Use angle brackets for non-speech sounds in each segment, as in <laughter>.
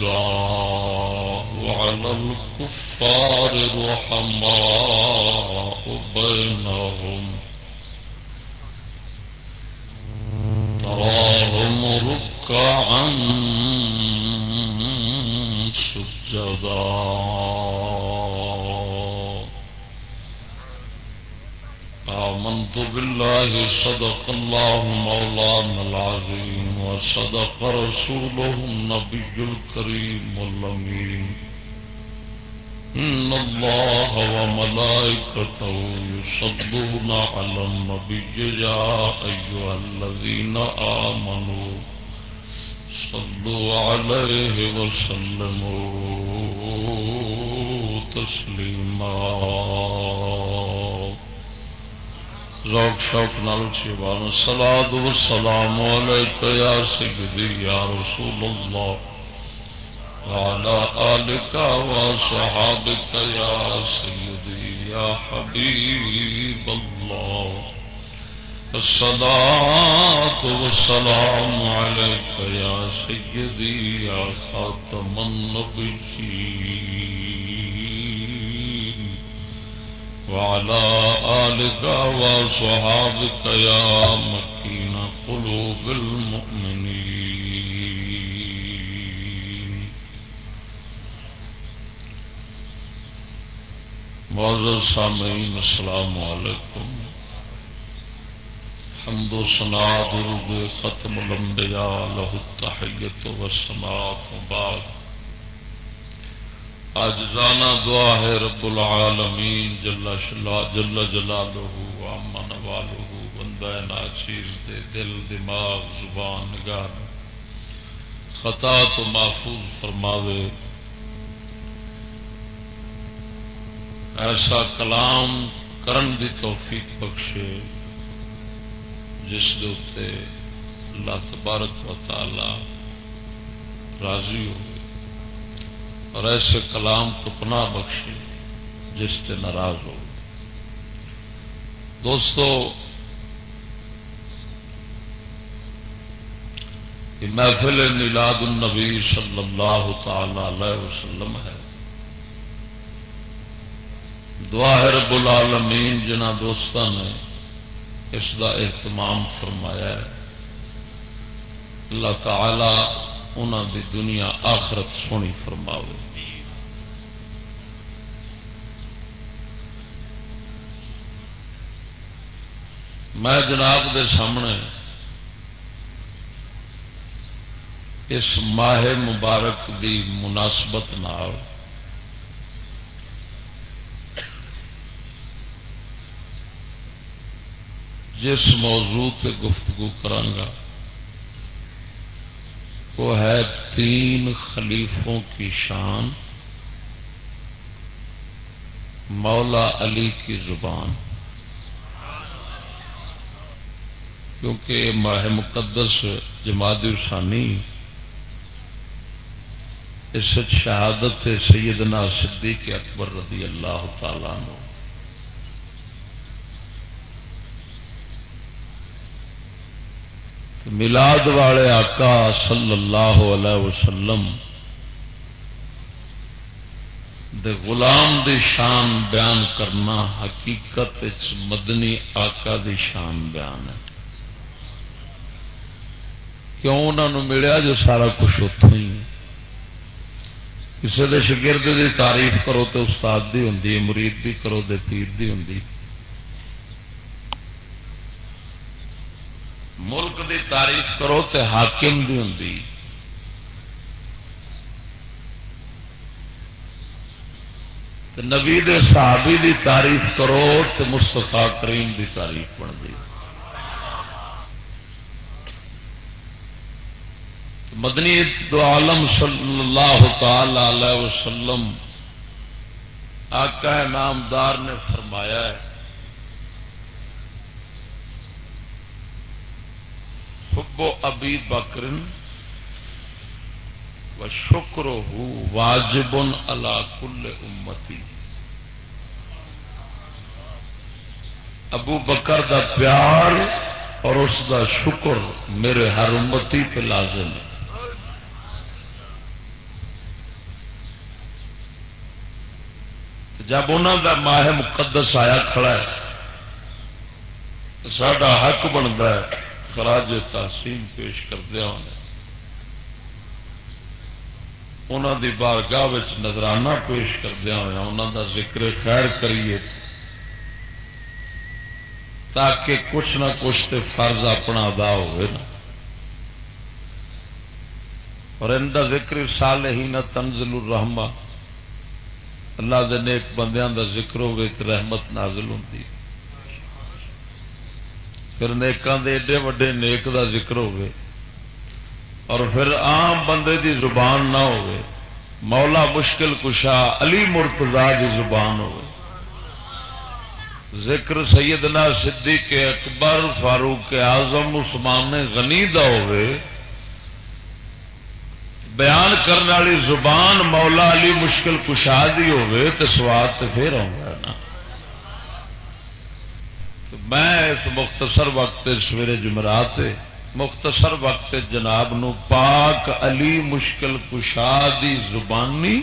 أشداء على الكفار رحماء بينهم. تراهم ركعا سجدا. آمنت بالله صدق الله مولانا العظيم. وصدق رسوله النبي الكريم والأمين إن الله وملائكته يصدون على النبي يا أيها الذين آمنوا صلوا عليه وسلموا تسليما. ذوق شوق نال شیوان سلاد و سلام علیک یا سیدی، یا رسول اللہ وعلى آلك وصحابك يا سيدي يا حبيب الله الصلاة والسلام عليك يا سيدي يا خاتم النبيين وعلى آلك وصحابك يا مكين قلوب المؤمنين. معزز سامعین، السلام علیکم. حمد و سنا درود ختم الانبیاء له التحیت و سماعت بعد. آجزانہ دعا ہے رب العالمین، جل شلا، جل جلالہ و نوالہ بندہ ناچیر دے دل، دماغ، زبان نگار۔ خطا تو محفوظ فرماوے۔ ایسا کلام کرن دی توفیق بخشے، جس دے اللہ تبارک و تعالی راضی ہو۔ اور ایسے کلام تو پناہ بخشے جس سے ناراض ہو۔ دوستو، یہ محفل میلاد النبی صلی اللہ تعالی علیہ وسلم ہے۔ دعا ہے رب العالمین جنہ دوستوں نے اس کا اہتمام فرمایا ہے۔ اللہ تعالی انہوں دی دنیا آخرت سونی فرماوے۔ میں جناب دے سامنے اس ماہ مبارک دی مناسبت نال جس موضوع پہ گفتگو کرانگا وہ ہے تین خلیفوں کی شان، مولا علی کی زبان۔ کیونکہ ماہ مقدس جماعت ثانی، اس شہادت سیدنا صدیق اکبر رضی اللہ تعالی نو ملاد والے آقا صلی اللہ علیہ وسلم دے غلام دی شان بیان کرنا حقیقت مدنی آقا دی شان بیان ہے۔ کیوں انہوں ملیا جو سارا کچھ اتوں ہی کسی دے شگرد دی تعریف کرو تو استاد دی ہوں مرید دی کرو دے پیر دی ہوں ملک دی تعریف کرو تے حاکم دی ہوں نبی دے صحابی دی تعریف کرو تے مستفا کریم دی تعریف بنتی۔ مدنی دو عالم صلی اللہ تعالی علیہ وسلم، آقا نامدار نے فرمایا ہے حب ابی بکرن و شکر ہو واجب اللہ کل امتی۔ ابو بکر دا پیار اور اس دا شکر میرے ہر امتی تے لازم ہے۔ جب انہوں دا ماہ مقدس آیا کھڑا ہے ساڈا حق بنتا ہے۔ خراج تحسین پیش کردیا انہوں دی بارگاہ نظرانہ پیش کردیا ہوا انہوں دا ذکر خیر کریے تاکہ کچھ نہ کچھ تو فرض اپنا ادا ہوئے نا۔ اور ان کا ذکر سال ہی نہ تنزل الرحمہ۔ اللہ دے نیک بندیاں دا ذکر ہوگی تو رحمت نازل ہوتی پھر نیکان دے ایڈے وڈے نیک دا ذکر ہوگی اور پھر عام بندے دی زبان نہ ہوگی مولا مشکل کشا علی مرتضا دی زبان ہوگی ذکر سیدنا صدیق اکبر فاروق اعظم عثمان غنی دا ہوئے بیان کرنے والی زبان مولا علی مشکل کشا دی ہوئے تو سواد تو پھر آؤں نا میں اس مختصر وقت سویرے جمعرات مختصر وقت جناب نو پاک علی مشکل کشا دی زبانی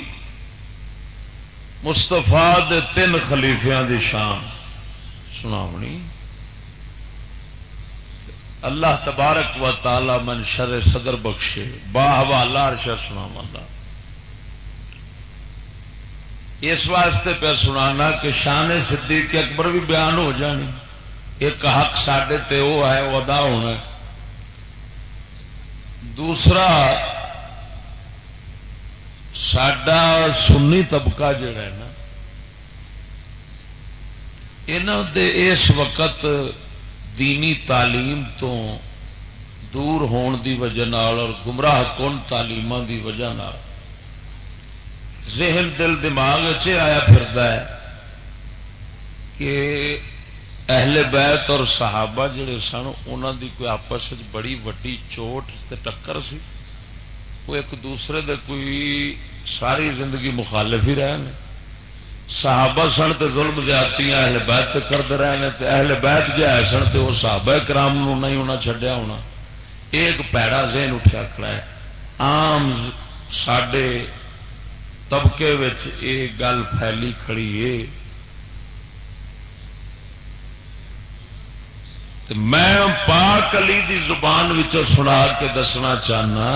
مستفا تین خلیفیا دی شان سناونی۔ اللہ تبارک و تعالی من شر صدر بخشے باہوالا ارشا سنا اس واسطے پہ سنانا کہ شان صدیق کے اکبر بھی بیان ہو جانی۔ ایک حق سڈے تے وہ ہے وہ ادا ہونا دوسرا سڈا سنی طبقہ جڑا ہے نا دے اس وقت دینی تعلیم تو دور ہون دی وجہ نال اور گمراہ کن تعلیم دی وجہ نال۔ ذہن، دل، دماغ آیا ہے کہ اہل بیت اور صحابہ جڑے سن انہوں دی کوئی آپس بڑی وڈی چوٹ سے ٹکر سی؟ وہ ایک دوسرے دے کوئی ساری زندگی مخالف ہی رہے ہیں صحابہ سن تو ظلم زیادتی اہل بیت کرتے رہے ہیں اہل بیت جائے سن تو وہ صحابہ کرام نہیں ہونا چڈیا ہونا۔ ایک پیڑا ذہن اٹھا کھڑا ہے۔ آم سڈے طبقے یہ گل پھیلی کھڑی ہے۔ میں پاک علی دی زبان سنا کے دسنا چاہنا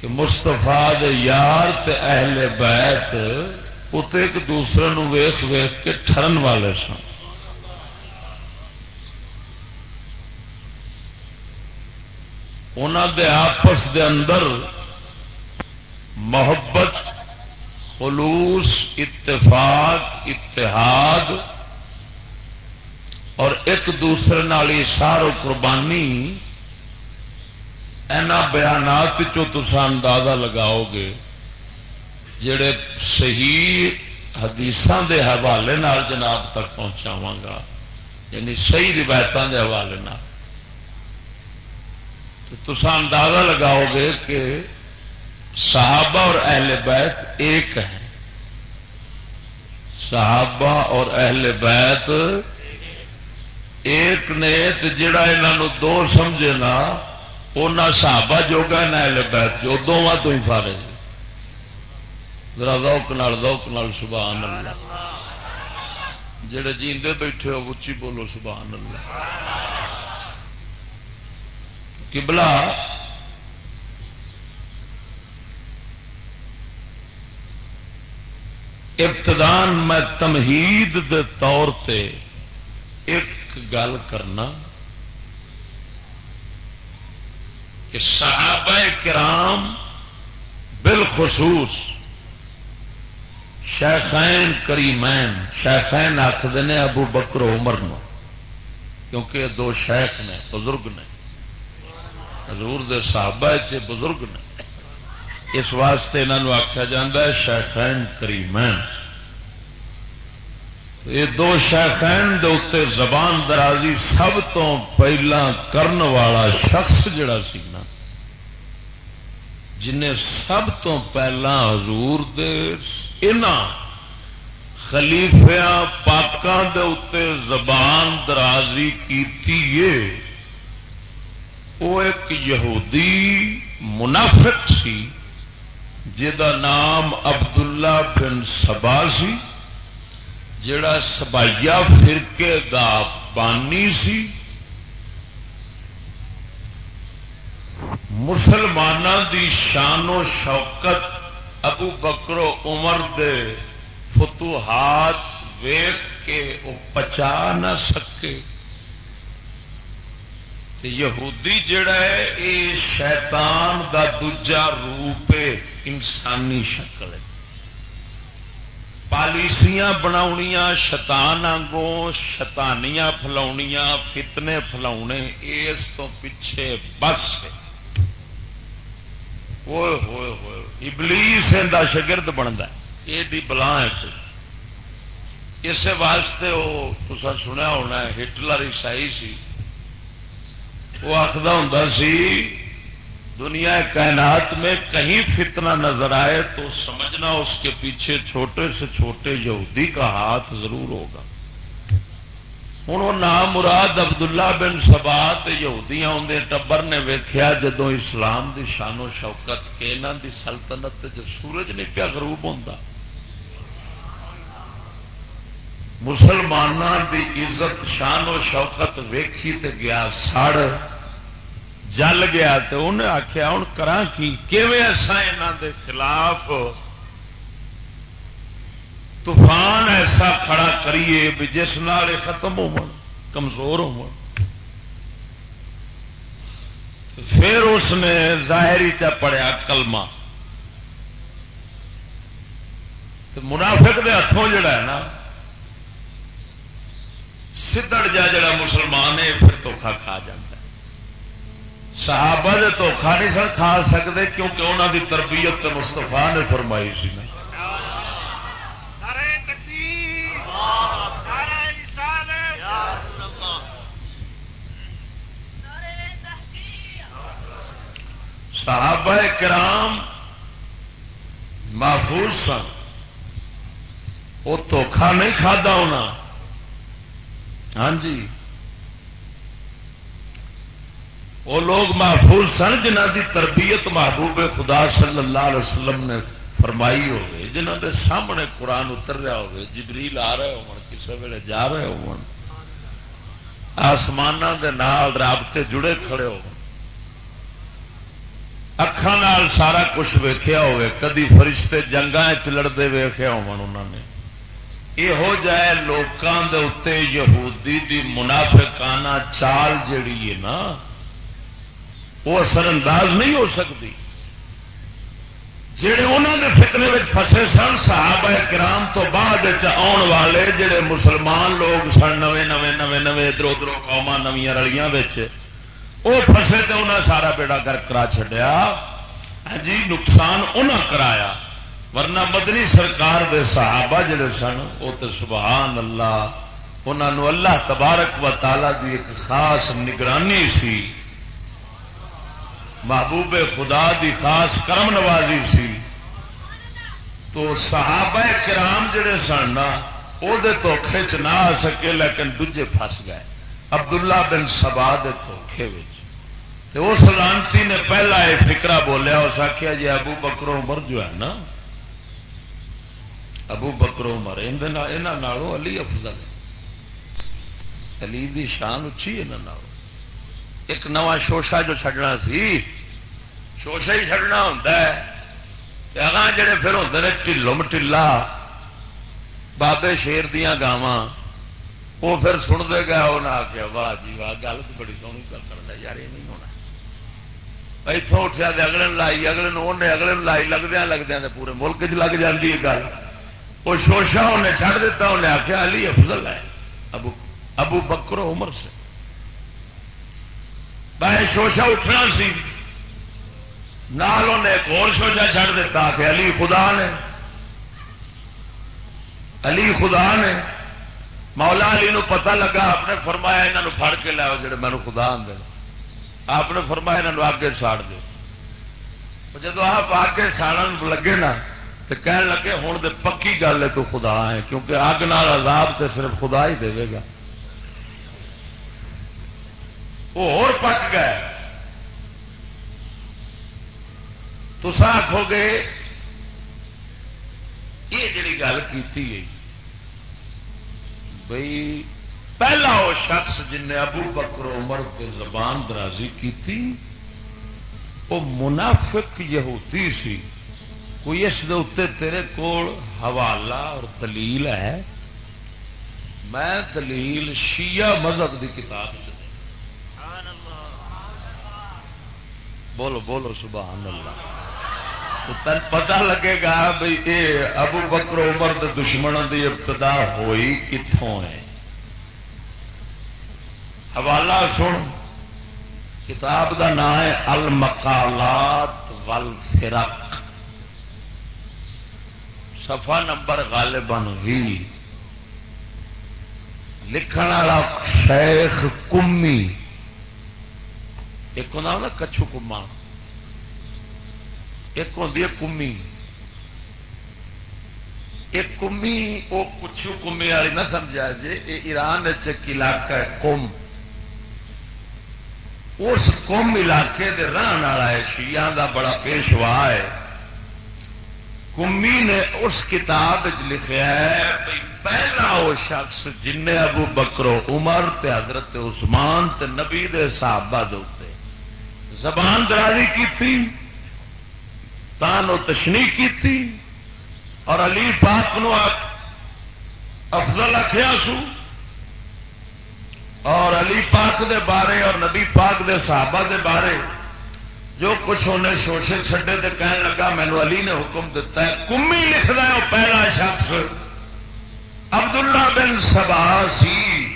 کہ مستفا یار تے اہل بیت اتنے ایک دوسرے نو ویخ ویخ کے ٹرن والے سن۔ دے آپس دے اندر محبت، خلوص، اتفاق، اتحاد اور ایک دوسرے نالی سار قربانی بیانات تسا اندازہ لگاؤ گے، جڑے صحیح حدیث دے حوالے نال جناب تک پہنچاوا گا یعنی صحیح روایتوں کے حوالے تسا اندازہ لگاؤ گے کہ صحابہ اور اہل بیت ایک ہے صحابہ اور اہل بیت ایک نے جڑا یہاں دو سمجھے نا نہ صحابہ جوگا نہ بیت، جو دونوں تو ہی فارے ذرا روک نال روک نال سبحان اللہ۔ جڑے جیندے بیٹھے ہو اچھی بولو سبحان اللہ۔ کبلا ابتدان میں تمہید دے طور تے ایک گل کرنا کہ صحابہ کرام بالخصوص شیخین کریمین، شیخین آخر نے ابو بکر عمر نو، کیونکہ دو شیخ نے، بزرگ نے۔ حضور دے صحابہ چ بزرگ نے۔ اس واسطے انہوں آخیا جا شیخین کریمین۔ یہ دو شیخین دے اتنے زبان درازی سب تو پہلا کرن والا شخص جڑا سی نا، جنہیں سب تو پہلا حضور دے خلیفیا پاکوں دے اتنے زبان درازی کی وہ ایک یہودی منافق سی جا نام عبداللہ بن سبا سی۔ جڑا سبائیا فرقے دا بانی سی مسلمانوں دی شان و شوکت ابو بکرو عمر دے فتوحات ویخ کے وہ پچا نہ سکے۔ یہودی جڑا ہے یہ شیطان دا دجا روپ انسانی شکل ہے۔ پالیسیاں بنا شتان آگوں شتانیاں فلا فتنے فلا اس تو پیچھے بس ہوئے ہوئے ہوئے، ابلیس کا شگرد بنتا یہ بلا ہے اس واسطے وہ تصا سنیا ہونا ہٹلر عیسائی سی۔ وہ آخر ہوں سی دنیا کائنات میں کہیں فتنہ نظر آئے تو سمجھنا اس کے پیچھے چھوٹے سے چھوٹے یہودی کا ہاتھ ضرور ہوگا۔ ہوں وہ نام مراد عبداللہ بن سبات یہودیاں اندر ٹبر نے ویخیا جدو اسلام دی شان و شوکت کے انہوں دی سلطنت جو سورج نہیں پیا غروب ہوتا مسلمانوں دی عزت، شان و شوکت ویکھی تے گیا سڑ جل گیا تو انہیں آخیا ہوں کرا کی؟ یہاں دے خلاف طوفان ایسا کھڑا کریے بھی جس نال ختم ہو کمزور ہو پھر اس نے ظاہری چا پڑیا کلمہ۔ منافق دے ہاتھوں جڑا ہے نا سدڑ جا جڑا مسلمان ہے، پھر دھوکھا کھا جاتا۔ صحابہ دے دھوکھا نہیں سن کھا سکتے کیونکہ انہوں دی تربیت مستفا نے فرمائی سی نا۔ صحابہ کرام محفوظ سن۔ وہ دھوکھا نہیں کھدا ہونا۔ ہاں جی۔ وہ لوگ محفوظ سن جنہ دی تربیت محبوب خدا صلی اللہ علیہ وسلم نے فرمائی ہوگی جنہ دے سامنے قرآن اتر رہا ہوگی جبریل آ رہے ہو کسی ویلے جا رہے ہو آسمان دے نال رابطے جڑے کھڑے ہو اکھان سارا کچھ ویخیا ہوئے، کدی فرشتے جنگا چلڑتے ویخیا ہو یہو جائے لوگوں کے اتنے یہودی دی منافقانہ چال جیڑی ہے نا وہ اثر انداز نہیں ہو سکتی۔ جڑے انہوں نے فتنے میں فسے سن، صحابہ کرام تو بعد آن والے جڑے مسلمان لوگ سن، نوے نوے نوے نوے ادھر ادھر قوما نویا رلیاں وہ فسے تو انہیں سارا بیڑا گرک کرا چڈیا جی نقصان انہیں کرایا۔ ورنہ مدنی سرکار دے صحابہ جڑے سن وہ تو سبحان اللہ انہوں اللہ تبارک و تعالی دی ایک خاص نگرانی سی۔ محبوب خدا دی خاص کرم نوازی سی۔ تو صحابہ کرام جڑے سن وہ دھوکھے چ نہ آ سکے، لیکن دجے فس گئے۔ عبداللہ بن سبا دھوکھے اس لانتی نے پہلا یہ فکرا بولیا، اس آخیا جی ابو بکرو عمر جو ہے نا، ابو بکرو عمر یہاں علی افضل علی دی شان اچھی یہاں ایک نواں شوشا جو چڈنا سی شوشا ہی چڈنا ہوں اگاں جڑے پھر ہوتے ہیں ٹلم ٹلا بابے شیر دیا گاوا وہ پھر سنتے گیا انہیں آخیا واہ جی واہ، گل تو بڑی سونی کر کرنا یار، یہ نہیں ہونا۔ اتوں اٹھا تو اگلے لائی اگلے انہیں اگلے لائی لگدیا لگدیا پورے ملک چ لگ جاتی ہے گل۔ وہ شوشا انہیں چڑھ دیتا انہیں آخیا علی افضل ہے۔ ابو ابو بکرو عمر سے۔ باہر شوشا اٹھنا سی۔ نال انہیں ایک اور سوچا چڑھ دیتا کہ علی خدا نے، علی خدا نے۔ مولا علی نو پتہ لگا، آپ نے فرمایا یہاں فڑ کے لاؤ جڑے مینو خدا آدھے آپ نے فرمایا یہاں آگے ساڑ دو جب آپ آگے ساڑن لگے نا تو کہن لگے ہوں تو پکی گل ہے تو خدا ہے، کیونکہ اگ نال عذاب تو صرف خدا ہی دے گا۔ وہ اور پک گئے۔ تو آخو گے، یہ جڑی گل کی بھائی پہلا وہ شخص جن ابو بکر عمر کے زبان درازی کی وہ منافق یہودی سی۔ کوئی اس تیرے کول حوالہ اور دلیل ہے؟ میں دلیل شیعہ مذہب دی کتاب چ بولو بولو، سبحان اللہ۔ تن پتا لگے گا بھائی یہ ابو بکر عمر دے دشمنوں کی ابتدا ہوئی کتوں ہے۔ حوالہ سن۔ کتاب دا نام ہے المقالات والفرق۔ صفحہ نمبر غالباً بھی لکھن والا شیخ کمی۔ ایک ہوتا کچھو کما ایک ہوتی ہے کمی۔ ایک کمی وہ کچھو کمی والی نہ سمجھا جی یہ ایران ایک علاقہ ہے کم اس کم علاقے دے رہن والا ہے، شیعہ دا بڑا پیشوا ہے۔ کمی نے اس کتاب لکھا ہے بھائی پہلا وہ شخص جن ابو بکرو عمر تے حضرت عثمان تے نبی دے صحابہ دے زبان درازی کی تھی تان تشنی کی تھی اور علی پاک نو افضل آخیا سو۔ اور علی پاک دے بارے اور نبی پاک دے صحابہ دے بارے جو کچھ انہیں شوشے چھڈے تو کہنے لگا مینو علی نے حکم دیتا ہے۔ کمی لکھنا ہے وہ پہلا شخص۔ عبداللہ بن سبا سی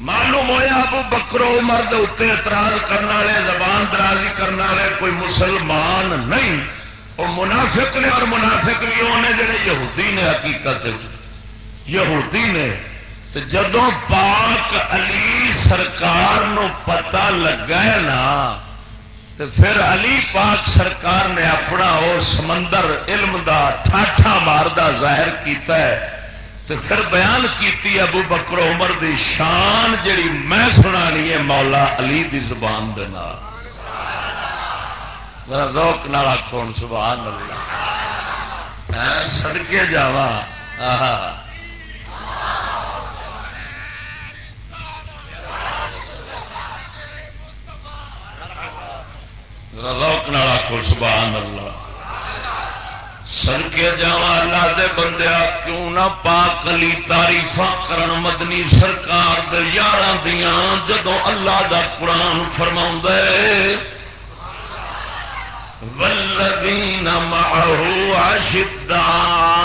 معلوم ہوا ابو بکرو مرد اتنے اعتراض کرنے والے، زبان درازی کرنے والے کوئی مسلمان نہیں۔ وہ منافق نے اور منافق بھی وہ نے جڑے یہودی نے حقیقت یہودی نے۔ جدو پاک علی سرکار نو پتا لگا ہے نا، تو پھر علی پاک سرکار نے اپنا وہ سمندر علم دا ٹھاٹھا ماردہ ظاہر کیتا ہے۔ تو پھر بیان کیتی ابو بکر عمر دی شان جڑی میں سنانی ہے مولا علی دی زبان دے نال۔ روک نالا کون سبحان اللہ۔ ہاں، سڑکے جاوا روک نالا کو سبحان اللہ۔ سڑکے جا اللہ دے بندے، کیوں نہ پاک علی تاریف کرن، مدنی سرکار یار دیا جدو اللہ دا قرآن فرما والذين معه أشداء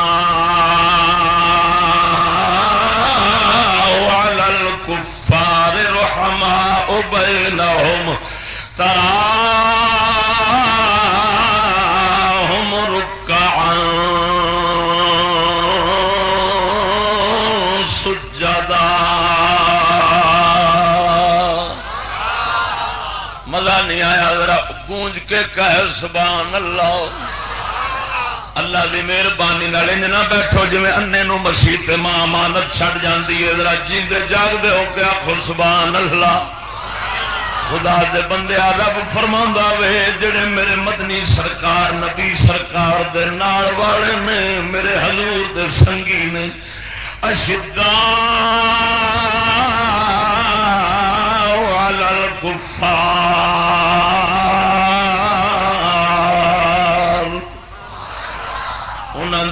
گونج کے کہہ سبحان اللہ۔ اللہ کی مہربانی نہ بیٹھو جی انے نو مسیح ماں امانت چھڑ جاتی ہے، ذرا جیندے جاگتے ہو کے آخر سبحان اللہ۔ خدا دے بندے، رب فرما وے، جڑے میرے مدنی سرکار، نبی سرکار دے نال والے نے، میرے حضور دے سنگی نے۔ اشدان والا کفار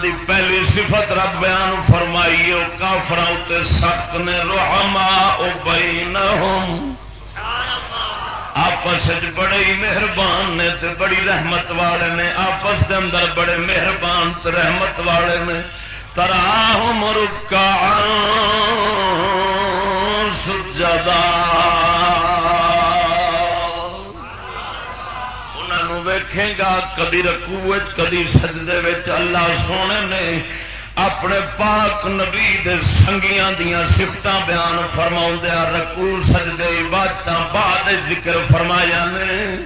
دی پہلی صفت رب بیان فرمائی کافر سخت نے روحما او بین آپس بڑے ہی مہربان نے تے بڑی رحمت والے نے۔ آپس دے اندر بڑے مہربان تے رحمت والے نے۔ ترا مرکا سجدہ ویکھے گا کدی رکو کدی سجدے اللہ سونے نے اپنے پاک نبی دے سنگیاں دیا سفت بیان فرما رکو سجدے عبادت بعد ذکر فرمایا نے۔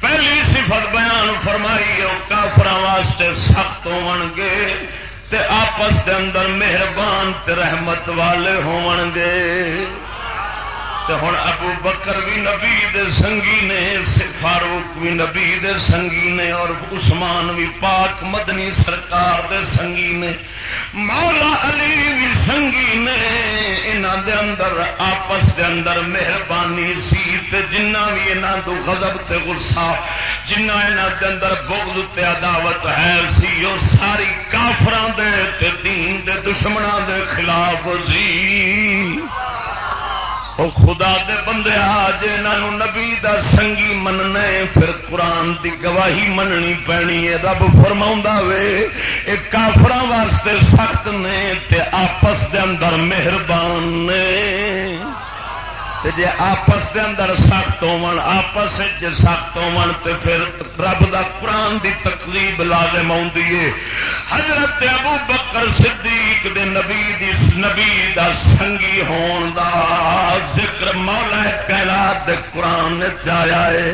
پہلی صفت بیان فرمائی کافر واسطے سخت ہو گے تے آپس دے اندر مہربان تے رحمت والے ہون گے ہوں ابو بکر بھی نبی دے سنگی نے فاروق بھی نبی دے سنگی نے، اور عثمان بھی پاک مدنی سرکار دے سنگی نے، مولا علی بھی سنگی نے۔ انہوں دے اندر، آپس دے اندر مہربانی سی تے جنہ بھی انہوں تو غضب تے غصہ جنہ انہوں دے اندر بغض تے عداوت ہے سی وہ ساری کافران دے تے دین دے دشمنوں دے خلاف سی۔ او خدا دے بندے آج انہوں نبی دا سنگی مننے، پھر قرآن دی گواہی مننی پینی ہے رب فرما وے یہ کافر واسطے سخت نے تے آپس دے اندر مہربان نے۔ جی آپس دے اندر سخت ہون، آپس سخت ہون، تے پھر رب دا قرآن دی تقریب لازم آئی حضرت ابو بکر صدیق دے نبی دی نبی دا سنگی ہون دا ذکر مولا کائنات دے قرآن چایا ہے۔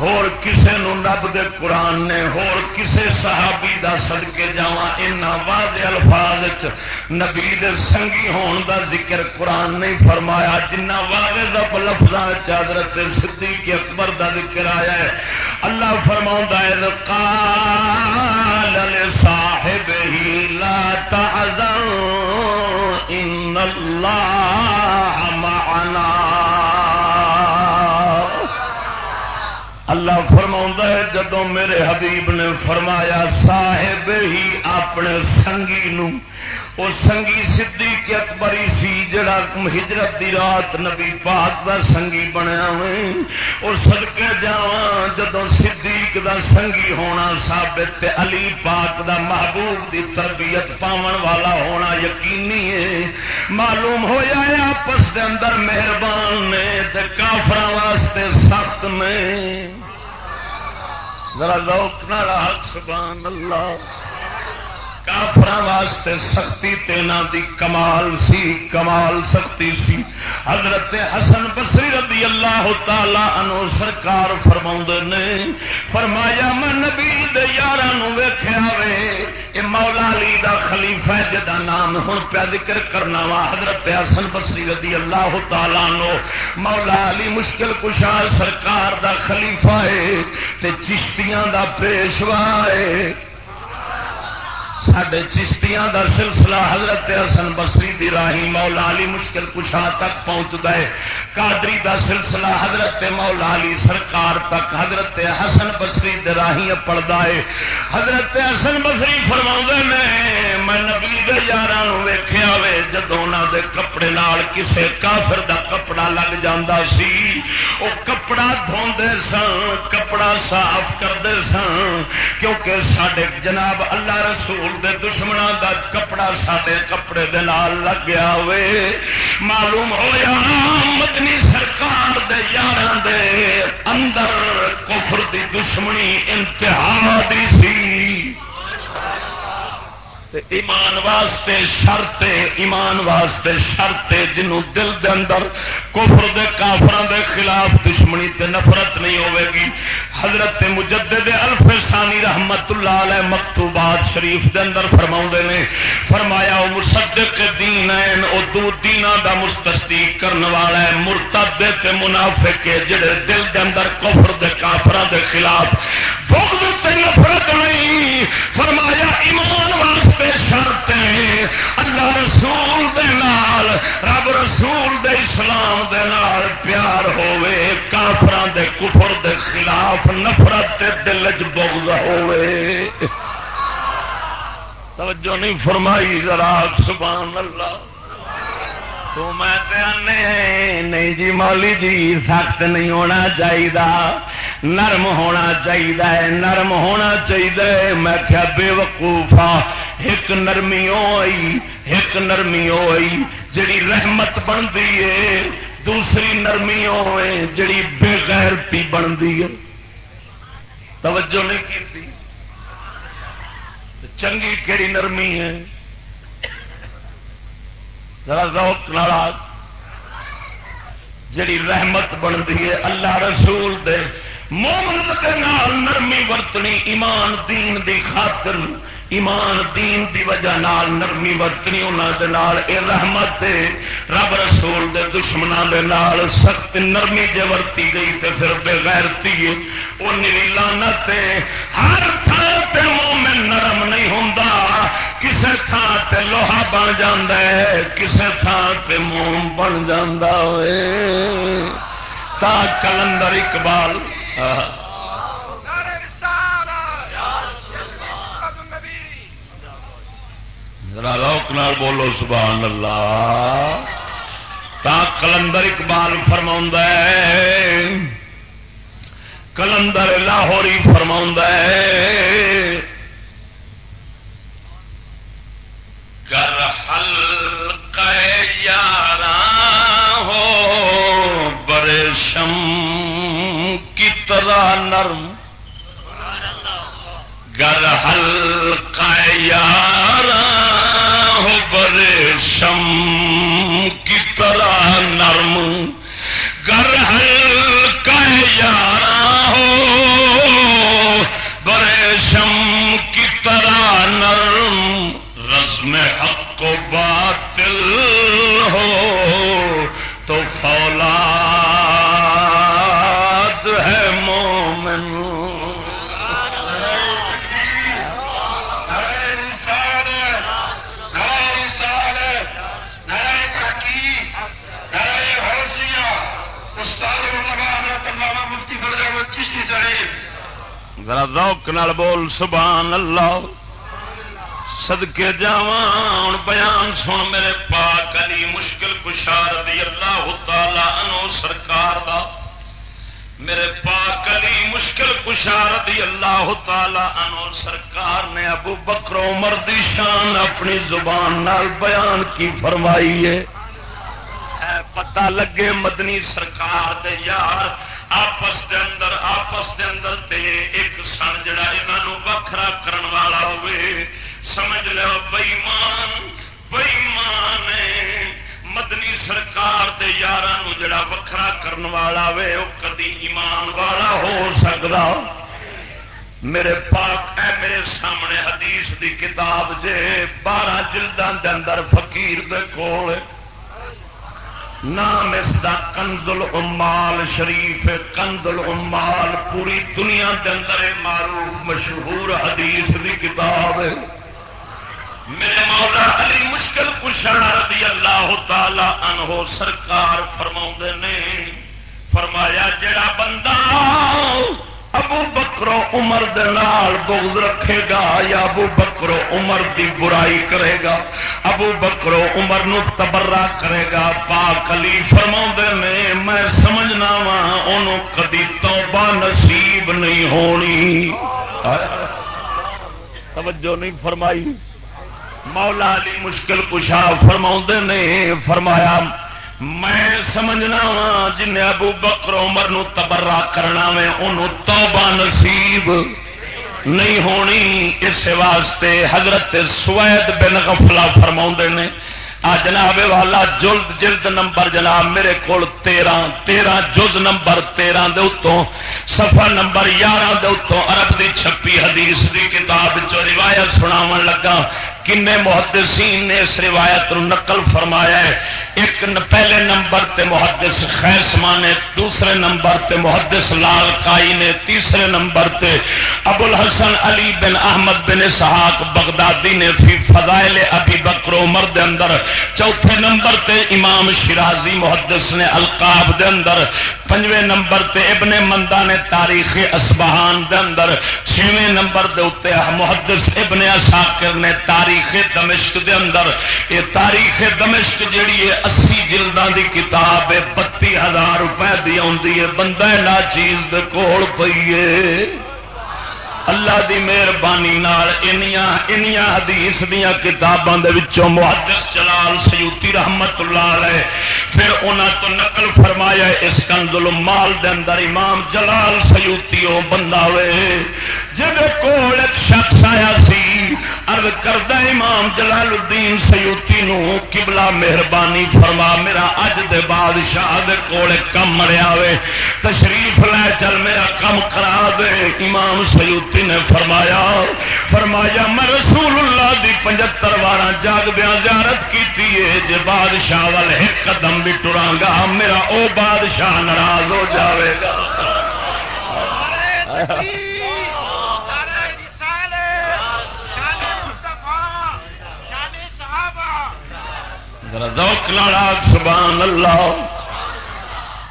ہور کسے نو نب دے قرآن نے، ہور کسے صحابی دا صدقے جاواں، انہاں واضح الفاظ وچ نبی دے سنگی ہون دا ذکر قرآن نہیں فرمایا جنہ واضح دا لفظاں وچ حضرت صدیق اکبر دا ذکر آیا ہے، اللہ فرماوندا ہے، قال لصاحبہ اللہ فرما ہے جدو میرے حبیب نے فرمایا، صاحب ہی اپنے سنگی نو وہ سنگی سدھی کے اکبری سی، جڑا ہجرت دی رات نبی پاک دا سنگی بنیا وہ سدکے جا جدو صدیق دا سنگی ہونا ثابت علی پاک دا محبوب دی تربیت پاون والا ہونا یقینی ہے۔ معلوم ہو جائے آپس دے اندر مہربان نے تے کافر واسطے سخت نے۔ ذرا لوک نہ حق سبحان اللہ۔ کافر واسطے سختی تینا دی کمال سی، کمال سختی سی۔ حضرت حسن بصری رضی اللہ تعالی عنہ سرکار فرما نے، فرمایا خلیفہ جدا نام ہوں پیا ذکر کرنا وا، حضرت حسن بسری رضی اللہ تعالی نو مولا علی مشکل کشا سرکار دا خلیفہ ہے، تے چشتیاں دا پیشوا ہے۔ سڈے چشتیاں دا سلسلہ حضرت حسن بسری دی راہی مولا علی مشکل کشا تک پہنچتا ہے۔ کادری دا سلسلہ حضرت مولا علی سرکار تک حضرت حسن بسری دی راہی پڑتا ہے۔ حضرت حسن بسری فرما نے میں نبی یار ویخیا وے جدو دے کپڑے نال کسے کافر دا کپڑا لگ جاندہ سی وہ کپڑا دھوندے سن، کپڑا صاف کرتے سن، کیونکہ سڈے جناب اللہ رسول دے دشمنوں دا کپڑا سڈے کپڑے دال لگ گیا ہوئے۔ معلوم ہوا مدنی سرکار دے یار دے اندر کفر دی دشمنی انتہا دی سی۔ ایمان واسطے شرط ایمان واسطے شرط جنوں دل دے اندر کفر دے کافران دے خلاف دشمنی تے نفرت نہیں ہوے گی۔ حضرت مجدد الف ثانی رحمت اللہ علیہ مکتوبات شریف دے اندر فرماؤں نے، فرمایا، او مصدق دین این او دو دیناں دا مستصدیق کرن والا ہے، مرتد تے منافق ہے، جڑے دل دے اندر کفر دے کافران دے خلاف بغض تے نفرت نہیں۔ فرمایا، ایمان واسطے تے شرطیں اللہ رسول دے نال، رب رسول دے اسلام دے نال پیار ہوے کافران دے کفر دے خلاف نفرت دل چ بغض ہوے توجہ نہیں فرمائی ذرا، سبحان اللہ۔ تو میں نہیں جی مولی جی سخت نہیں ہونا چاہیے نرم ہونا چاہیے نرم ہونا چاہیے میں کیا بے وقوفا ایک نرمی ہوئی ایک نرمی ہوئی جڑی رحمت بنتی ہے دوسری نرمی ہوئے جڑی بے غیرتی بنتی ہے توجہ نہیں کی چنگی کہڑی نرمی ہے ذرا روک ناراض۔ جڑی رحمت بنتی ہے اللہ رسول دے مومن کے نال نرمی ورتنی ایمان دین دی خاطر۔ ایمان دین دی وجہ نال نرمی ورتنی انہوں دے اے رحمت رب رسول دے دشمنوں دے نال سخت نرمی جے ورتی گئی تے پھر بے غیرتی ہے او نری لعنت ہر تھان تے مومن نرم نہیں ہوندا، کسے تھان تے لوہا بن جاندا ہے، کسے تھان تے موم بن جاندا ہوئے۔ تا کلندر اقبال آہ ذرا روک نال بولو، سبحان اللہ۔ تا کلندر اقبال فرما کلندر لاہوری فرما کر حل یار ہو برے شم کی طرح نرم۔ گر حل یار شم کی طرح نرم گر ہلکا یار ہو برے شم کی طرح نرم رسم حق و باطل ہو، تو فولا ذرا روک نال بول، سبحان اللہ۔ سدکے جا بیان سن میرے پاک علی مشکل کشار دی اللہ تعالی انو سرکار دا۔ میرے پاک علی مشکل کشار دی اللہ تعالی انو سرکار نے ابو بکر عمر دی شان اپنی زبان نال بیان کی فرمائی ہے۔ پتہ لگے مدنی سرکار دے یار، آپس دے اندر، آپس دے اندر تے سن جڑا یہ وکھرا کرن والا ہوئے، سمجھ لو بئیمان بئیمان مدنی سرکار دے یار جڑا وکھرا کرن والا ہوئے وہ کدی ایمان والا ہو سکتا میرے پاک، اے میرے سامنے حدیث دی کتاب جے، بارہ جلدان دے اندر فقیر دے کول۔ نام اس دا کنز العمال شریف کنز العمال پوری دنیا کے اندر معروف مشہور حدیث دی کتاب ہے۔ میرے مولا علی مشکل رضی اللہ تعالی عنہ سرکار فرما نے، فرمایا جڑا بندہ ابو بکرو عمر دال بغض رکھے گا یا ابو بکرو عمر دی برائی کرے گا؟ ابو بکرو عمر نو تبرا کرے گا۔ پاک علی فرما نے، میں سمجھنا وا ان کدی توبہ نصیب نہیں ہونی۔ توجہ نہیں فرمائی۔ مولا علی مشکل کشا فرما نے، فرمایا میں سمجھنا وا جن ابو بکر عمر نو تبرا کرنا میں، انہوں توبہ نصیب نہیں ہونی، اس واسطے حضرت سوید بن غفلہ فرما نے آ جناب والا، جلد جلد نمبر جناب، میرے کو تیرہ تیرہ جز نمبر تیرہ دے اتوں سفر نمبر یارہ دے اتوں عرب دی چھپی حدیث دی کتاب جو روایت سناو لگا۔ کنے محدثین نے اس روایت رو نقل فرمایا ہے۔ ایک پہلے نمبر تے محدث خیسما نے دوسرے نمبر تے محدث لال کائی نے، تیسرے نمبر تے ابو الحسن علی بن احمد بن اسحاق بغدادی نے، فی فضائل ابی بکر عمر دے اندر چوتھے نمبر تے امام شرازی محدث نے القاب دے اندر، پنجویں نمبر تے ابن مندا نے تاریخ اسبہان دے اندر، چھویں نمبر دے اتنے محدث ابن اساکر نے تاریخ دمشق دے اندر۔ یہ تاریخ دمشق جیڑی ہے، اسی جلدان دی کتاب ہے بتی ہزار روپے دی آتی ہے، بندہ نا چیز دے کول پیے اللہ دی مہربانی حدیث دیا کتابوں کے محدث جلال سیوتی رحمت اللہ علیہ پھر انہوں تو نقل فرمایا اس کنزل مال دے اندر امام جلال سیوتی وہ بندہ ہوئے۔ جب کول ایک شخص آیا سی ارد کردہ امام جلال الدین سیوتی نو، قبلہ مہربانی فرما، میرا اج دے بادشاہ دے کول کم مریا ہوئے تشریف لے، چل میرا کم کرا دے۔ امام سیوتی نے فرمایا فرمایا، میں رسول اللہ دی پچہتر بارہ جاگ دیا زیارت کی جی بادشاہ وال ایک قدم بھی ٹرا گا میرا او بادشاہ ناراض ہو جاوے گا۔ ذوق لاڑا سبحان اللہ۔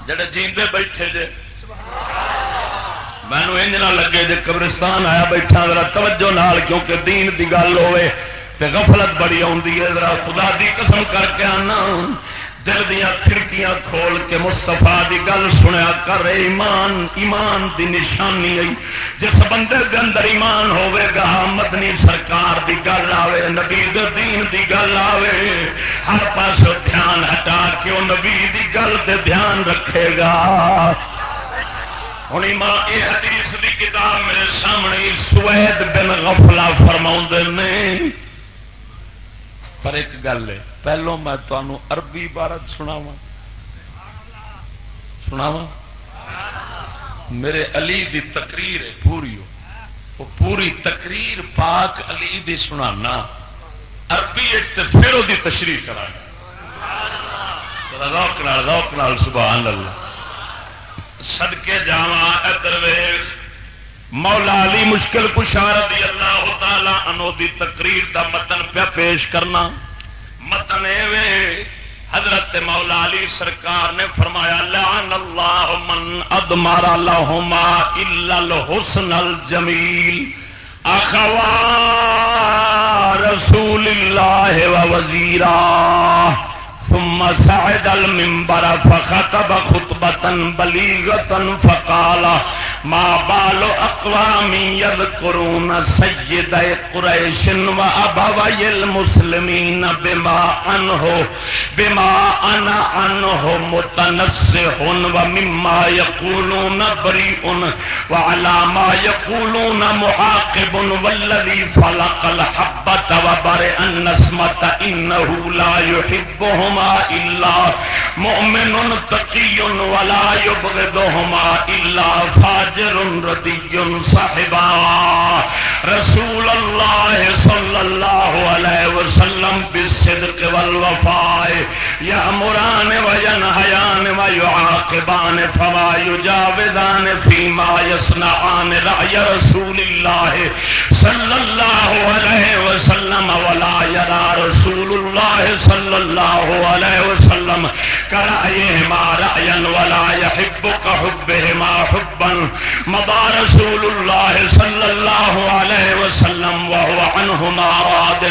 جڑے جیندے بیٹھے جے۔ مینو انج نہ لگے جے قبرستان آیا بیٹھا، ذرا توجہ نال، کیونکہ دین دی گل ہوے تے غفلت بڑی آتی ہے۔ ذرا خدا دی قسم کر کے آنا۔ دل دیا کھڑکیاں کھول کے مستفا دی گل سنیا کر ایمان ایمان دی نشانی آئی۔ جس بندے دے اندر ایمان ہوے گا مدنی سرکار دی گل آوے، نبی دین دی گل آوے۔ ہر پاس دھیان ہٹا کے وہ نبی دی گل تے دھیان رکھے گا۔ ہوں یہ حدیث دی کتاب میرے سامنے سوید بن غفلہ فرما نے۔ پر ایک گل ہے، پہلو میں تمہوں عربی عبارت سناوا سناوا میرے علی دی تقریر ہے، پوری ہو۔ وہ پوری تقریر پاک علی دی سنانا۔ عربی پھر وہ تشریح کرا روک نال روک نال، سبحان اللہ۔ سدکے جا ادر ویخ مولا علی مشکل کشار دی اللہ تعالی انو دی تقریر دا متن پیا پیش کرنا۔ متن حضرت مولا علی سرکار نے فرمایا، لعن اللہ من ادمار لہما الا الحسن الجمیل۔ اخوا رسول اللہ و وزیرہ ثم سعد المنبر فخطب خطبة بليغة فقال، ما بال اقوام يذكرون سيد قريش وابوي المسلمين بما انه بما انا عنه متنسح ومما يقولون بريء وعلى ما يقولون محاقب والذي فلق الحبة وبرئ النسمة انه لا يحبهم الا مؤمن تقي ولا يبغضهما الا فاجر رضي صاحبا. رسول الله صلى الله عليه وسلم بالصدق والوفاء. يأمران وينهيان ويعاقبان فما يجاوزان فيما يصنعان رأي رسول الله صلى الله عليه وسلم ولا يرى رسول الله صلى الله علیہ وسلم کرائیہما رأیاً ولا يحبك حبهما حبا، مضى رسول اللہ صلی اللہ علیہ وسلم وهو عنهما راد،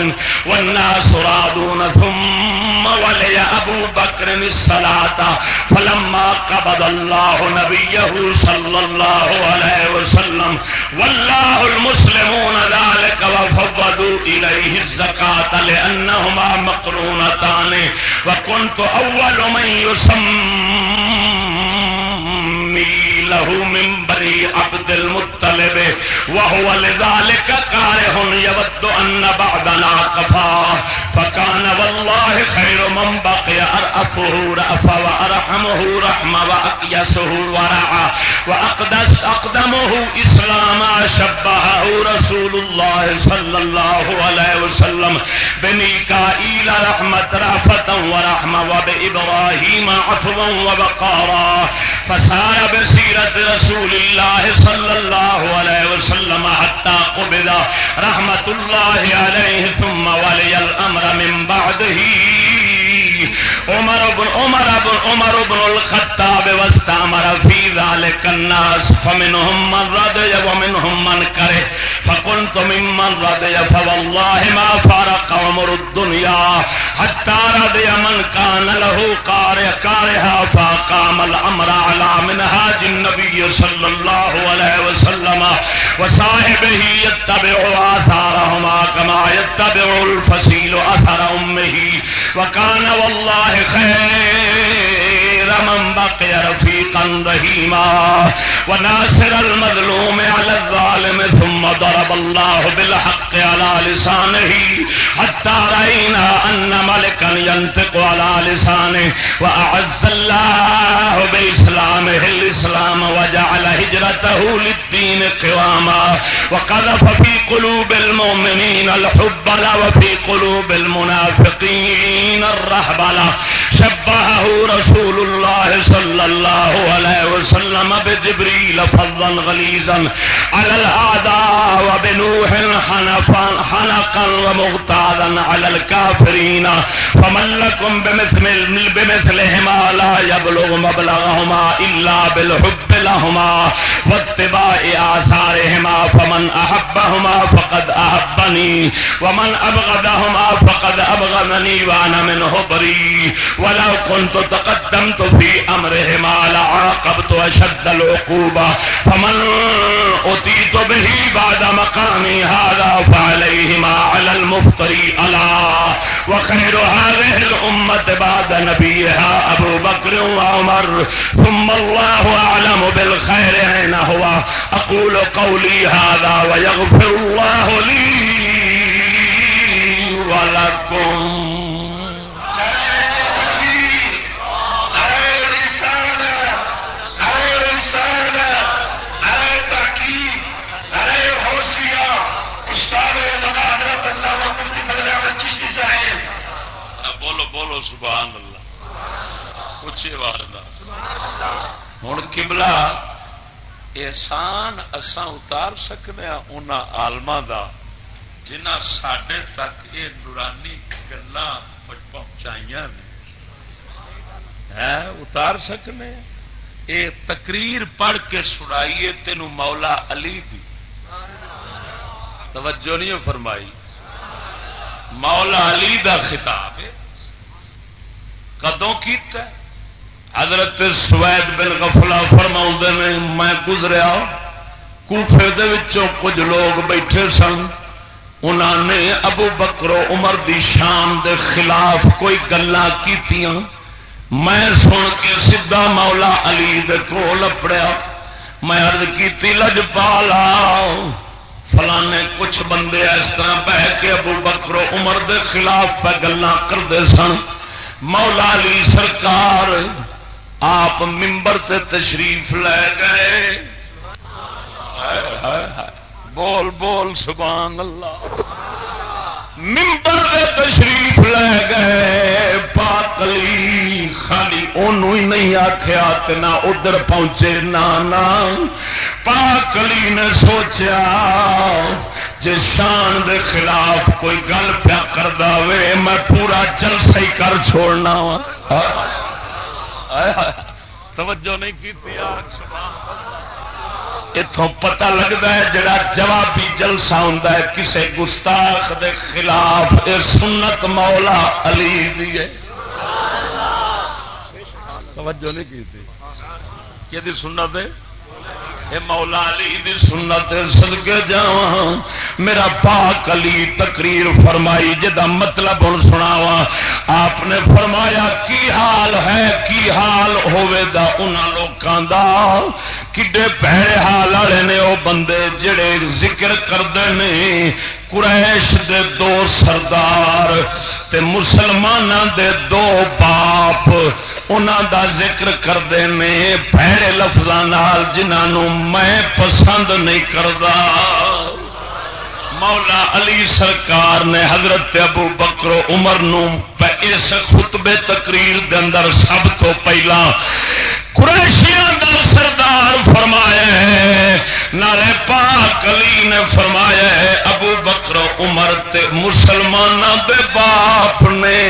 والناس رادون ثم ولی ابو اکرم الصلاة. فلما قبض اللہ نبيه صلی اللہ علیہ وسلم واللہ المسلمون ذالک وفضوا الیہ الزکاة لأنهما مقرونتان. وکنت اول من یسمی له من بني عبد المطلب، وهو لذلك كاره يود أن بعدنا كفا فكان والله خير من بقي أرأفه رأفا وأرحمه رحمة وأقيسه ورعا وأقدس أقدمه إسلاما شبهه رسول الله صلى الله عليه وسلم بميكائيل رحمة رأفة ورحمة، وبإبراهيم عفوا وبقارا، فسار بسير سیرت رسول اللہ صلی اللہ علیہ وسلم حتى قبض رحمت اللہ علیہ ثم ولی الامر من بعده عمر بن عمر بن عمر بن الخطاب واستمر في ذلك الناس فمنهم من رضي ومنهم من كره فقلت ممن رضي فوالله ما فارق عمر الدنيا ہتارا دے امن کان لہو کار کارہا فاقام الامر علا منہاج النبی صلی اللہ علیہ وسلم وصاحبه يتبع آثارهما كما يتبع الفصيل أثر أمه وكان والله خیر من بقي رفيقا رحيما وناصر المظلوم على الظالم ثم ضرب الله بالحق على لسانه حتى رأينا أن ملكا ينطق على لسانه وأعز الله بإسلامه الإسلام وجعل هجرته للدين قواما وقذف في قلوب المؤمنين الحب وفي قلوب المنافقين الرهبل شبهه رسول الله صلى الله عليه وسلم بجبريل فضا غليظا على الأعداء وبنوح حنفا حنقا ومغتادا على الكافرين فمن لكم بمثل بمثلهما لا يبلغ مبلغهما إلا بالحب لهما واتباع آثارهما فمن أحبهما فقد أحبني ومن أبغضهما فقد أبغضني وأنا منه بريء ولو كنت تقدمت في أمرهما لعاقبت أشد العقوبة. فمن أتيت به بعد مقامي هذا فعليهما على المفتري ألا. وخير هذه الأمة بعد نبيها أبو بكر وعمر. ثم الله أعلم بالخير أين هو. أقول قولي هذا ويغفر الله لي ولكم. سبحان اللہ۔ اچھی آواز ہوں کملا احسان اسان اتار سکنے ہاں ان آلما کا جنہ سڈے تک یہ نورانی گلا پہنچائی اتار سکنے ہاں۔ یہ تقریر پڑھ کے سنائیے تین مولا علی دی۔ توجہ نہیں فرمائی۔ مولا علی دا خطاب ہے۔ کدوں کیتا ہے؟ حضرت سوید بن غفلا فرما نے، میں گزریا، کوفے دے وچوں کچھ لوگ بیٹھے سن۔ انہوں نے ابو بکرو عمر دی شان دے خلاف کوئی گلا کیتیاں۔ میں سن کے سیدا مولا علی دے کول اپڑیا۔ میں ارد کی لج پالا، فلانے کچھ بندے اس طرح بہ کے ابو بکرو عمر دے خلاف پہ گلا کرتے سن۔ مولا علی سرکار، آپ ممبر تے تشریف لے گئے۔ بول بول، سبحان اللہ۔ ممبر تے تشریف لے گئے پاکلی ہی نہیں آخیا نہ ادھر پہنچے، نہ پاکلی نے سوچیا جی شان دے خلاف کوئی گل پیا کر دے میں پورا جلسہ ہی کر چھوڑنا وا۔ توجہ نہیں کی اتوں پتا لگتا ہے جڑا جوابی جلسہ ہوں کسے گستاخ دے خلاف اے سنت مولا علی دی ہے۔ توجہ نہیں کی تھی۔ سنت ہے؟ اے مولا علی دی سنت سدکے جا میرا پاک علی تقریر فرمائی، جدا مطلب ہوں سناوا آپ نے فرمایا، کی حال ہے، کی حال ہوے دا انہاں لوکاں دا؟ کڈے پیڑے حال والے نے او بندے جڑے ذکر کرتے ہیں قریش دے دو سردار تے مسلمان دے دو باپ انہاں دا ذکر کرتے ہیں پیڑے لفظوں جنہوں میں پسند نہیں کرتا مولا علی سرکار نے حضرت ابو بکرو عمر نو اس خطبے تقریر دے اندر سب تو پہلا قریشیاں دا سردار فرمایا ہے نالے پاک علی نے فرمایا ہے بکر عمر تے مسلمانوں دے باپ نے۔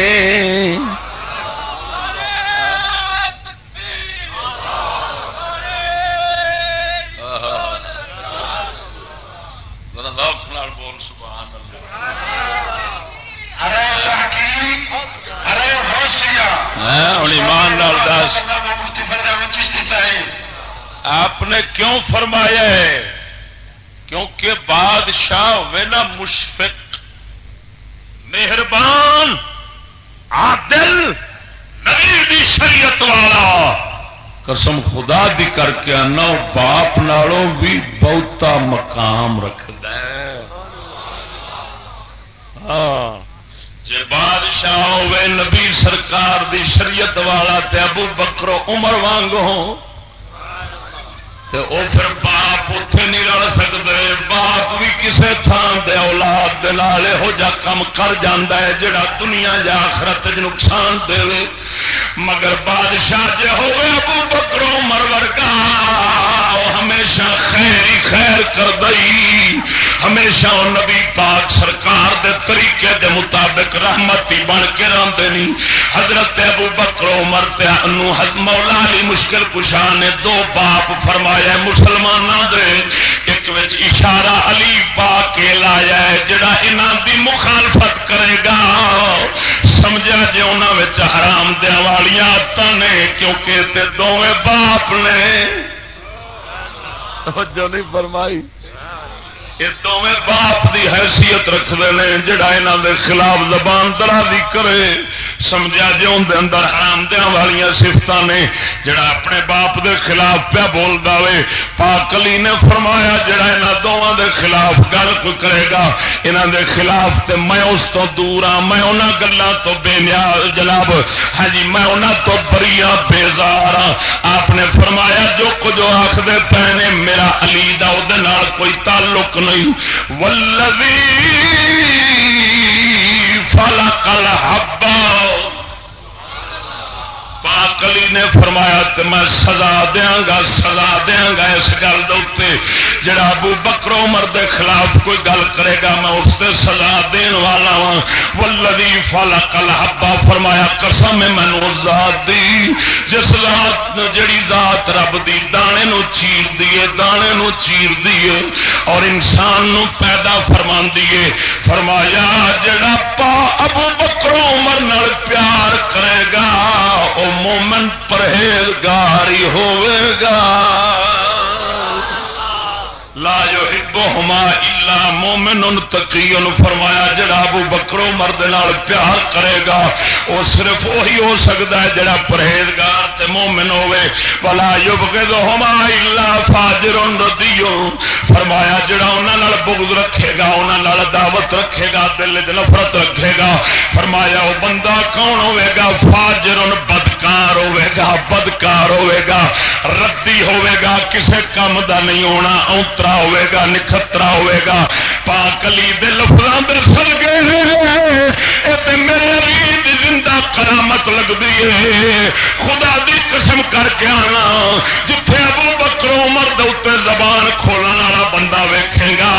بول سبحان اللہ۔ ہوں ایمان دس۔ آپ نے کیوں فرمایا ہے؟ کیونکہ بادشاہ ہوئے نا مشفق، مہربان، عادل، نبی دی شریعت والا۔ قسم خدا دی کر کے آنا باپ نالوں بھی بہتا مقام رکھد ہاں۔ جی بادشاہ ہوئے، نبی سرکار دی شریعت والا تے ابو بکرو عمر وانگوں تو پھر باپ اتے نہیں رل سکتے باپ بھی کسی تھان دے اولاد دے ہو جا کم کر جاندہ ہے جڑا دنیا جا آخرت نقصان دے۔ مگر بادشاہ جے ہوئے ابو بکرو مرور کا ہمیشہ خیر خیر کر دئی ہمیشہ وہ نبی پاک سرکار دے طریقے دے مطابق رحمتی بن کے رہتے نہیں حضرت ابو بکرو مرتے مولا علی مشکل کشا نے دو باپ فرمایا مسلمانوں دے ایک اشارہ علی پا کے لایا ہے، جڑا انہوں دی مخالفت کرے گا۔ سمجھا جی انہوں حرام دیا والیاں نے، کیونکہ دونوں باپ نے جو نہیں فرمائی۔ یہ دونوں باپ دی حیثیت رکھتے ہیں، جڑا یہاں دے خلاف زبان درازی کرے۔ سمجھا جی اندر اندر حرام والی سفت نے، جڑا اپنے باپ دے خلاف پیا بول دے پاکلی نے فرمایا، جڑا یہاں دونوں دے خلاف گل کو کرے گا یہاں دے خلاف تے میں اس تو دور ہاں میں انہوں گلوں تو بے نیا جناب۔ ہاں جی میں انہوں تو بری ہاں بےزار ہاں۔ آپ نے فرمایا، جو کچھ آخر پے نے، میرا علی دا کوئی تعلق نہیں والذی فلق الحبہ ہبا پاکلی نے فرمایا تو میں سزا دیا گا سزا دیا گا اس گل دے جڑا ابو بکرو مرد خلاف کوئی گل کرے گا، میں اس سے سزا دین والا ہاں۔ وا ولدی فلا کل ہبا فرمایا قسم میں مینو ذات دی۔ جس ذات جڑی ذات رب دی، دانے نو چیر دیے دانے نو چیر دیے اور انسان نو پیدا فرما دیے فرمایا جڑا پا ابو بکرو عمر نال پیار کرے گا، او مومن پرہیزگاری ہوئے گا۔ لا یحبہما الا مومن، ان تقی فرمایا جڑا ابو بکرو مرد نال پیار کرے گا، وہ صرف وہی ہو سکتا ہے جڑا پرہیزگار تے مومن ہوے ولا یبغضہما الا فاجر ردیو فرمایا جڑا انہاں نال بغض رکھے گا، انہاں نال دعوت رکھے گا، دل وچ نفرت رکھے گا۔ فرمایا وہ بندہ کون ہوے گا؟ فاجر بدکار ہوے گا بدکار ہوے گا ردی ہوے گا کسے کم دا نہیں ہونا اونترا ہوے گا نکھترا ہوے گا پاکلی دے لفظاں دے سر گئے اے تے میرے علی زندہ کرامت لگدی ہے خدا دی قسم کر کے آنا جتھے ابو بکر عمر دے اوتے زبان کھولن والا بندہ ویکھے گا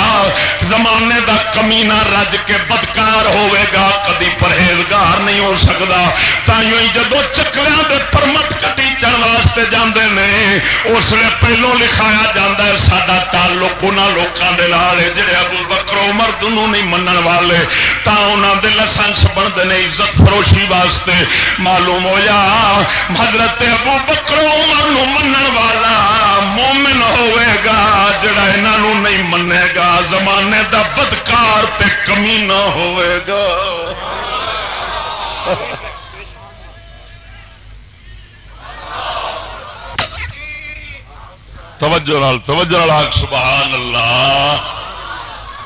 زمانے دا کمینا رج کے بدکار ہوے گا، کدی پرہیزگار نہیں ہو سکتا تائیوں جدو چکروں دے پرمٹ کٹی چڑھ واسطے جاندے نے، اس لیے پہلو لکھایا جاتا ہے سڈا تعلق انہوں لوگوں کے لال جہے ابو بکرو مرد نہیں منن والے۔ تا انہوں دے لسنس بنتے ہیں عزت فروشی واسطے۔ معلوم ہو جا حضرت ابو بکرو عمر منن والا مومن ہوئے گا، جڑا انہوں نہیں منے گا۔ زمانے دا بدکار تے کمینہ ہوئے گا۔ توجہ نال توجہ نال سبحان اللہ۔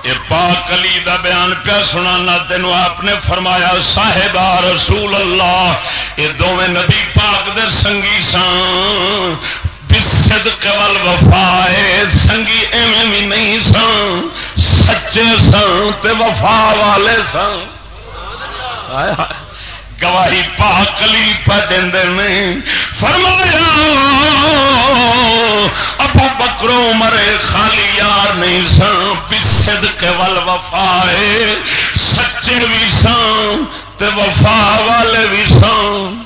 یہ پاک علی دا بیان پیا سنا تین آپ نے فرمایا، صاحب رسول اللہ۔ یہ دونوں نبی پاک دے سنگی سن بسد کول وفا سنگی ایویں بھی نہیں سن، سچے سن تے وفا والے سن۔ گواہی پا کلی پہ دیں فرمایا، ابو بکرو مرے خالی یار نہیں سن۔ بسد کے ول وفا سچے بھی سن تے وفا والے بھی سن۔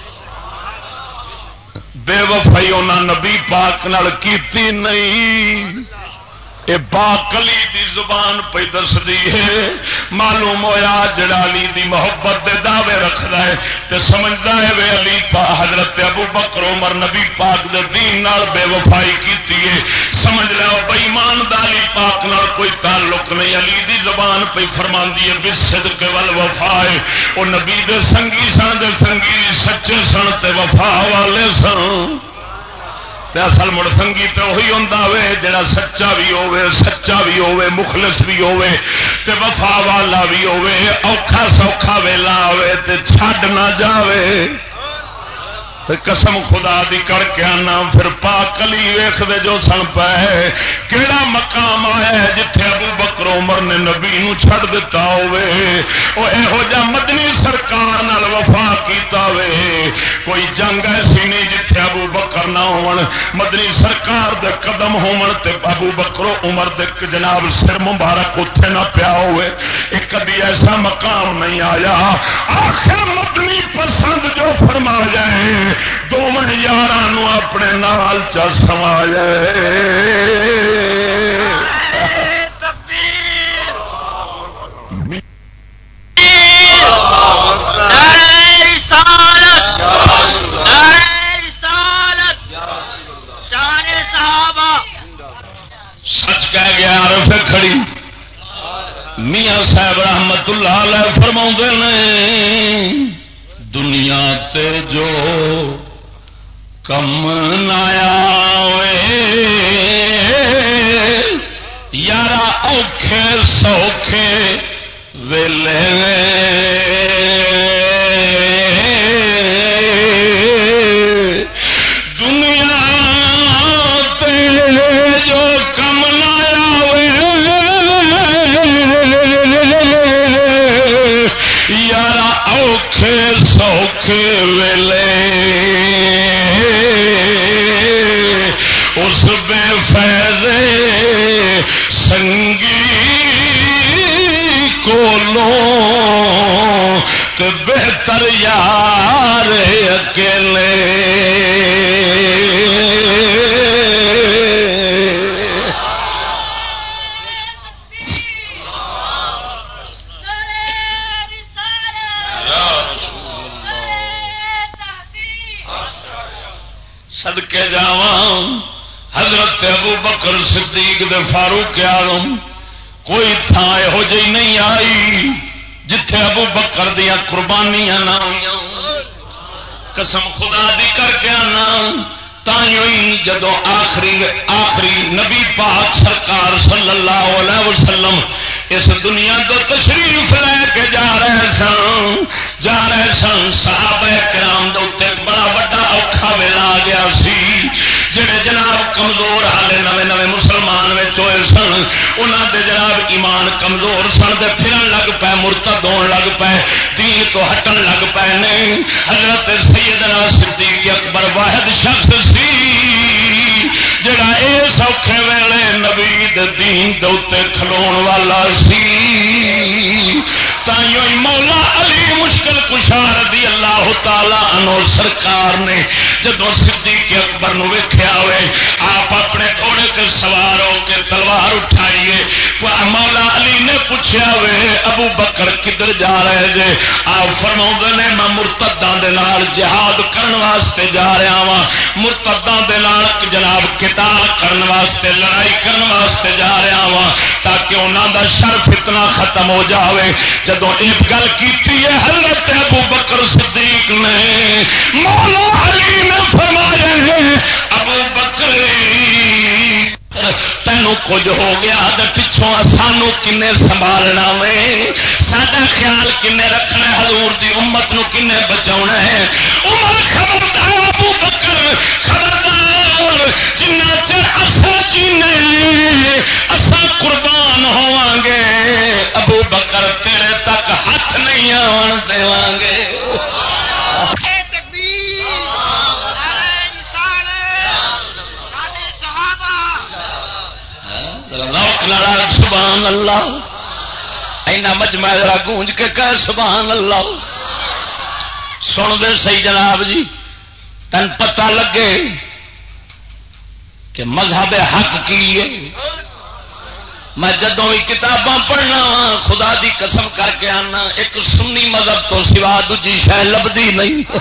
بے وفائی انہیں نبی پاک نال کیتی نہیں۔ یہ باقلی دی زبان پہ دس دی ہے۔ معلوم ہوا جڑا علی دی محبت دے دعوے رکھدا ہے تے سمجھدا ہے وے علی پا حضرت ابو بکر عمر نبی پاک دے دین نال بے وفائی کیتی ہے۔ سمجھ لو بے ایمان دالی پاک نال کوئی تعلق نہیں۔ علی دی زبان پہ فرماندی ہے بصدق والوفاء او نبی دے سنگی سن دے سنگی سچے سن تے وفا والے سن۔ اصل مڑ سنگیت تو وہی ہوں جڑا سچا بھی ہوے سچا بھی ہوے مخلص بھی ہوے تے وفا والا بھی ہوے اوکھا سوکھا ویلا ہوے تے چھڈ نہ جاوے۔ قسم خدا دی کر کے آنا پھر پاک کلی ویخ دے جو سن پہ کیڑا مقام آیا جتھے ابو بکر عمر نے نبی نو چھڑ دیتا ہوئے او اے ہو جا مدنی سرکار نال وفا کیتا ہوئے کوئی جنگ ایسی نہیں جتھے ابو بکر نہ ہون مدنی سرکار دے قدم ہون تے ابو بکر عمر دے جناب سر مبارک اتھے نہ پیا ہوئے ایک کدی ایسا مقام نہیں آیا آخر مدنی پسند جو فرما جائے دونوں یار اپنے نال چ سما سچ کہہ گیا رف کھڑی میاں صاحب رحمت اللہ علیہ فرما نے دنیا تے جو کم نایا یار اوکھے سوکھے ویلے۔ یار دے آلم کوئی تھان یہو جی نہیں آئی، جتھے ابو بکر دیا قربانیاں نہ ہوئی قسم خدا دی کر کے آنا جدو آخری آخری نبی پاک سرکار صلی اللہ علیہ وسلم اس دنیا تو تشریف لے کے جا رہے سن، جا رہے سن، صحابہ کرام دے بڑا وڈا اوکھا ویلا آ گیا سی۔ جڑے جناب کمزور حالے نوے نوے مسلمان ہوئے سن انہوں دے جناب ایمان کمزور سن دے پھرن لگ پے، مرتد ہون لگ پے، دین تو ہٹن لگ پے، نہیں، حضرت سیدنا صدیق اکبر واحد شخص سی، جڑا اے سوکھے ویلے نبی دین دے کھلو والا سی۔ تھی مولا علی مشکل کشار دی اللہ تعالی عنہ سرکار نے جدو صدیق اکبر نو ویکھیا ہوئے، آپ اپنے گھوڑے تے سوار ہو کے تلوار اٹھائیے۔ مولا علی نے پوچھا وے ابو بکر کدھر جا رہے جے؟ آپ فرما نے، میں مرتداں دے نال جہاد کرن واسطے جا رہا وا مرتداں دے نال جناب کتاب کرن واسطے، لڑائی کرن واسطے جا رہا وا تاکہ انہوں دا شر فتنہ ختم ہو جاوے۔ جدو ایک گل کی ہے، حضرت ابو بکر صدیق نے، مولا علی نے فرمایا ابو بکر تینوں کچھ ہو گیا پچھوں سانو کن سنبھالنا وے؟ سڈا خیال کن رکھنا ہزور کی امت نو کن بچا ہے؟ عمر خبردار، ابو بکر خبردار جنا چر اصا جینے اصا قربان ہوا گے۔ ابو بکر تیرے تک ہاتھ نہیں آن دے گے۔ سبحان اللہ۔ اینا مجمع ذرا گونج کے کہ سبحان اللہ۔ سن دے سی جناب جی تن پتہ لگے کہ مذہب حق کی ہے۔ میں جدوں بھی کتاباں پڑھنا خدا دی قسم کر کے آنا، ایک سنی مذہب تو سوا دجی شہ لبھی نہیں۔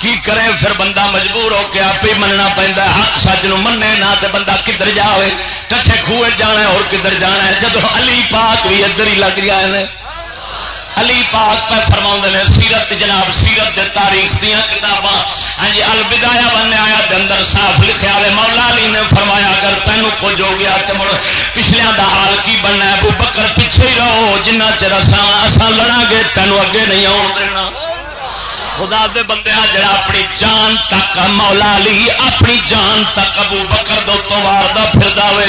کی کرے پھر بندہ مجبور ہو کے آپ ہی مننا پہنتا حق ہاں، سچ منے نہ تے بندہ کدھر جائے کٹھے خوہ جانا ہے، اور کدھر جانا ہے؟ جب علی پاک بھی ادھر ہی لگ رہا ہے علی پاک پہ فرما نے، سیرت جناب، سیرت دے تاریخ دیا کتاباں۔ ہاں جی الودایا بننے آیا اندر صاف لکھا ہے، مولا علی نے فرمایا، اگر تینوں کچھ ہو گیا تو مڑ پچھلے دا حال کی بننا ہے؟ ابو بکر پیچھے ہی رہو، جنہ چر اسان لڑا گے تینوں اگے نہیں آن دینا۔ خدا دے بندے جڑا اپنی جان تک مولا علی، اپنی جان تک ابو بکر دو تو واردا پھر دے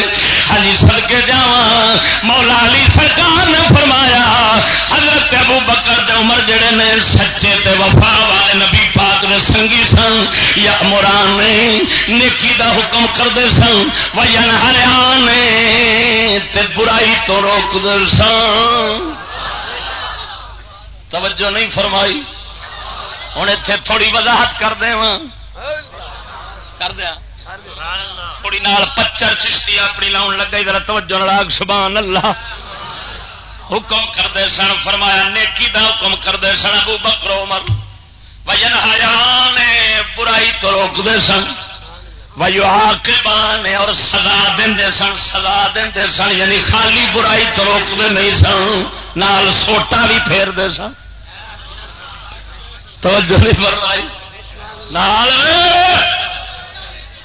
ہاں جی، سڑکے جا مولا علی سرکار نے فرمایا، حضرت ابو بکر دے عمر جڑے نے سچے تے وفا والے نبی پاک نے سنگی سن، یا مران نے نیکی دا حکم کرتے سن وجن ہریان تے برائی تو روک دے سن۔ توجہ نہیں فرمائی۔ ہوں اتے تھوڑی وضاحت کر دے کر دیا۔ تھوڑی نال پچر چشتی اپنی لاؤن لگا ادھر توجہ لاگ سبحان اللہ۔ حکم کرتے سن، فرمایا نیکی دا حکم کرتے سن، ابو بکرو مر وجن ہیا نے برائی تو روکتے سن۔ ویو آ کے بانے اور سزا دے سن، سزا دے سن یعنی خالی برائی تو روکتے نہیں سن۔ نال سوٹا بھی پھیرتے سن۔ توجہ نہیں فرمائی۔ نال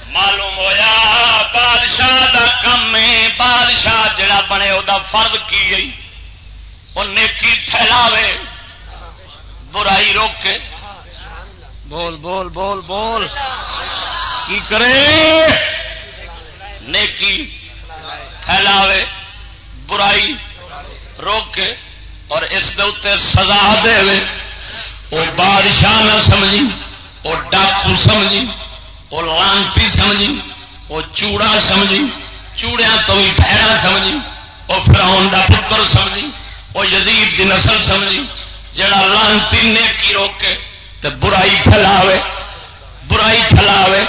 معلوم ہویا بادشاہ دا کم ہے۔ بادشاہ جڑا بنے وہ فرد کی گئی وہ نیکی پھیلاوے برائی روکے۔ بول بول بول بول۔ کی کرے؟ نیکی پھیلاوے برائی روکے اور اس دے سزا دے۔ وہ بادشاہ نہ سمجھی وہ ڈاکو سمجھی وہ لانتی سمجھی وہ چوڑا سمجھی چوڑیا تو بھی پہرا سمجھی وہ فراؤن کا پتر سمجھی وہ یزید کی نسل سمجھی، جڑا لانتی نیکی روکے تو برائی پھیلاوے برائی پھیلاوے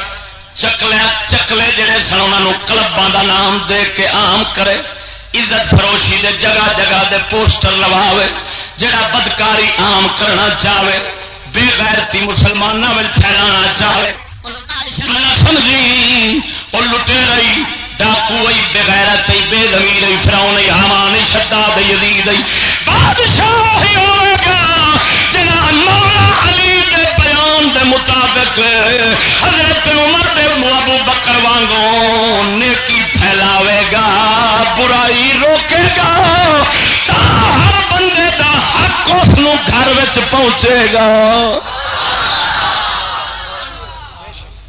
چکلے چکلے جڑے سن انہوں کلباں کا نام دے کے عام کرے۔ عزت فروشی دے جگہ جگہ دے پوسٹر لواوے، جڑا بدکاری عام کرنا چاہے بے غیرتی مسلمانوں میں پھیلانا چاہے سمجھی وہ لٹے رہی، ڈاکو آئی بغیرت بے زمین رہی فراؤ نہیں شدا دئی دئی بادشاہ ہی ہوئے گا جنا مولا مطابق حضرت عمر دے ابو بکر وانگو نیکی پھیلاوے گا برائی روکے گا ہر بندے دا حق اس گھر پہنچے گا۔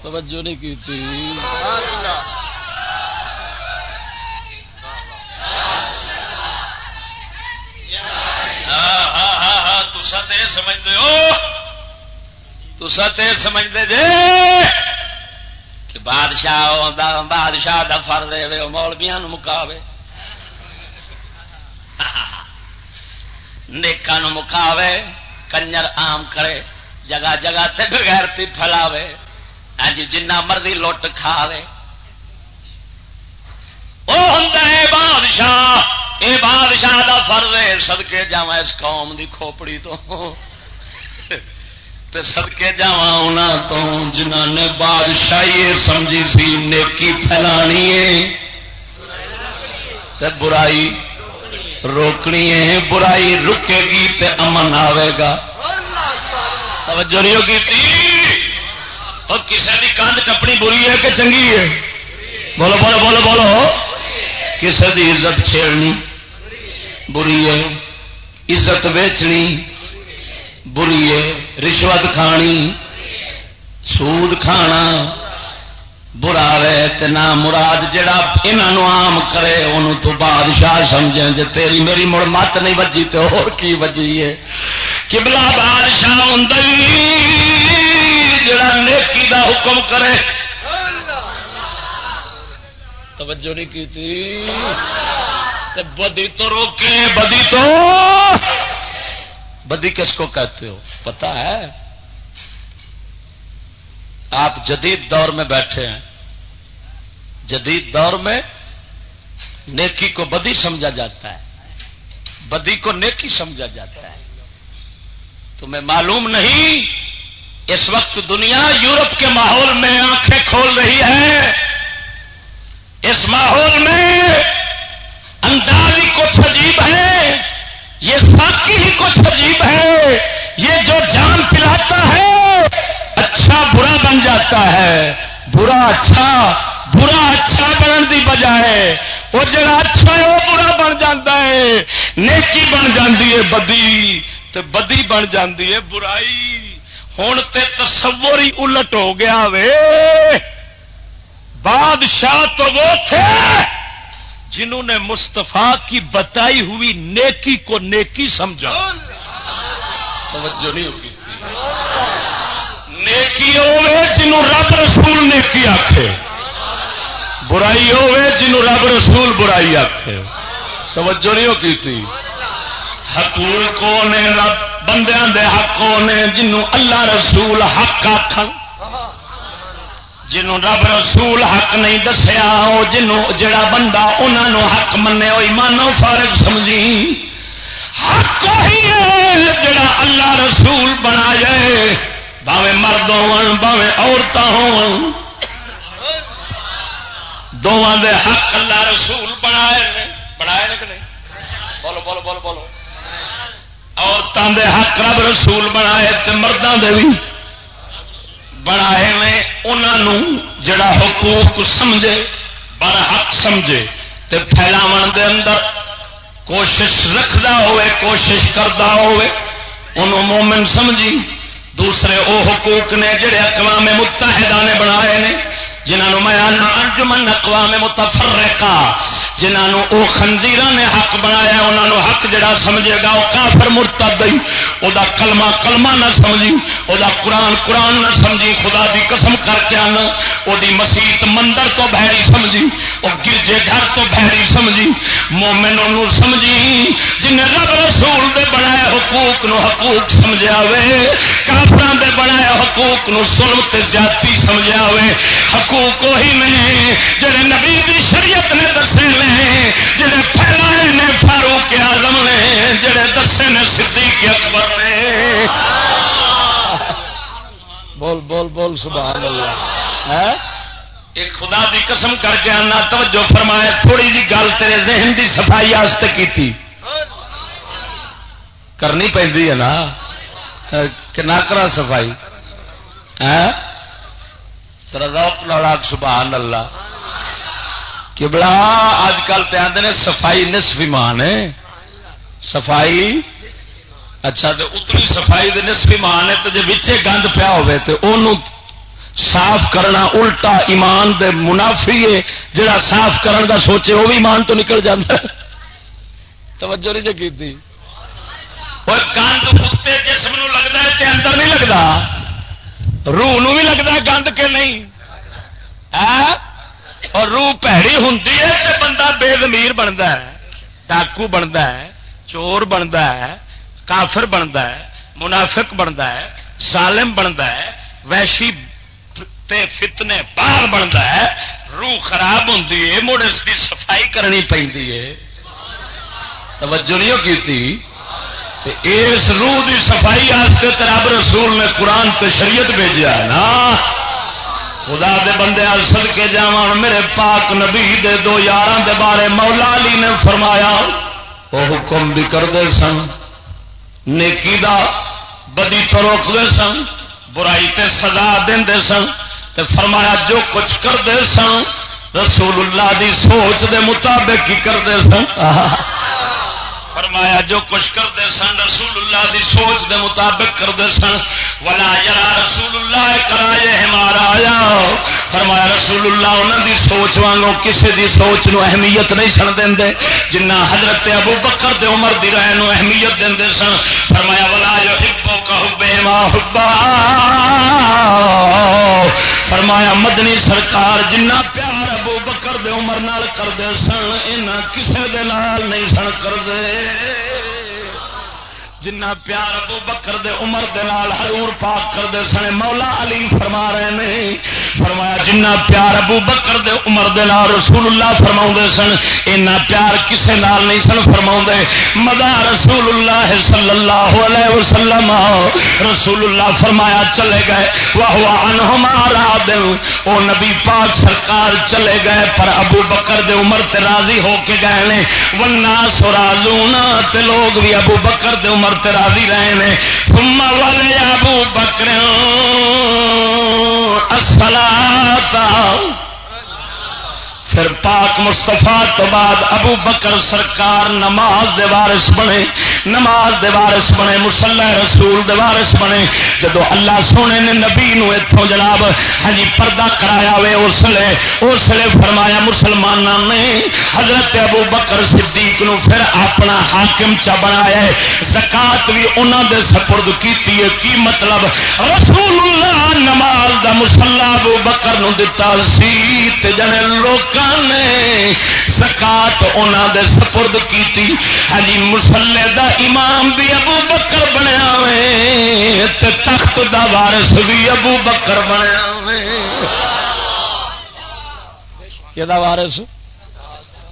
توجہ نہیں کی تھی۔ ہاں ہاں ہاں ہاں سمجھتے ہو۔ تسا تو سمجھتے جے کہ بادشاہ بادشاہ دا فر دے مولبیا مکاوے۔ نیکا مکاوے، کنجر آم کرے، جگہ جگہ تے بغیرتی پھیلاوے۔ اج جنہ مرضی لٹ کھاوے۔ وہ ہوں بادشاہ، اے بادشاہ دا فرض ہے سدکے جا اس قوم دی کھوپڑی تو۔ سدکے جا تو جنہ نے بادشاہی سمجھی سی، نیکی پھیلانی ہے۔ برائی روکنی ہے، برائی رکے گی تے امن آئے گا۔ توجہ نہیں ہوگی؟ اور کسی کی کندھ ٹپنی بری ہے کہ چنگی ہے؟ بولو بولو بولو بولو۔ کسی کی عزت چھیڑنی بری ہے، عزت ویچنی بری ہے رشوت کھانی، سود کھانا برا وے نہ مراد جڑا انہوں آم کرے ان تو بادشاہ سمجھے جی تیری میری مڑ مت نہیں بجی تو اور کی بجی ہے؟ کبلا بادشاہ ہوں جڑا نیکی دا حکم کرے۔ توجہ نہیں کی تھی بدی تو روکے، بدی تو بدی کس کو کہتے ہو؟ پتا ہے؟ آپ جدید دور میں بیٹھے ہیں۔ جدید دور میں نیکی کو بدی سمجھا جاتا ہے۔ بدی کو نیکی سمجھا جاتا ہے۔ تمہیں معلوم نہیں اس وقت دنیا یورپ کے ماحول میں آنکھیں کھول رہی ہے۔ اس ماحول میں انداز ہی کچھ عجیب ہے۔ یہ ساکی ہی کچھ عجیب ہے۔ یہ جو جان پلاتا ہے اچھا برا بن جاتا ہے۔ برا اچھا برا اچھا بننے کی بجائے وہ جڑا اچھا ہے، وہ برا بن جاتا ہے۔ نیکی بن جاتی ہے، بدی۔ تو بدی بن جاتی ہے، برائی۔ ہوں تے تصور ہی الٹ ہو گیا وے۔ بادشاہ تو وہ تھے۔ جنہوں نے مستفا کی بتائی ہوئی نیکی کو نیکی سمجھا۔ توجہ نہیں ہوگی۔ نیکی ہوے جنہوں رب رسول نیکی آخے برائی ہوے جنہوں رب رسول برائی آخے توجہ نہیں ہوگی تھی۔ حقوق نے رب بندیاں دے حق نے جنوں اللہ رسول حق آخ جنوں رب رسول حق نہیں دسیا وہ جنوں جڑا بندہ انہوں حق منے ہوئی مانو فارغ سمجھی۔ حق وہی ہے جڑا اللہ رسول بنا جائے باوے مرد ہون باوے عورتیں ہون دونوں دے حق اللہ رسول بنائے بنائے کہ نہیں؟ بولو بولو بولو بولو۔ عورتوں دے حق رب رسول بنائے مردوں دے بھی بنائے نے۔ انہوں جڑا حقوق سمجھے بر حق سمجھے تے پھیلاو دے اندر کوشش رکھدا ہوئے، کوشش کرتا ہوئے، انہوں مومن سمجھی، دوسرے او حقوق نے جڑے اقوام متحدہ نے بنائے نے جنہوں میں انجمن اقوام متفرقہ، جنہوں او خنزیر نے حق بنایا، انہوں حق جڑا سمجھے گا وہ کافر مرتد وہ کلمہ کلمہ نہ سمجھی وہ قرآن قرآن نہ سمجھی، خدا دی قسم کر کے آنا وہ مسیت مندر تو بہری سمجھی وہ گرجے گھر تو بہری سمجھی مومن انہوں سمجھی، جن رب رسول دے بنایا حقوق نو حقوق سمجھا وے کافران دے بنایا حقوق نو ظلم تے زیادتی سمجھا وے، حقوق حقوق وہی نے جڑے نبی دی شریعت نے دسے نے جڑے پھیلائے نے فاروق آزم نے جڑے دسے نے صدیق اکبر نے۔ بول بول بول سبحان اللہ۔ ایک خدا دی قسم کر کے آنا توجہ فرمایا تھوڑی جی گل تیرے ذہن دی صفائی آستے کی تھی کرنی پہ نا؟ کہ نہ کرا صفائی؟ روک سبحان اللہ۔ کہ بڑا اج کل تو آدھے نے صفائی نصف ایمان ہے۔ صفائی اچھا تو اتنی صفائی دے نصف ایمان ہے تو جی بچے گند پیا ہوئے تو انہوں صاف کرنا الٹا ایمان دے منافی ہے۔ جڑا صاف کرن دا سوچے وہ بھی ایمان تو نکل جاتا توجہ نہیں جی کی اور گند کتے جسم لگتا ہے تے اندر نہیں لگتا روح نو بھی لگتا گند کے نہیں؟ اور روح پیڑی ہوں بندہ بے زمیر بنتا ہے، ڈاکو بنتا ہے، چور بنتا ہے، کافر بنتا ہے، منافق بنتا ہے سالم بنتا ہے ویشی تے فتنے باہر بنتا ہے، روح خراب ہوں مڑ اس کی صفائی کرنی پہ توجہ نہیں کی اس روح کی صفائی رب رسول نے قرآن تے شریعت بھیجا ہے نا۔ خدا دے بندے سد کے جا میرے پاک نبی دے دو یار دے بارے مولا علی نے فرمایا، وہ حکم بھی کرتے سن، نیکی دا بدی تو روکتے سن، برائی تے سزا دے سن۔ تے فرمایا، جو کچھ کرتے سن، رسول اللہ دی سوچ دے مطابق کی کرتے سن۔ فرمایا، جو کچھ کرتے سن، رسول اللہ دی سوچ دے مطابق کرتے سن، ولا یار رسول اللہ کرائے ہمارا آیا فرمایا، رسول اللہ انہوں دی سوچ وانگو کسی دی سوچ نو اہمیت نہیں سن دے جنہ حضرت ابو بکر دے عمر دی رائے نو اہمیت دے سن۔ فرمایا، ولا جو ہبو کا ما حبا۔ فرمایا، مدنی سرکار جنہ پیار دے عمر نال کردے سن کسے دے نال نہیں سن کرتے جنہ پیار ابو بکر دے عمر دے نال حضور پاک کر دے سنے مولا علی فرما رہے نے۔ فرمایا، جنہ پیار ابو بکر دے عمر دے نال رسول اللہ فرما سن، اینا پیار کسے نال نہیں سن فرما مدا رسول اللہ صلی اللہ علیہ وسلم رسول اللہ فرمایا، چلے گئے۔ وہ انہمارا دل او نبی پاک سرکار چلے گئے، پر ابو بکر دے عمر تے راضی ہو کے گئے نے۔ ونا سرالونا تے لوگ بھی ابو بکر دے عمر تے راضی رہے ہیں۔ سما والے ابو بکر الصلاۃ پھر پاک مستفا تو بعد ابو بکر سرکار نماز دے وارث بنے، نماز دے وارث بنے مسلح رسول دے وارث بنے۔ جدو اللہ سونے نے نبی نو اتوں جناب ہاں جی، پردہ کرایا وے، اس لیے اس لیے فرمایا مسلمانوں نے، حضرت ابو بکر صدیق نو پھر اپنا حاکم چا بنایا ہے۔ زکات بھی انہوں دے سپرد کیتی ہے۔ کی مطلب؟ رسول اللہ نماز دا مسلح ابو بکر نو دتا سی جنے لوگ نے سکات انہوں دے سپرد کی ہاں جی، مسلے دا امام بھی ابو بکر بنیا وے تخت دا وارث بھی ابو بکر بنیا وے۔ یہ وارث؟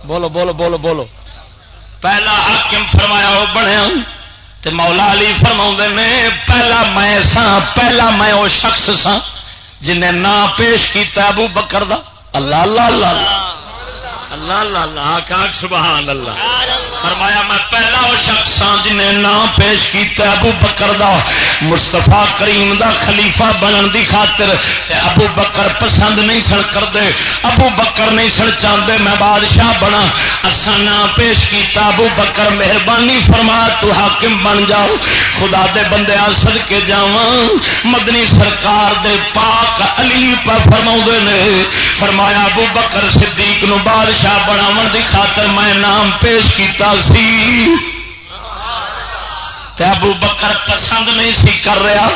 بولو بولو بولو بولو۔ پہلا حاکم فرمایا وہ بنیا، تے مولا علی فرما نے، پہلا میں سا پہلا میں وہ شخص سا جنہیں نام پیش کیتا ابو بکر دا۔ اللہ اللہ اللہ اللہ۔ این سبحان اللہ۔ فرمایا، میں پہلا وہ شخص ہاں جنہیں نام پیش کیتا ابو بکر دا مستفا کریم دا خلیفہ بنن دی خاطر۔ تے ابو بکر پسند نہیں سن کرتے ابو بکر نہیں سن چاہتے میں بادشاہ بنا۔ اصا نام پیش کیتا، ابو بکر مہربانی فرما، تو حاکم بن جاؤ۔ خدا دے بندے سد کے جا مدنی سرکار دے پاک علی پر فرما نے۔ فرمایا، ابو بکر صدیق نو بادشاہ بادشاہ بناو دی خاطر میں نام پیش کیتا سی ابو بکر پسند نہیں سی کر رہا۔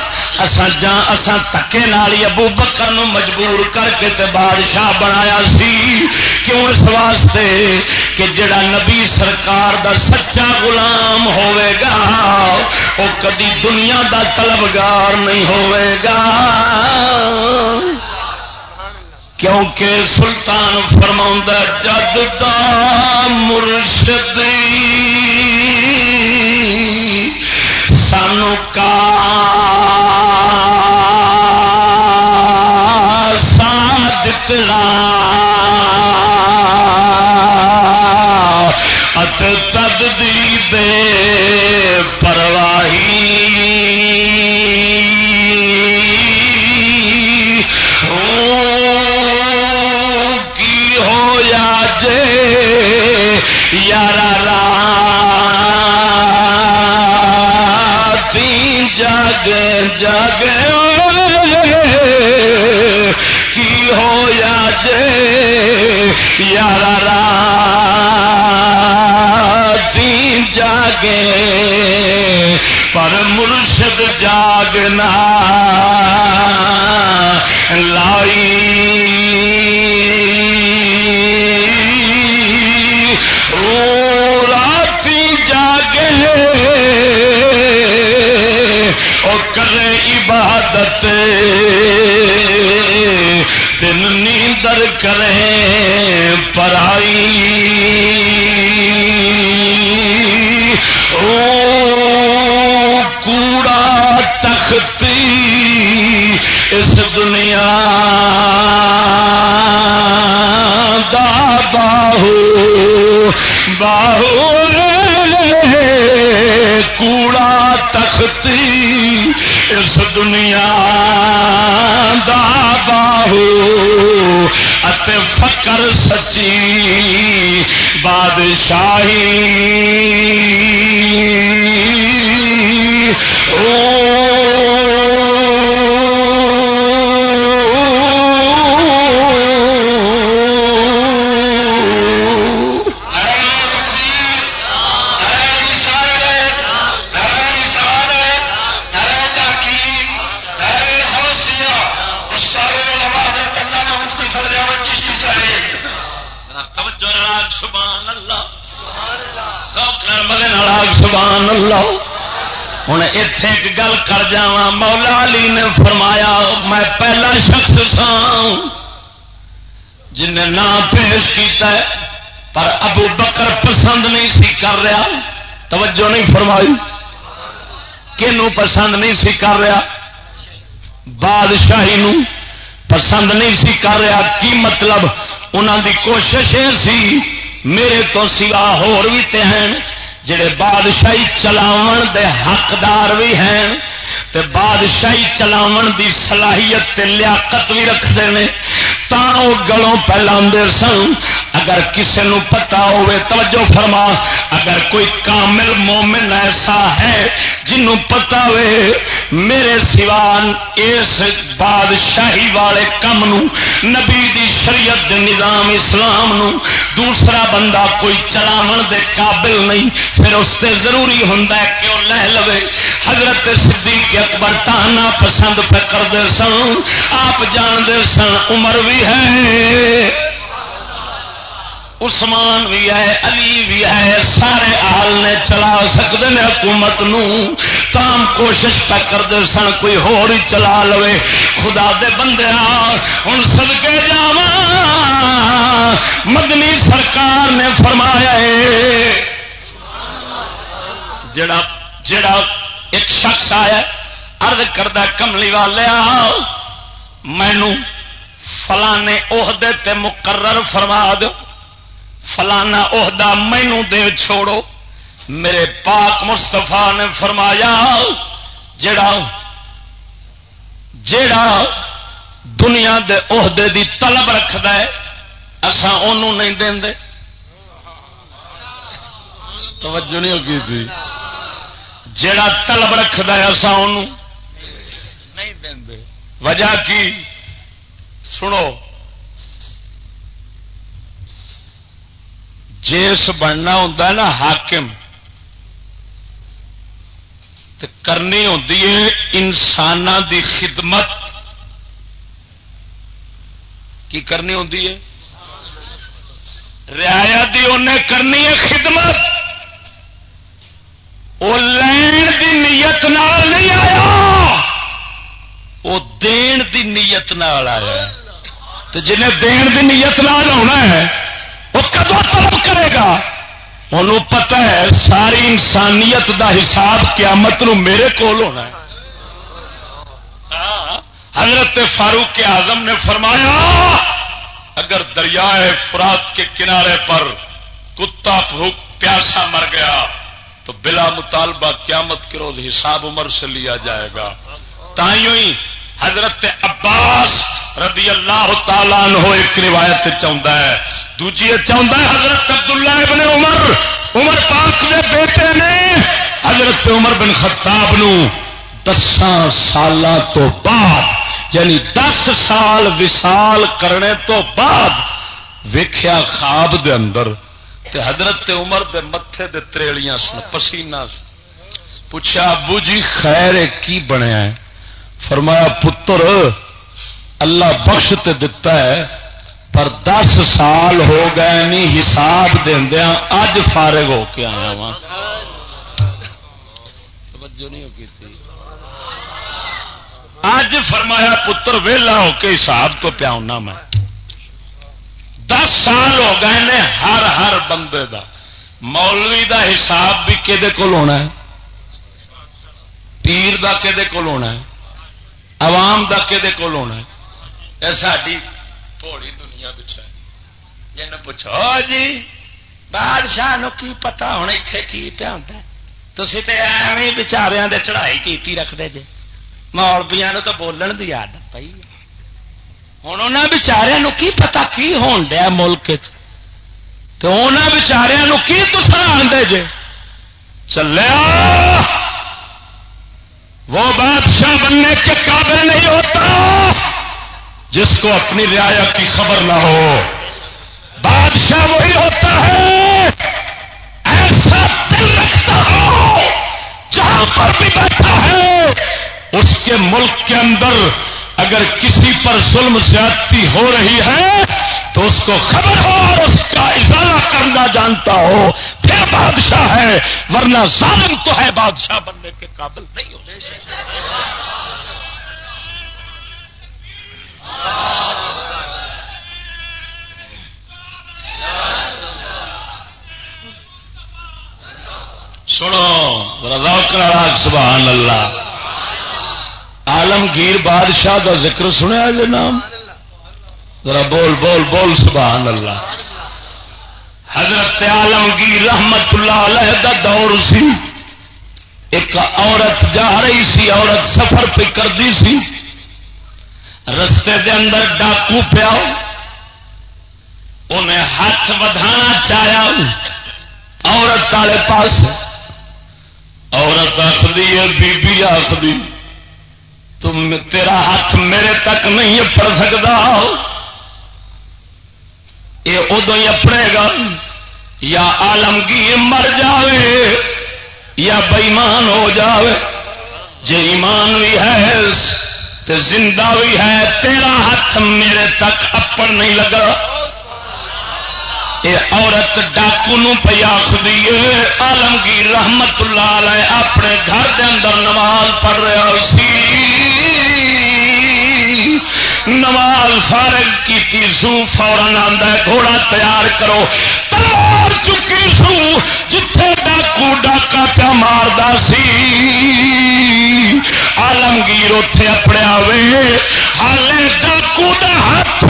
اسا جا اسا تکے نالی ابو بکر نو مجبور کر کے تے بادشاہ بنایا سی، کیوں اس واسطے کہ جڑا نبی سرکار دا سچا غلام ہوئے گا وہ کدی دنیا دا طلبگار نہیں ہوئے گا۔ کیونکہ سلطان فرما جد دا مرشد سانو کا سادتنا ات تد دی دے جگ کی ہو یا جے یار جی جاگے پر مرشد جاگنا۔ لائی۔ عبادت تین نیندر کریں پڑھائی او کوڑا تختی اس دنیا دا باہو۔ باہو کوڑا تختی اس دنیا دا باہو ات فکر سچی بادشاہی او ایک گل کر جا مولا علی نے فرمایا، میں پہلا شخص سا جن نام پیش کیتا ہے، پر ابو بکر پسند نہیں سی کر رہا۔ توجہ نہیں فرمائی۔ کنو پسند نہیں سی کر رہا؟ بادشاہی نو پسند نہیں سی کر رہا۔ کی مطلب؟ انہوں دی کوشش یہ سی، میرے تو سوا ہور بھی تے ہیں۔ جڑے بادشاہی چلاو دے حقدار بھی ہیں تے بادشاہی چلاو دی صلاحیت تے لیاقت بھی رکھتے ہیں تا وہ گلوں پہلا سن، اگر کسی نو پتا ہوے توجہ فرما، اگر کوئی کامل مومن ایسا ہے جنوں پتا ہوئے، میرے سوان اس بادشاہی والے کم نو، نبی دی شریعت دے نظام اسلام نو، دوسرا بندہ کوئی چلاو دے قابل نہیں، پھر اس سے ضروری ہوں کہ وہ لہ لو حضرت صدیق اکبر تانا پسند پہ کرتے سن۔ آپ جانتے سن، عمر بھی ہے۔ عثمان بھی ہے، علی بھی ہے۔ سارے آل نے چلا سکتے ہیں حکومت نو۔ تام کوشش پہ کرتے سن، کوئی ہور ہی چلا لو خدا دے بندے ہوں سد کے جا مدنی سرکار نے فرمایا جڑا جڑا ایک شخص آیا ارد کردہ کملی والے مینو فلانے عہدے تے مقرر فرما دو۔ فلانا عہدہ مینو دے چھوڑو۔ میرے پاک مستفا نے فرمایا، جڑا جڑا دنیا دے عہدے دی طلب رکھد ہے اسا انہوں نہیں دیں دے توجہ نہیں ہوگی تھی؟ جڑا طلب رکھد ہے نہیں دیں دے وجہ کی؟ سنو۔ جس بننا ہوں نا حاکم تو کرنی ہے انسان دی خدمت۔ کی کرنی ہے؟ رعایا دی انہیں کرنی ہے خدمت۔ وہ لین دی نیت نال نہیں آیا۔ وہ دین دی نیت نال آیا۔ تو جنہیں دین دی نیت نال ہونا ہے، وہ کدو طلب کرے گا؟ انہوں پتا ہے، ساری انسانیت دا حساب قیامت نو میرے کول ہونا ہے۔ حضرت فاروق اعظم نے فرمایا، اگر دریائے فرات کے کنارے پر کتا بھوک پیاسا مر گیا تو بلا مطالبہ قیامت کے روز حساب عمر سے لیا جائے گا۔ تائیوں ہی حضرت عباس رضی اللہ تعالیٰ عنہ ایک روایت چاہتا ہے۔ دوجی چاہتا ہے حضرت عبداللہ ابن عمر عمر پاک نے بیٹے نے حضرت عمر بن خطاب نو دساں سال تو بعد یعنی دس سال وسال کرنے تو بعد ویخیا خواب دے اندر تے حضرت عمر دے متے دے تریلیاں سن، پسینہ پوچھا، ابو جی خیر کی بنیا ہے؟ فرمایا، پتر، اللہ بخش تے دتا ہے، پر دس سال ہو گئے نہیں، حساب دیا اج فارغ ہو کے آیا وا اج فرمایا، پتر، ویلا ہو کے حساب تو پیا ہونا میں۔ دس سال ہو گئے نے ہر ہر بندے دا۔ مولوی دا حساب بھی کہ ہونا ہے۔ پیر دا کہ ہونا ہے۔ عوام کا کہ ہونا ہے۔ ساری تھوڑی دنیا پچھا جن پوچھو جی بادشاہ نو کی پتا ہوں اتنے کی پیا تھی تو ایویں بچاریا چڑھائی کی رکھتے جی مولبیا تو بولن کی آدت پی ہوں انہوں بچاریا کی پتا کی ہون دیا ملک تو انہوں بچاریا کی تصا آدھے جے؟ چلیا وہ بادشاہ بننے کے قابل نہیں ہوتا جس کو اپنی رعایا کی خبر نہ ہو۔ بادشاہ وہی ہوتا ہے۔ ایسا دل رکھتا ہو، جہاں پر بھی بیٹھا ہے، اس کے ملک کے اندر اگر کسی پر ظلم زیادتی ہو رہی ہے، تو اس کو خبر ہو اور اس کا اشارہ کرنا جانتا ہو۔ پھر بادشاہ ہے، ورنہ ظالم تو ہے بادشاہ بننے کے قابل نہیں ہو۔ سنو رضا سبحان اللہ۔ عالمگیر بادشاہ کا ذکر سنیا جی نام؟ ذرا بول بول بول، سبحان اللہ۔ حضرت عالمگیر رحمت اللہ علیہ دا دور سی۔ ایک عورت جا رہی سی، عورت سفر پہ کرتی سی۔ رستے دے اندر ڈاکو پیا۔ انہیں ہاتھ بدھانا چاہیا۔ عورت والے پاس۔ عورت آخری ہے، بی بی آخری۔ تم تیرا ہاتھ میرے تک نہیں پڑ سکتا۔ یہ ادو ہی اپنے گا۔ یا آلمگیر مر جائے یا بےمان ہو جائے جی ایمان بھی ہے تو زندہ بھی ہے، تیرا ہاتھ میرے تک اپڑ نہیں لگا۔ یہ عورت ڈاکو پہ آخری آلمگیر رحمت اللہ علیہ اپنے گھر کے اندر نماز پڑھ رہا سی۔ نماز فارغ کی سو فورن آدھا گھوڑا تیار کرو۔ تلوار چکی سو جتھے ڈاکو ڈاکا پیا ماردا سی۔ آلمگیر اتے اپنے آئے ہالے ڈاکو دا ہاتھ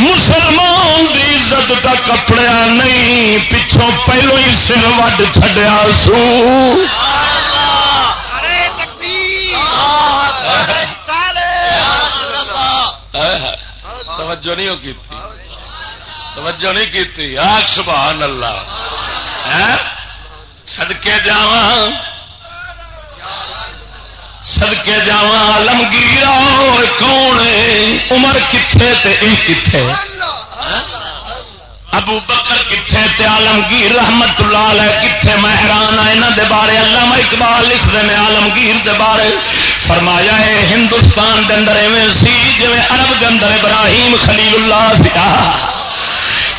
مسلمان دی عزت کا کپڑیا نہیں، پچھوں پہلو ہی سر وڈ چڈیا سو توجہ نہیں کی توجہ نہیں کی آگ سبحان اللہ۔ سدکے جا سدکے جا لمگیر کون عمر کتنے کتنے ابو بکر کتنے تے آلمگیر رحمت اللہ علیہ کتنے میں حیران یہاں دے بارے اللہ اقبال لکھ رہے آلمگیر دے بارے فرمایا ہے، ہندوستان دے اندر ایویں سی جی عرب دے اندر ابراہیم خلیل اللہ سکھا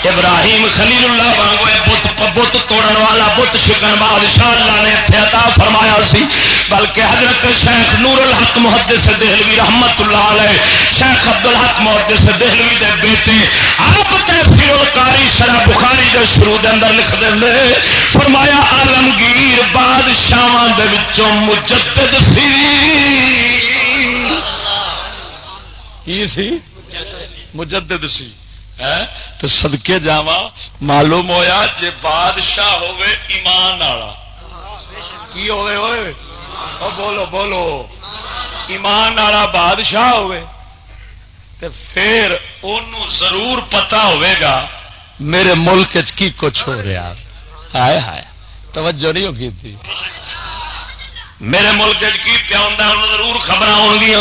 ابراہیم خلیل اللہ وانگو بت بت توڑن والا، بت شکن بادشاہ اللہ نے اتنے عطا فرمایا سی۔ بلکہ حضرت شیخ نور الحق محدث دہلوی رحمت اللہ علیہ، شیخ عبد الحق محدث دہلوی دے بیٹے، آپ تحصیل القاری شرح بخاری دے شروع دے اندر لکھ دے فرمایا عالمگیر بادشاہ دے وچوں مجدد سی۔ کی سی؟ مجدد سی۔ تو سدکے جا معلوم ہویا جے بادشاہ ہوئے ایمان والا۔ کی ہوئے ہوئے او بولو بولو۔ ایمان والا بادشاہ ہوئے تے پھر انہوں ضرور پتا ہوئے گا میرے ملک کی کچھ ہو رہا ہائے ہائے۔ توجہ نہیں ہوگی تھی؟ میرے ملک کی پیا ہوں ضرور خبر ہو گیا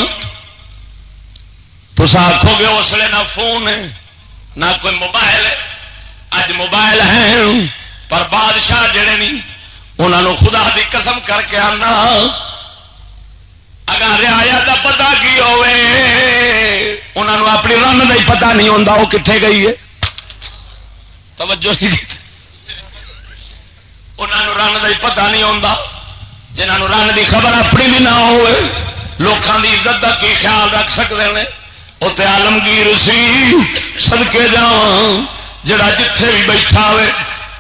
تو آخو گے، اس لیے نہ فون ہے۔ نہ کوئی موبائل اج موبائل ہے۔ پر بادشاہ جڑے نہیں انہوں خدا دی قسم کر کے آنا اگر ریا کا پتا کی انہوں اپنی رن کا ہی پتا نہیں ہوتا وہ کتنے گئی ہے۔ توجہ انہوں رن کا ہی پتا نہیں ہوتا جنہوں رن کی خبر اپنی بھی نہ ہوئے لوگوں کی عزت کا کی خیال رکھ سکتے ہیں اتنے آلمگیر سی سدکے جا جڑا جتھے بھی بیٹھا ہوئے،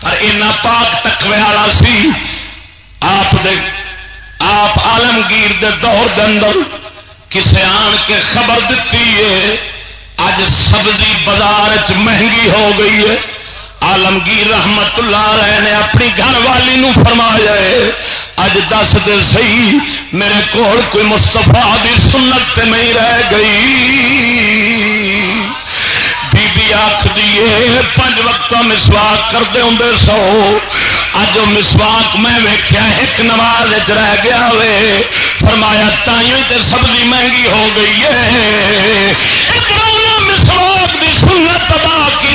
پر اینا پاک تکوے والا سی۔ آپ دے، آپ آلمگیر دے دور دے اندر کسے آن کے خبر دیتی ہے اج سبزی بازار چ مہنگی ہو گئی ہے۔ آلمگیر رحمت اللہ رہے نے اپنی گھر والی نو فرمایا اج دس دے سی میرے کول کوئی مستفا دی سنت نہیں رہ گئی۔ بی بی آخ دیے وقت مسواک کرتے ہوں سو۔ اج مسواک میں ویخیا ایک نماز رہ گیا وے۔ فرمایا، تائیوں تے سبزی مہنگی ہو گئی ہے۔ مسواک دی سنت ادا کی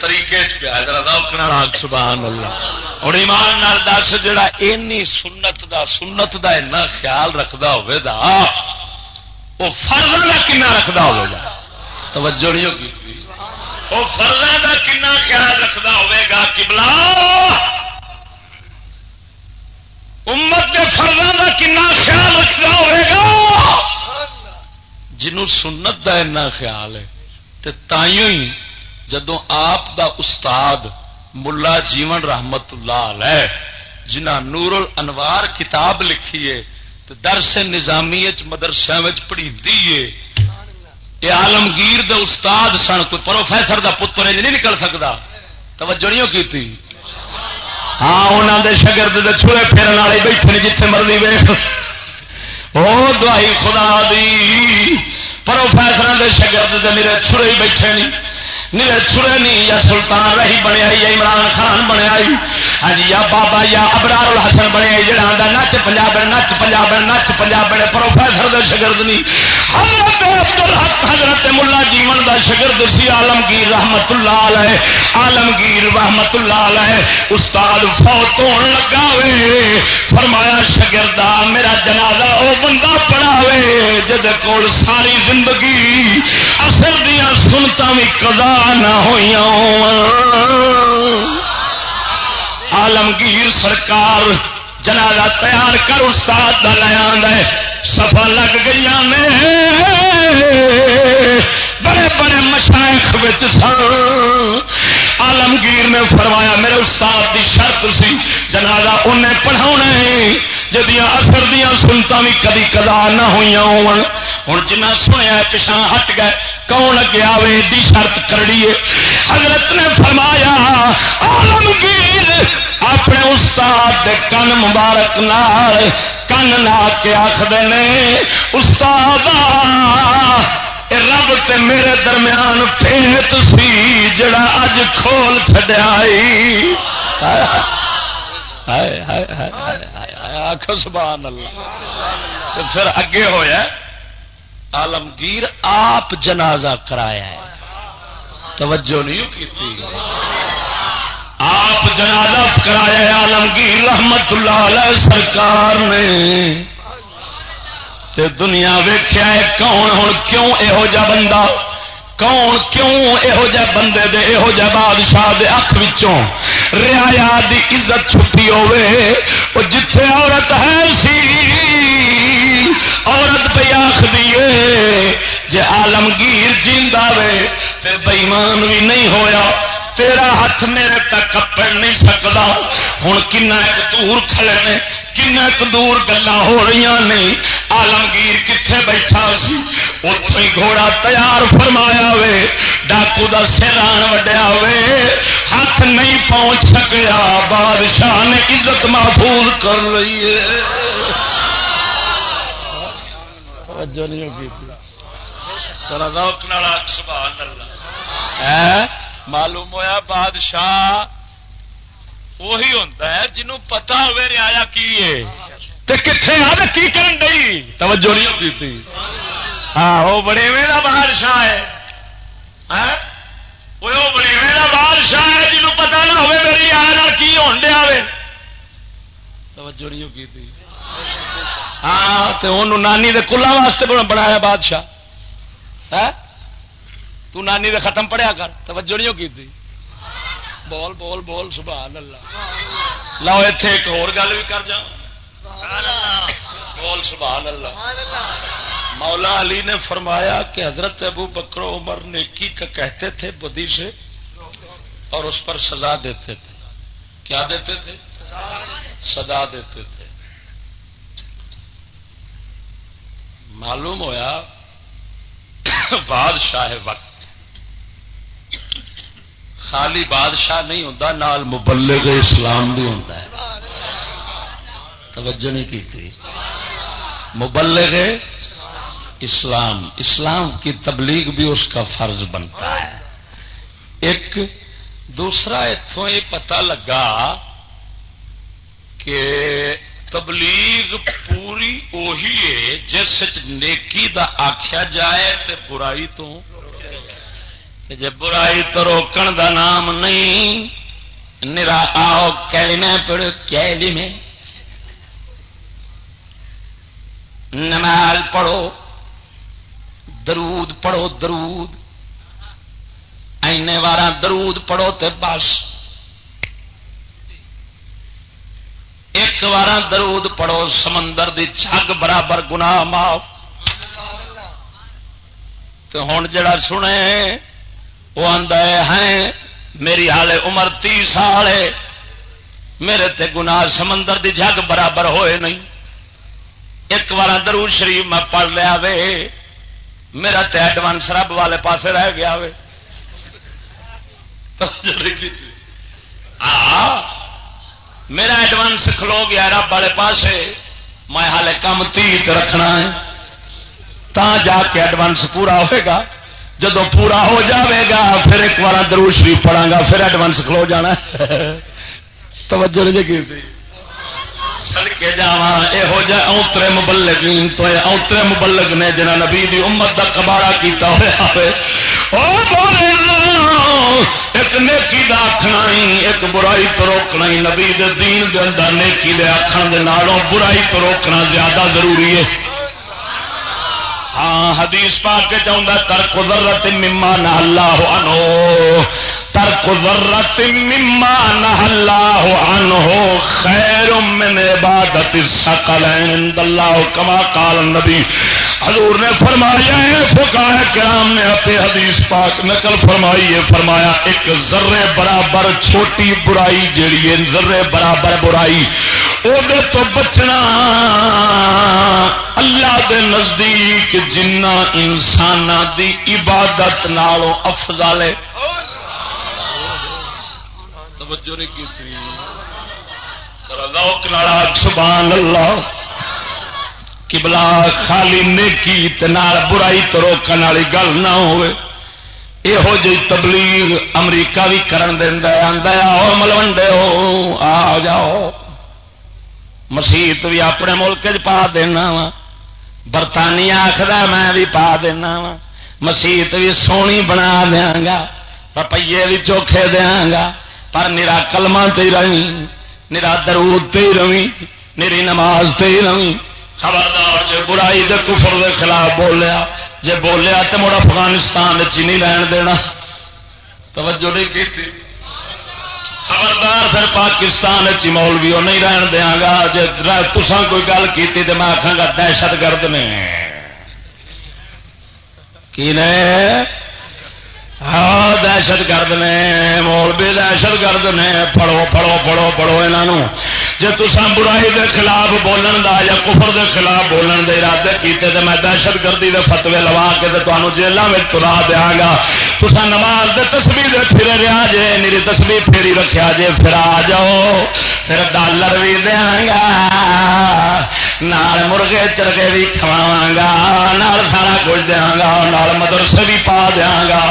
طریقے سبحان اللہ۔ اور ایمان نال دس جڑا اینی سنت دا سنت دا اینا خیال رکھدا ہوئے دا وہ فرض دا کنا رکھدا ہوئے گا توجہ نہیں ہوگی؟ وہ فرض دا کنا خیال رکھدا ہوئے گا قبلہ۔ امت کے فرض دا کنا خیال رکھدا ہوئے گا۔ جنوں سنت دا اینا خیال ہے تے تائیوں ہی جدو آپ دا استاد ملا جیون رحمت اللہ علیہ، جنہ نور الانوار کتاب لکھی ہے درس نظامی مدرسے پڑھی یہ آلمگیر دے استاد سن، کوئی پروفیسر دا پتر نہیں نکل سکتا توجہ نہیں کی ہاں انہوں دے شگرد دے چھوڑے پھرن والے بیٹھے جتنے مرضی ویخ او دعائی خدا دی۔ پروفیسر دے شگرد دے میرے چھڑے بیٹھے نہیں نیل چھڑے نہیں یا سلطان رہی بنیا یا عمران خان بنیا ہاں جی یا بابا، یا ابرار الحسن بنے جڑا آدھا نچ پنجاب نچ پنجاب نچ پنجاب پروفیسر دے شگرد نہیں حضرت عبدالحق حضرت ملا جیون دا شگرد سی عالمگیر رحمت اللہ علیہ، عالمگیر رحمت اللہ علیہ، استاد فوت ہون لگا وے۔ فرمایا شگردا میرا جنازہ او بندہ پڑھاوے جد کول ساری زندگی اصل دیا سنتا بھی قضا نہ ہوئی آلمگیر سرکار جنازہ تیار کر، استاد لیا سفا لگ گئی بڑے بڑے مشائخ سن۔ آلمگیر نے فرمایا، میرے استاد کی شرط سی۔ جنازہ انہیں پڑھا جدیا اثر دیا سنتا بھی کدی کدا نہ ہوئی ہوں جنہ سنیا پچھا ہٹ گئے، کون اگے آئے دی شرط کریے حضرت نے فرمایا آلمگیر اپنے استاد دے کن مبارک نال کن لا کے آخر نے، استاد رب تے میرے درمیان پیت سی جڑا اج کھول چڈیا آخو سبحان اللہ۔ پھر اگے ہویا آلمگیر آپ جنازہ کرایا ہے۔ توجہ نہیں کی آپ جنازہ کرایا آلمگیر رحمت اللہ علیہ سرکار نے۔ تے دنیا ویخیا کون ہوں کیوں یہو جا بندہ؟ کون کیوں یہو جہ بندے دے یہو جہ بادشاہ دے اکھ وچوں رعایا دی عزت چھپی ہوے او جتھے عورت ہے سی، عورت پہ آخ دیے جے عالمگیر جیندا وے، تے بےمان بھی نہیں ہویا۔ تیرا ہاتھ میرے تک کپڑ نہیں سکتا۔ ہوں کن دور کھڑے نے کن دور گلا ہو رہی نے۔ آلمگیر کتنے بیٹھا سی؟ اتو ہی گھوڑا تیار فرمایا وے۔ ڈاکو کا سیران وڈیا وے۔ ہاتھ نہیں پہنچ سکیا۔ بادشاہ نے عزت محفوظ کر رہی ہے۔ معلوم ہوا بادشاہ وہی ہوتا ہے جنہوں پتا ہوئے ریا کی کتنے کی کرن ڈی توجہ نہیں کی ہاں وہ بڑے میرا بادشاہ ہے۔ ہاں؟ وہ بڑے میرا بادشاہ ہے جنہوں پتا نہ ہوئے میری آیا کی ہون دیا توجہ نہیں کی ہاں تو انہوں نانی دے کلا واسطے بنایا بادشاہ۔ ہاں؟ تو نانی دے ختم پڑھیا کر، توجہ نہیں کی تھی بول بول بول، سبحان اللہ۔ لو اتے ایک اور گل بھی کر جا بول، سبحان اللہ۔ مولا علی نے فرمایا کہ حضرت ابو بکرو عمر نیکی کا کہتے تھے، بدی سے، اور اس پر سزا دیتے تھے۔ کیا دیتے تھے؟ سزا دیتے تھے۔ معلوم ہویا، بادشاہ وقت خالی بادشاہ نہیں ہوتا نال مبلغ اسلام بھی ہوتا ہے۔ توجہ نہیں کی مبلغ اسلام اسلام کی تبلیغ بھی اس کا فرض بنتا ہے۔ ایک دوسرا اتوں یہ پتا لگا کہ تبلیغ پوری اوہی ہے جس نیکی دا آخیا جائے تے برائی تو جے برائی تو روکن دا نام نہیں، نرا آؤ کیلمے پڑھ کیلمے نماز پڑھو، درود پڑھو، درود۔ اینے وارا درود پڑھو تے بس۔ ایک بار درود پڑھو، سمندر دی چھگ برابر گنا معاف۔ تو ہوں جڑا سنے وہ آدھا ہے میری حال عمر تی سال ہے۔ میرے تے گناہ سمندر دی جگ برابر ہوئے نہیں۔ ایک بار درود شریف میں پڑھ لیا وے میرا تے ایڈوانس رب والے پاسے رہ گیا وے میرا ایڈوانس کھلو گیا رب والے پاس میں ہال کم تیت رکھنا ہے۔ تا جا کے ایڈوانس پورا ہوئے گا۔ جب پورا ہو جاوے گا، پھر ایک بار درو شریف پڑا گا، پھر ایڈوانس کھلو جانا۔ توجہ نہیں کی سڑکے جا یہ اوترے مبلک تو یہ اوترے مبلک نے جنہ نبی دی امت کا کباڑا کیتا ہوا ایک نیکی دا آخنا ایک برائی تو روکنا ہی۔ نبی دے دین دے اندر نیکی دے آخر دے نالوں برائی تو روکنا زیادہ ضروری ہے۔ ہاں حدیث پا کے چاہتا ترک ضرورت مما نہ اللہ انو ترک ضرورت مما نہ اللہ انو خیر من عبادت سقلین اللہ، کما قال نبی حضور نے فرمایا ہے فکا کرام نے اپنے حدیث پاک نقل فرمائی ہے فرمایا، ایک ذرے برابر چھوٹی برائی جیڑی ہے ذرے برابر برائی وہ تو بچنا اللہ دے نزدیک جنہ انسان دی عبادت نالوں افضل ہے۔ توجہ نہیں کی سبحان اللہ۔ کبلا خالی نیکی تنال برائی تو روکن والی گل نہ ہوئے۔ یہو جی تبلیغ امریکہ بھی کرن دینا آدھا آؤ ملوڈے ہو آ جاؤ۔ مسیت بھی اپنے ملک چ پا دینا وا۔ برطانیہ آخر میں بھی پا دینا وا مسیت بھی سونی بنا دیا گا روپیے بھی چوکھے دیا گا پر نرا کلما تے رہی، نرا درود تے رہی میری نماز تے رہی। خبردار جی برائی دے کفر دے خلاف بولیا، جے بولیا تو مڑ افغانستان چینی لین دینا। توجہ نہیں کی خبردار پھر پاکستان چمول بھی وہ نہیں رہن دیا گا جی تسان کوئی گل کی تو میں آخا گا دہشت گرد نے۔ کی نے؟ ہاں دہشت گرد نے مول بھی دہشت گرد نے، پڑھو پڑھو پڑھو پڑھو یہاں جی تسان برائی دے خلاف بولن دا یا کفر دے خلاف بولن دے ارادے کیتے تے میں دہشت گردی دے فتوے لوا کے تمہوں جیلوں میں تلا دیا گا۔ تسا نماز دے تسبیح دے پھر رہا جے میری تسبیح پھیری رکھا جے، پھر آ جاؤ، پھر ڈالر بھی دیا گا۔ نال مرغے چرگے بھی کھواوا گا، نال سارا کچھ دیا گا، نال مدرسے بھی پا دیا گا۔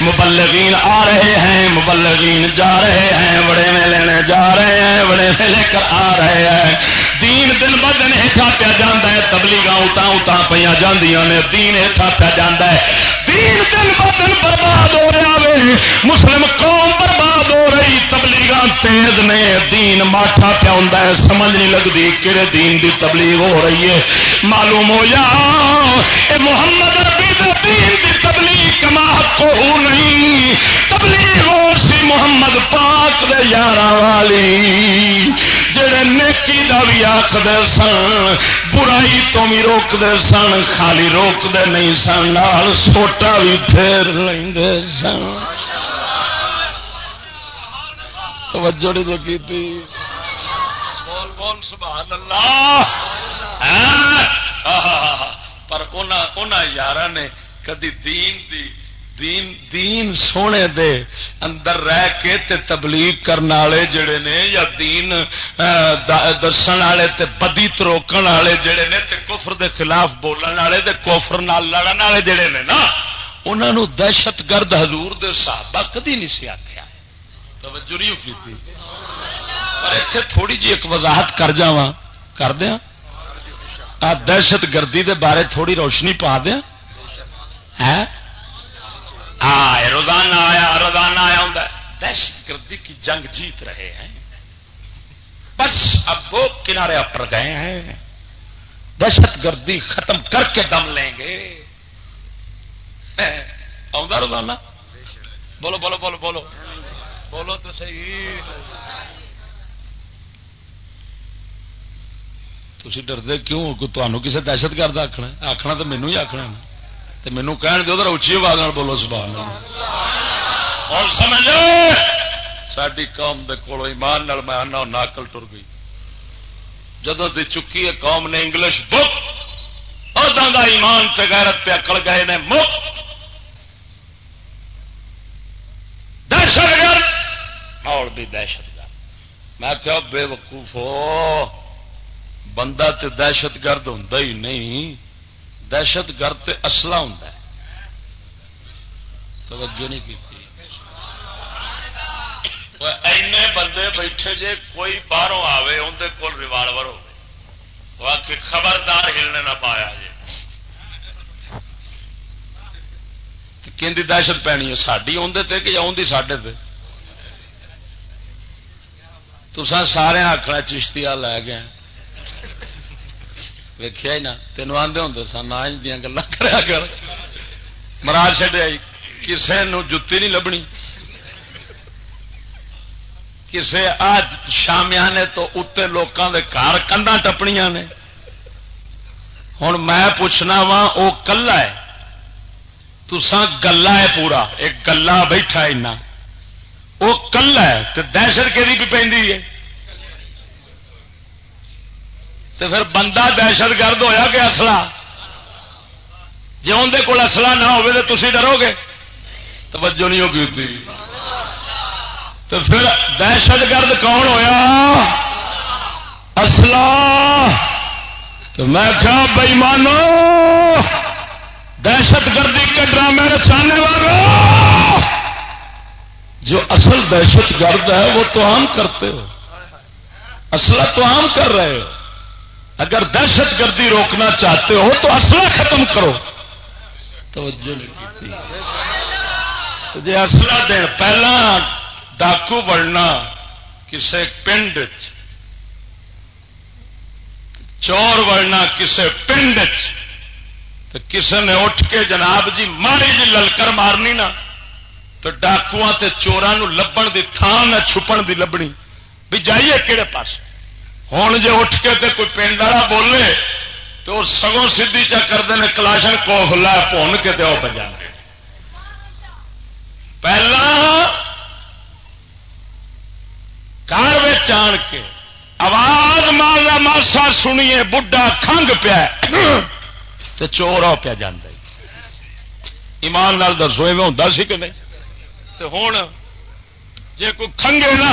مبلغین آ رہے ہیں، مبلغین جا رہے ہیں، بڑے میں لینے جا رہے ہیں، بڑے میں لے کر آ رہے ہیں۔ دین دن ب دن ہیٹا پیا جا ہے تبلیغ اتنا اتنا پہ جاندیاں نے، دین ہیٹا پیا جا ہے۔ دین دن ب دن برباد ہو رہا ہے مسلم قوم برباد ہو رہی تبلیغ تیز نے، دین ماٹھا پیا ہوں سمجھ نہیں لگتی کہڑے دین دی تبلیغ ہو رہی ہے۔ معلوم ہو جا محمد ربی دین دی تبلیغ کما کو ہو نہیں. تبلیغ ہو سی محمد پاک دے یار والی. جڑے نیکی دا بھی آخر سن، برائی تو بھی روکتے سن، خالی روکتے نہیں سن، نال سوٹا بھی پھیر لیں سن. توجہ نہیں دیکھی تھی. بول بول، سبحان اللہ. ہاں؟ پر یار نے کدی دین دی دین دین سونے دے اندر رہ کے تے تبلیغ کرنے والے جڑے نے یا دین دسن والے تے بدی تروکن والے جڑے نے تے کفر دے خلاف بولن والے تے کفر نال لڑن والے جڑے نے نا، انہاں نو دہشت گرد حضور دے صحابہ کدی نہیں سی آکھیا۔ توجہ نہیں کی تھی پر ایتھے تھوڑی جی ایک وضاحت کر جاواں۔ کر دیا آ، دہشت گردی دے بارے تھوڑی روشنی پا دیا ہے؟ ہاں، روزانہ آیا روزانہ آیا ہوں دہشت گردی کی جنگ جیت رہے ہیں۔ بس اب وہ کنارے اپر گئے ہیں۔ دہشت گردی ختم کر کے دم لیں گے۔ روزانہ؟ بولو بولو بولو بولو۔ بولو تو صحیح۔ تھی ڈردے کیوں؟ تمہوں کسی دہشت گرد آخنا آخنا تو مینو ہی آخنا تو مینو کہن دو اچھی آواز بولو سبحان اور سمجھ ساری قوم دے کولو ایمان نال میں آنا ناکل ٹر گئی۔ جدو دی چکی ہے قوم نے انگلش بک ادا کا ایمان تے غیرت تے اکڑ گئے نے مفت دہشت گرد۔ اور بھی دہشت گرد۔ میں کیا بے وقوف ہو۔ بندہ تے دہشت گرد ہوں ہی نہیں۔ دہشت گرد تے اصلہ ہوں توجہ نہیں کی اینے بندے بیٹھے جے کوئی باہروں آوے اندر کول ریوالور ہو خبردار ہلنے نہ پایا جی کہ دہشت پینی ہے ساری اندر کہ آدھی سڈے تو سارے آخنا چشتی لے گیا ویخیا ہی نہ تینوں آدھے ہوں سن آج دیا گلا کر۔ مرا چڈیا کسی جتی نہیں لبنی۔ کسے آج شامیانے تو اتنے لوگوں کے گھر کنڈا ٹپنیاں نے۔ ہوں میں پوچھنا وا وہ کلا ہے؟ تسان گلا ہے پورا۔ ایک گلا بیٹھا اینا۔ وہ کلا ہے تو دہشت کہ بھی پہ تو پھر بندہ دہشت گرد ہویا کہ اصلا جی اندر کول اصلا نہ ہو تو تھی ڈرو گے؟ توجہ نہیں ہوگی تو پھر دہشت گرد کون ہویا؟ اصلا تو میں کیا بئی مانو، دہشت گردی کے ڈرامے رچانے والا جو اصل دہشت گرد ہے، وہ تو عام کرتے ہو۔ اصلہ تو عام کر رہے ہو۔ اگر دہشت گردی روکنا چاہتے ہو تو اصلہ ختم کرو۔ توجہ جی اصلہ دین پہلا ڈاکو بڑھنا کسی پنڈ چور بڑھنا کسی پنڈ تو کسی نے اٹھ کے جناب جی ماڑی جی للکر مارنی نا تو ڈاکو چوران لبن کی تھان نہ چھپن دی لبنی۔ بھی جائیے کہڑے پاس ہوں جی اٹھ کے تے کوئی پنڈ والا بولے تو سگوں سیدھی چا کرتے ہیں کلاشن کوف لا پون کے تو پہ جانے پہلا کار آن کے آواز مارنا ماسا سنیے، بڈھا کھنگ پیا تو چور آ پیا جانا ایمان نال دسو ایویں ہوں سی کہ نہیں؟ ہوں جی کوئی کھنگے نا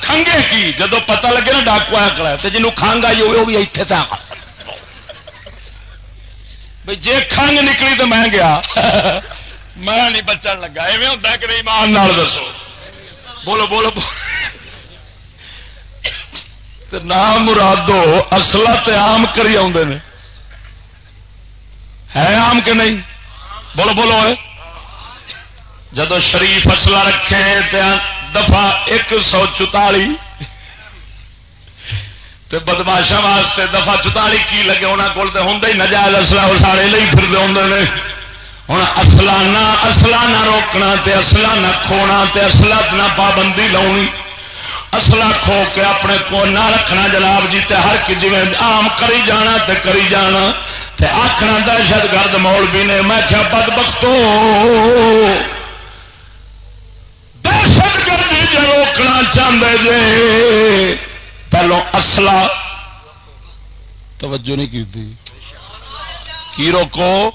کھنگے کی؟ جدو پتا لگے نا ڈاکو آیا کرا تو جنوب کھانگ آئی ہوئے وہ بھی اتنے تک بھائی جی کھنگ نکلی تو میں گیا۔ میں نہیں بچن لگا۔ ایویں ہوتا کہ نہیں ایمان نال دسو۔ بولو بولو نام مرادو اصلا تے آم کری آدھے ہے آم کہ نہیں؟ بولو بولو۔ جدو شریف اصلا رکھے دفا ایک سو چوتالی بدماشا واسطے دفا چوتالی کی لگے انہوں کو ہوں ہی نجائز اصلا وہ سارے لے پھر آدھے ہوں اصلانہ اصلانہ روکنا تے اصلانہ کھونا تے اصلا نہ پابندی لاؤنی اصلا کھو کے اپنے کو نہ رکھنا جناب جی تے ہر جی آم کری جانا تے کری جانا۔ تے آخنا دہشت گرد مولوی نے، میں کیا بد بختو دہشت گردی جو روکنا چاہتے جے۔ پہلو اصلا توجہ نہیں کی کی روکو؟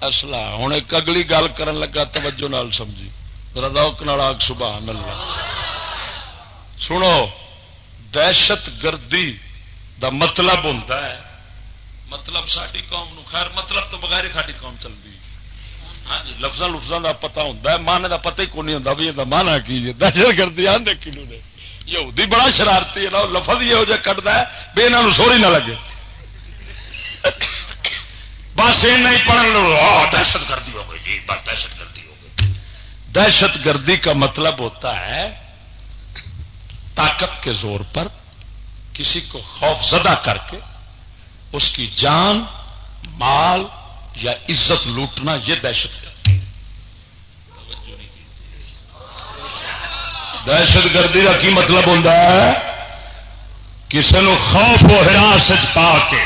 اصلا ہوں ایک اگلی گل کرن لگا، توجہ نال سمجھی۔ ردوک نال آگ سبحان اللہ۔ سنو، دہشت گردی دا مطلب ہوتا ہے۔ مطلب ساری قوم نو خیر مطلب تو بغیر ساری قوم چلتی ہاں جی، لفظ لفظوں کا پتا ہوتا ہے مان کا پتا ہی کون نہیں ہوتا بھی یہ مانا کی جی؟ دہشت گردی آدھے کلو نے یہودی بڑا شرارتی ہے نا، لفظ یہ جہ کٹتا ہے، بے یہاں سوری نہ لگے۔ بس یہ نہیں پڑھن لو دہشت گردی ہو گئی جی بس دہشت گردی ہو گئی۔ دہشت گردی کا مطلب ہوتا ہے، طاقت کے زور پر کسی کو خوف زدہ کر کے اس کی جان، مال یا عزت لوٹنا یہ دہشت گردی دہشت گردی کا کی مطلب ہوتا ہے؟ کسی نے خوف و ہراس پا کے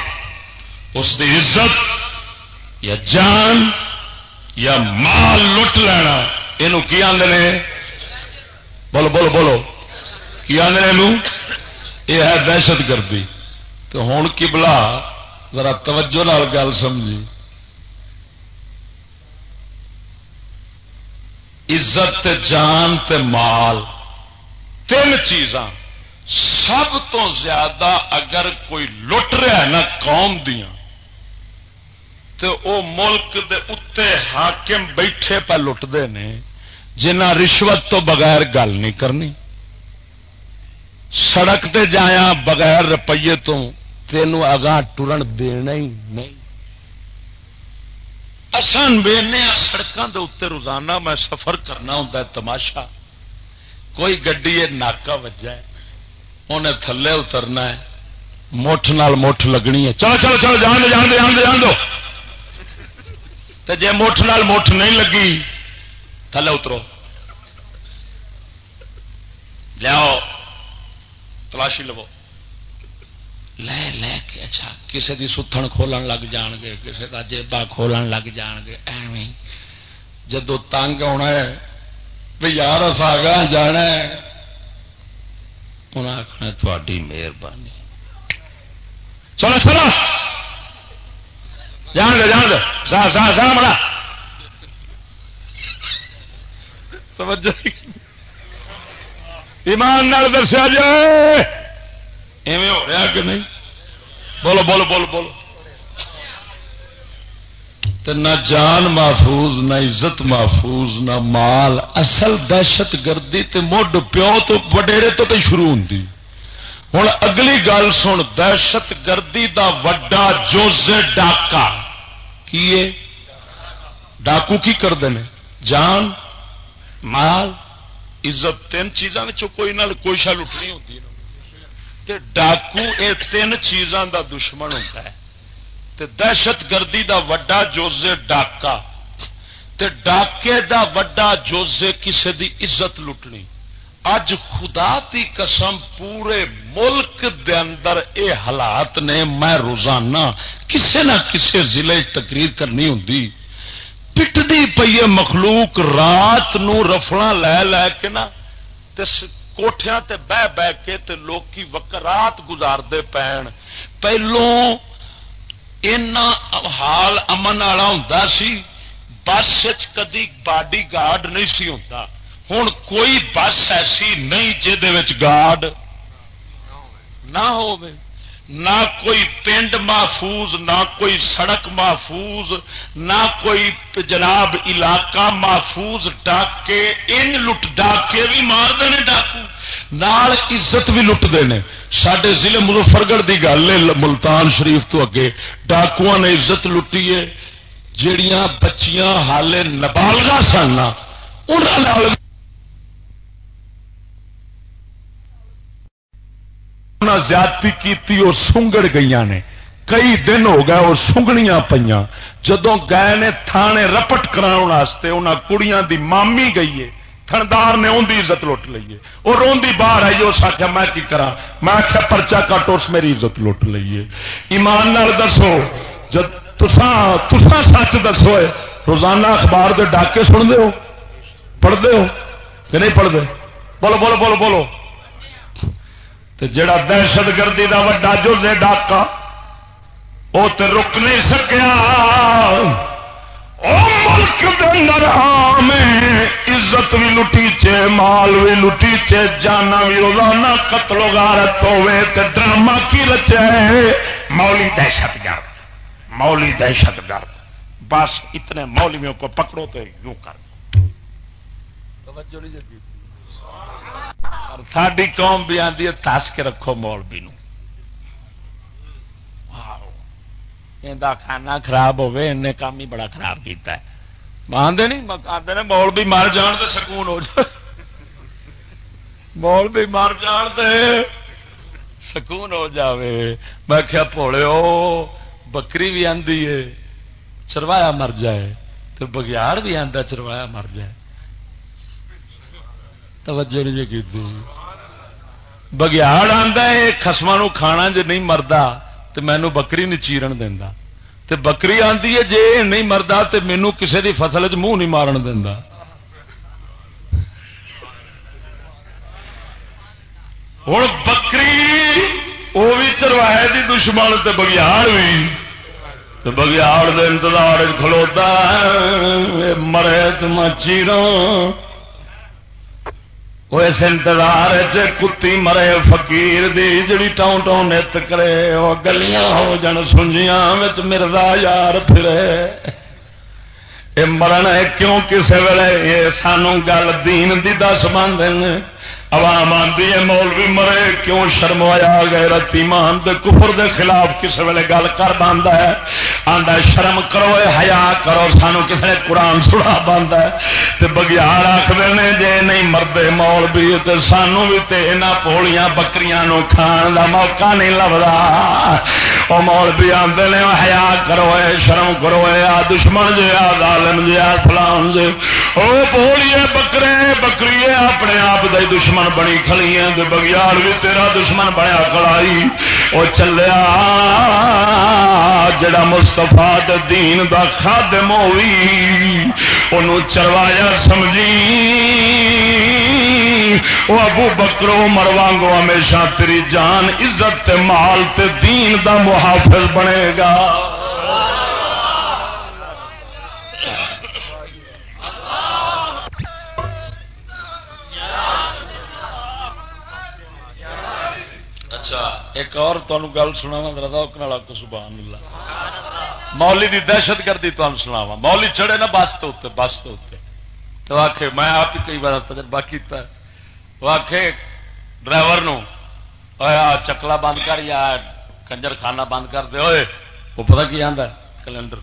اس کی عزت یا جان یا مال لٹ لینا۔ یہ کی آدھے بولو بولو بولو۔ کی آدھے یہ ہے دہشت گردی۔ تو ہوں کبلا ذرا توجہ نال گل سمجھی۔ عزت جان تے مال، تین چیزاں۔ سب تو زیادہ اگر کوئی لٹ رہا ہے نا قوم دیا تو او ملک دے اتے حاکم بیٹھے پہ لٹتے ہیں جنہ رشوت تو بغیر گل نہیں کرنی۔ سڑک تے جایا بغیر روپیے تو تینوں اگاں ٹرن دینا ہی نہیں۔ اصل بےنے سڑکوں کے اتنے روزانہ میں سفر کرنا ہوں تماشا۔ کوئی گڈی ناکا وجا ہے انہیں تھلے اترنا ہے، مٹھ نال مٹھ لگنی ہے۔ چلو چلو چلو، جان دو جان دو جان دو جان دو۔ تو جی مٹھ نال مٹھ نہیں لگی، تھلے اترو۔ لیاؤ، تلاشی لو لے لے کے اچھا کسی کی ستھن کھولن لگ جان گے کسی کا جیبا کھولن لگ جان گے ایویں جدو تنگ آنا ہے بھی یار اصا جانا انہیں آخنا تھی مہربانی چلو چلو جان دے جان دے سا سا سا مڑا ایمان دسیا جائے ایویں ہو رہا کہ نہیں؟ بولو بولو بولو بولو۔ نہ جان محفوظ، نہ عزت محفوظ، نہ مال۔ اصل دہشت گردی تے مڈ پیو تو وڈیرے تو تو شروع ہوں ہوں اگلی گل سن، دہشت گردی دا وڈا جوز ڈاکا۔ کی ڈاکو کی کرتے ہیں جان، مال، عزت، تین چیزوں کوئی نہ کوئی شا لٹنی ہوتی ہے۔ ڈاکو یہ تین چیزاں دا دشمن ہوتا ہے۔ تے دہشت گردی دا وڈا جوزے ڈاکا۔ تے ڈاکے دا وڈا جوزے کسے دی عزت لٹنی۔ اج خدا دی قسم پورے ملک دے اندر اے حالات نے میں روزانہ کسے نہ کسے ضلع تقریر کرنی ہوں پٹتی پیے مخلوق، رات نو رفڑا لے لے کے نا کوٹھیاں تے بہ بہ کے تے لوکی وکرات گزارتے پین پہلوں حال امن والا ہوں سی بس کدی باڈی گارڈ نہیں سی ہوتا ہوں کوئی بس ایسی نہیں جہد گارڈ نہ ہو نہ کوئی پنڈ محفوظ، نہ کوئی سڑک محفوظ، نہ کوئی جناب علاقہ محفوظ، ڈاکے، ان لٹ ڈاکے بھی مارتے ہیں ڈاکو۔ نال عزت بھی لٹتے ہیں۔ سڈے ضلع مظفرگڑھ کی گل ہے، ملتان شریف تو اگے ڈاکو نے عزت لٹی ہے۔ جڑیاں بچیاں حالے نبالگا سن انہوں زیادتی کی وہ سنگڑ گئی نے۔ کئی دن ہو گئے وہ سنگنیاں پہ جدو گئے نے تھانے رپٹ کراستے انہوں کڑیاں دی مامی گئی ہے۔ تھندار نے ان کی عزت لٹ لیے وہ روی باہر آئی اس آخیا میں کی کرا میں آخیا پرچا کٹ اس میری عزت لٹ لیے ایمان نال دسو جب تسا سچ دسو روزانہ اخبار دے ڈاکے سنتے ہو؟ پڑھتے ہو کہ نہیں پڑھتے بولو بولو بولو بولو۔ جڑا دہشت گردی کا وا جو ڈاکا وہ تو رک نہیں سکیا۔ ملک عزت بھی لٹی چے، مال بھی لٹی چے، جانا بھی روزانہ قتل غارت ہوے تے ڈرامہ کی رچے۔ مولی دہشت گرد، مولی دہشت گرد۔ بس اتنے مولویوں کو پکڑو تو یوں کر۔ نہیں ساری قوم بھی آتی ہے تس کے رکھو مولوی نو۔ کھانا خراب ہوے ان کام ہی بڑا خراب کیتا ہے۔ مانتے نہیں آتے مول بھی مر جان تو سکون ہو جائے۔ مول بھی مر جان تو سکون ہو جاوے۔ میں کیا پوڑے بکری بھی آدھی ہے، چروایا مر جائے۔ تو بگیاڑ بھی آتا چروایا مر جائے۔ توجہ نہیں جی کی بگیاڑ آتا ہے خسم کھانا جی نہیں مردا تو مینو بکری نہیں چیرن دینا تے بکری آتی ہے جی نہیں مردا تو مینو کسی کی فصل چ منہ نہیں مارن دینا ہوں بکری وہ بھی چرواہے کی دشمن تے بگیاڑ بھی بگیاڑ دے انتظار کھلوتا مرے تم چیروں۔ وہ اس انتظار کتی مرے فقیر دی جڑی ٹاؤں ٹاؤں نت کرے وہ گلیاں ہو جن سنجیاں مردا یار پھرے یہ مرن ہے کیوں کسے ویلے یہ سانو گل دین دی دس باندھ عوام آدھی ہے، مولوی مرے، کیوں شرمایا گئے رتی دے کفر دے خلاف کس ویلے گل کر باندھا ہے۔ آندا شرم کرو حیا کرو سانو کسی نے قرآن سڑا باندھا ہے۔ تے بگیار آخر نے، جے نہیں مردے مولوی، تے سانو بھی تے انہاں پولیاں بکریاں نو کھان دا موقع نہیں لبدا۔ او مولوی آندے نے حیا کرو، اے شرم کرو، اے آ دشمن جے، آ ظالم جے، آ فلان جے۔ او پولیے، بکرے بکری اپنے آپ دشمن دشمن بنی کھلی بگیار بھی تیرا دشمن بنیا کڑائی وہ چلیا جڑا مستفا دین دا خادم ہوئی انہوں چروایا سمجھی وہ ابو بکرو مروانگو ہمیشہ تیری جان عزت مال تے دین دا محافظ بنے گا اچھا ایک اور تمہیں گل سنا کو سبحان اللہ مولی دی دہشت گردی تمہیں سناوا مولی چڑھے نا بس تو اتنے، بس تو اتنے۔ تو آخ میں آپ ہی کئی بار تجربہ کیا وہ آخ ڈرائیور چکلا بند کر یا کنجر خانہ بند کر دے۔ ہوئے وہ پتا کی آدھا کلینڈر۔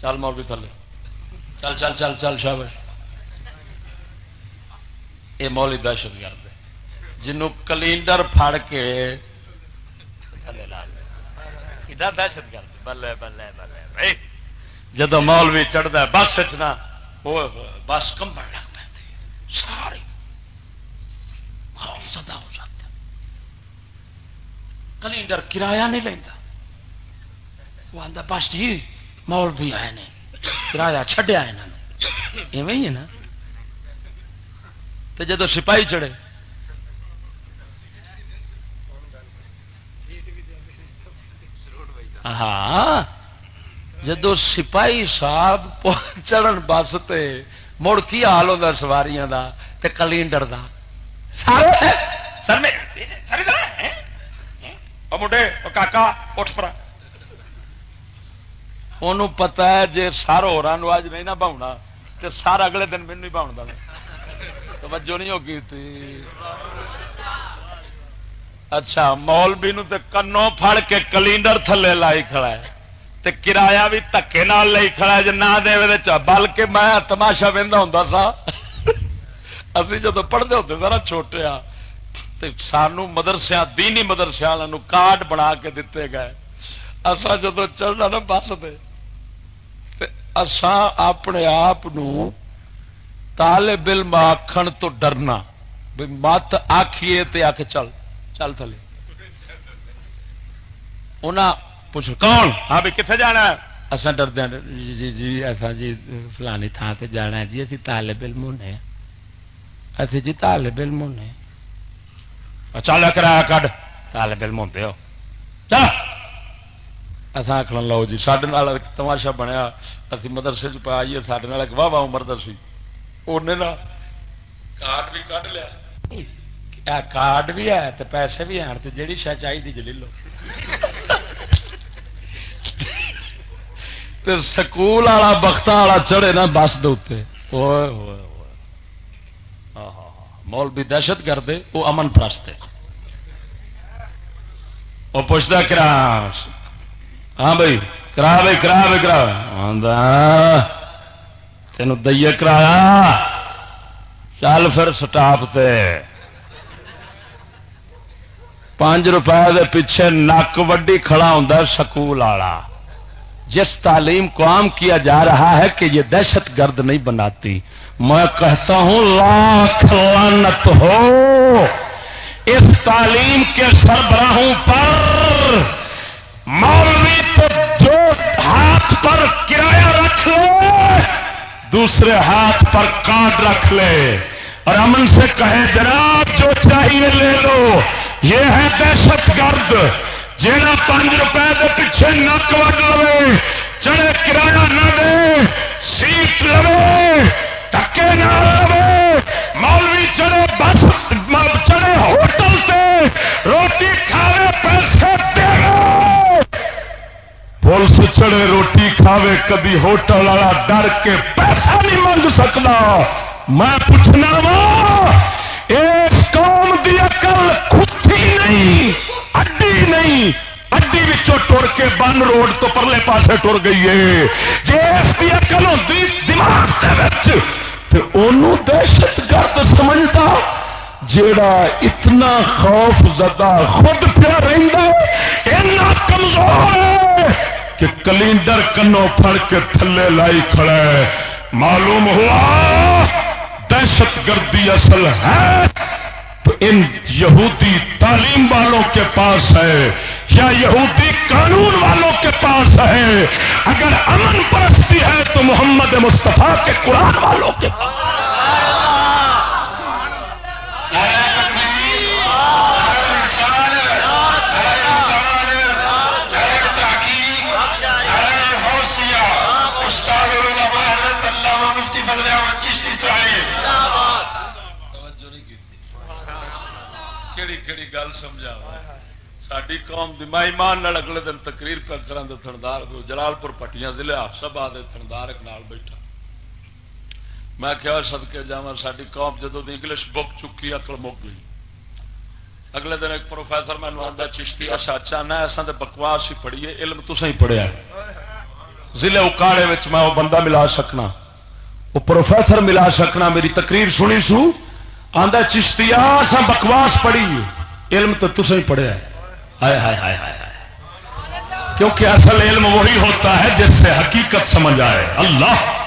چل مولوی تھلے۔ چل چل چل چل شابش یہ مولی دہشت گرد۔ جنوں کلینڈر پھڑ کے دہشت گرد۔ بلے بلے بلے۔ جدو مال بھی چڑھتا بس چنا بس کمبن لگ پہ ساری سدا ہو جاتا کلینڈر کرایہ نہیں لینا وہ آتا بس جی مول بھی آئے نے۔ کرایہ چڈیا یہاں ایویں ہی ہے نا۔ تو جدو سپاہی چڑھے ہاں جدو سپاہی صاحب چڑھن بس مڑ کی حال ہوتا سواریاں دا تے کلینڈر دا؟ سر مڈے کاکا اٹھ پرا۔ ان پتا ہے جی سر ہو اج نہیں نہ باؤنا تو سر اگلے دن مینو ہی باؤ توجہ نہیں ہوگی اچھا مولوی نو تے کنوں پھڑ کے کلینڈر تھلے لائی کھڑا ہے تے کرایہ بھی تکے نال لئی کھڑا ہے، جے نہ دے بلکہ میں تماشا وہدا ہوندا سا۔ اسی جدو پڑھتے ہوتے سارا چھوٹے آ سانو مدرسیا دینی مدرسے والوں کارڈ بنا کے دیتے گئے۔ اصا جدو چڑھنا نا بس دے اسان اپنے آپ طالب علم آخر تو ڈرنا مت آخیے تے آ کے چل۔ چل تھلے پوچھ کون؟ ہاں بھی کتنے جانا اصا ڈردیا جی جی جی ایسا جی فلانی تھان سے جانا ہے۔ جی اسی طالب علم ہونے اسی جی طالب علم ہونے چل کرایا کڈ۔ طالب علم ہوتے ہو۔ اصا آخر لو جی سڈے تماشا بنیا۔ اسی مدرسے چ پائیے سڈے واہ واہ عمر دسی۔ انہیں کارڈ بھی کھ لیا۔ کارڈ بھی ہے تو پیسے بھی ہیں تو جیڑی شا چاہیے جی لو سکول والا بخت والا چڑھے نا بس دے مول بھی دہشت گرد وہ امن پرست وہ پوچھتا کرا ہاں بھائی کرا بھائی کرا بھائی کرا تین دئیے کرایا چل پھر سٹاپ تے پانچ روپئے پیچھے نک وڈی کھڑا ہوں سکول والا۔ جس تعلیم کو عام کیا جا رہا ہے کہ یہ دہشت گرد نہیں بناتی۔ میں کہتا ہوں لاکھ لانت ہو۔ اس تعلیم کے سربراہوں پر مولوی تو جو ہاتھ پر کرایہ رکھ لے، دوسرے ہاتھ پر کاٹ رکھ لے۔ اور امن سے کہے جناب، جو چاہیے لے لو۔ یہ ہے دہشت گرد جہاں پانچ روپے کے پیچھے نک وڈ لو چڑے کرایہ نہ دے، سیٹ لو ٹکے نہ لو مولوی چڑے بس چڑے ہوٹل سے روٹی کھاوے، پیسے دے پولیس چڑے روٹی کھاوے، کبھی ہوٹل والا ڈر کے پیسہ نہیں منگ سکتا۔ میں پوچھنا وا اس قوم کی اکل نہیں اڈی نہیں۔ اڈی ٹر کے بن روڈ تو پرلے پاسے ٹر گئی ہے۔ جی اس کی اکل ہوتی دماغ دہشت گرد سمجھتا جیڑا اتنا خوف زدہ خود پیا رہتا کمزور ہے کہ کلینڈر کنو پھڑ کے تھلے لائی کھڑا ہے۔ معلوم ہوا، دہشت گردی اصل ہے۔ ان یہودی تعلیم والوں کے پاس ہے یا یہودی قانون والوں کے پاس ہے؟ اگر امن پرستی ہے تو محمد مصطفیٰ کے قرآن والوں کے پاس۔ گل سمجھا ساری قوم ایمان اگلے دن تقریر پہ کرن تھندار جلال پور پٹیاں ضلع سبا دے تھندار ایک نال بیٹھا۔ میں کیا سدکے جا ساری قوم جدو انگلش بک چکی اکل مک گئی۔ اگلے دن ایک پروفیسر میں آتا چشتی اچھا نہ ایسا تو بکواس ہی پڑھیے علم تو ہی پڑھیا ضلع اکاڑے میں وہ بندہ ملا سکنا۔ وہ پروفیسر ملا سکنا میری تقریر سنی سو۔ آدھا چشتی سا بکواس پڑھی علم تو تصا ہی پڑھیا ہائے ہائے ہائے ہائے ہائے۔ کیونکہ اصل علم وہی ہوتا ہے جس سے حقیقت سمجھ آئے۔ اللہ۔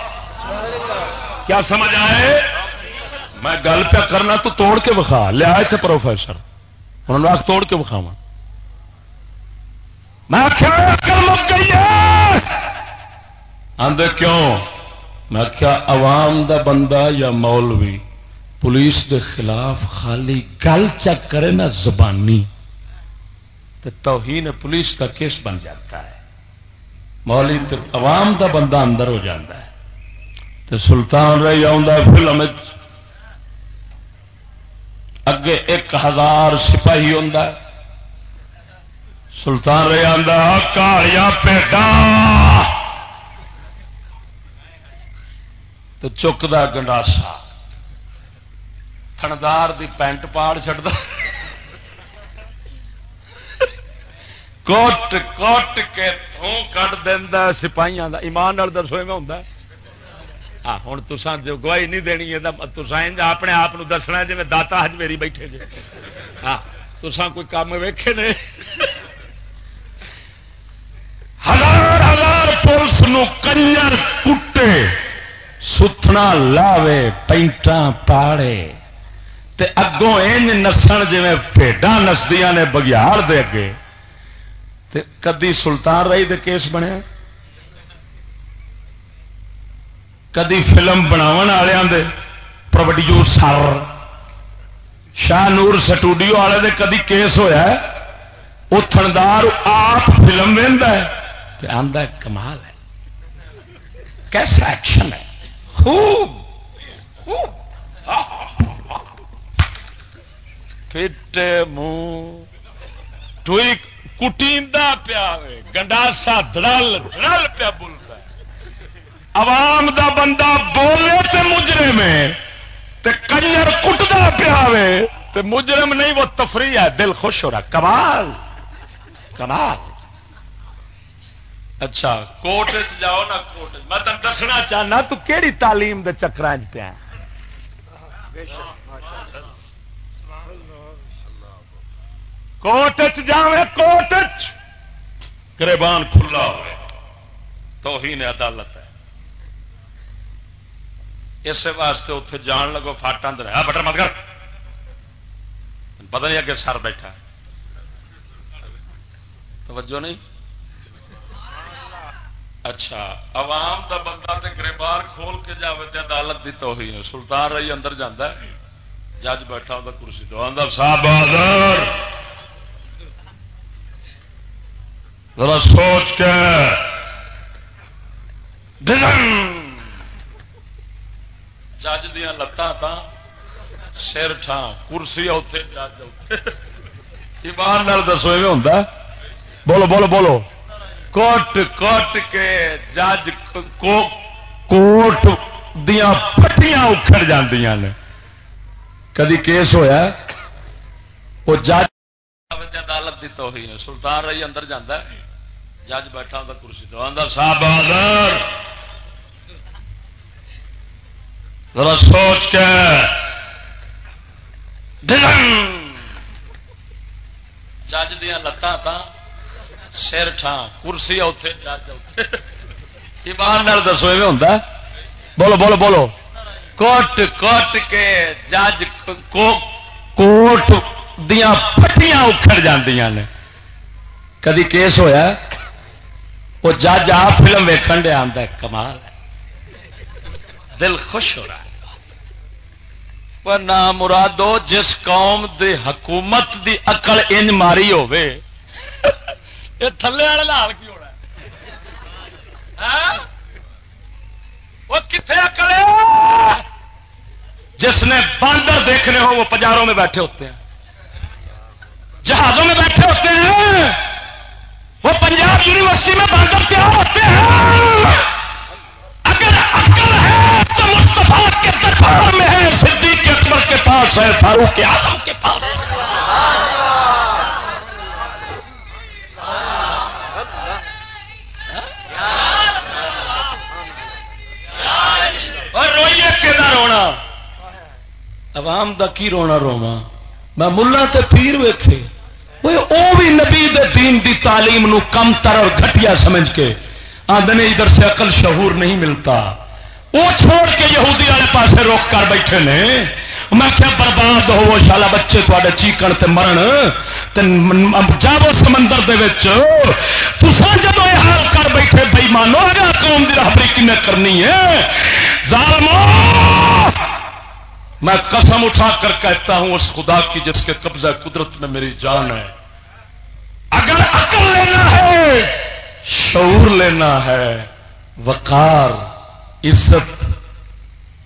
کیا سمجھ آئے؟ میں گل پہ کرنا تو توڑ کے بخا لیا تھے پروفیسر۔ انہوں نے آخ توڑ کے بخاوا میں گئی آدھے کیوں؟ میں کیا عوام دا بندہ یا مولوی؟ پولیس دے خلاف خالی گل چک کرے نا زبانی تو توہین پولیس کا کیس بن جاتا ہے۔ مولی عوام دا بندہ اندر ہو جاتا ہے۔ تو سلطان رہی فلم اگے ایک ہزار سپاہی ہوں سلطان رہی آدھا کالیا پیٹا! تو چکتا گنڈاسا۔ تھندار دی پینٹ پاڑ چڑھتا کوٹ کوٹ کے تھوں کٹ دینا سپاہیاں دا ایمان نال دسو میں ہوں ہوں تسان جو گواہی نہیں دینی ہے تسان اپنے آپ دسنا جی میں داتا ہج میری بیٹھے جی ہاں تسان کوئی کام ویکھے نے ہزار ہزار پولیس کنجر کٹے ستنا لاوے پینٹا پاڑے تے اگوں این نسن جی پیڈا نسدیا نے بگیار دے اگے، تے کدی سلطان رہی دے کیس بنیا کدی فلم بناو دے پروڈیو سر، شاہ نور سٹوڈیو والے دے کدی کیس ہویا ہے؟ وہ تھندار آپ فلم آدھا کمال ہے۔ کیسا ایکشن ہے؟ خوب خوب۔ فٹ منہ ٹوئی کٹیندا پیا گنڈاسا دڑل دڑل پیا بولتا عوام دا بندہ بولے تے مجرے میں تے کنجر کٹتا پیا تے مجرم نہیں وہ تفریح ہے دل خوش ہو رہا کمال کمال اچھا کوٹ جاؤ نا کوٹ میں تم دسنا چاہنا تو کیڑی تعلیم دے چکر پیا کوٹ جا کوٹ گریبان کھلا ہو تو ہی نے عدالت ہے۔ اس واسطے اتے جان لگو فاٹا اندر ہے۔ بٹر مت کر۔ پتہ نہیں اگے سر بیٹھا توجہ نہیں؟ اچھا عوام دا بندہ تے گریبان کھول کے جاوے تے عدالت دی توہین سلطان رہی اندر جانا ہے۔ جج بیٹھا ہوتا کرسی تو اندر۔ صاحب ذرا سوچ کے۔ جج دیا لتان سر ٹھان کرسی اتے جج ایمان دسو یہ ہوتا بولو بولو بولو۔ کوٹ کوٹ کے جج کوٹ دیا پٹیاں اکھڑ جاندیاں نے۔ کدی کیس ہویا وہ جج عدالت دی توہین سلطان رہی اندر جانا ہے۔ جج بیٹھا ہوتا کرسی تو۔ اندر صاحب ذرا سوچ کے۔ جج دیا لتان سر ٹھان کرسی اتے جج ایمان دسو یہ ہوتا بولو بولو بولو۔ کوٹ کوٹ کے جج کوٹ دیا پٹیاں اکھڑ جاندیاں نے۔ کدی کیس ہویا؟ وہ جج آ فلم ویکن دیا آتا کمال دل خوش ہو رہا ہے۔ نہ مرادو، جس قوم دی حکومت دی اقل انج ماری ہوے یہ تھلے والے لال کی ہونا ہاں؟ وہ کتنے اکل جس نے باندر دیکھنے ہو، وہ پجاروں میں بیٹھے ہوتے ہیں۔ جہازوں میں بیٹھے ہوتے ہیں۔ وہ پنجاب یونیورسٹی میں باندر کیا ہوتے ہیں۔ اگر عقل ہے تو مستفا کے دربار میں ہے، صدیق اکبر کے پاس ہے، فاروق اعظم کے پاس اور روئیے کہ رونا؟ عوام دا کی رونا رونا میں ملا تے پیر ویکھے۔ وہ بھی نبی دے دین دی تعلیم نو کم تر اور گھٹیا سمجھ کے آدھے ادھر سے عقل شعور نہیں ملتا۔ وہ چھوڑ کے یہودی والے پاسے روک کر بیٹھے نے۔ میں کیا برباد ہو شالا بچے تے چیکن تے مرن؟ جاو سمندر دے جب یہ حال کر بیٹھے بئی مانو اگر قوم کی رابری کن کرنی ہے؟ ظالمو! میں قسم اٹھا کر کہتا ہوں، اس خدا کی جس کے قبضہ قدرت میں میری جان ہے۔ اگر عقل لینا ہے، شعور لینا ہے، وقار، عزت،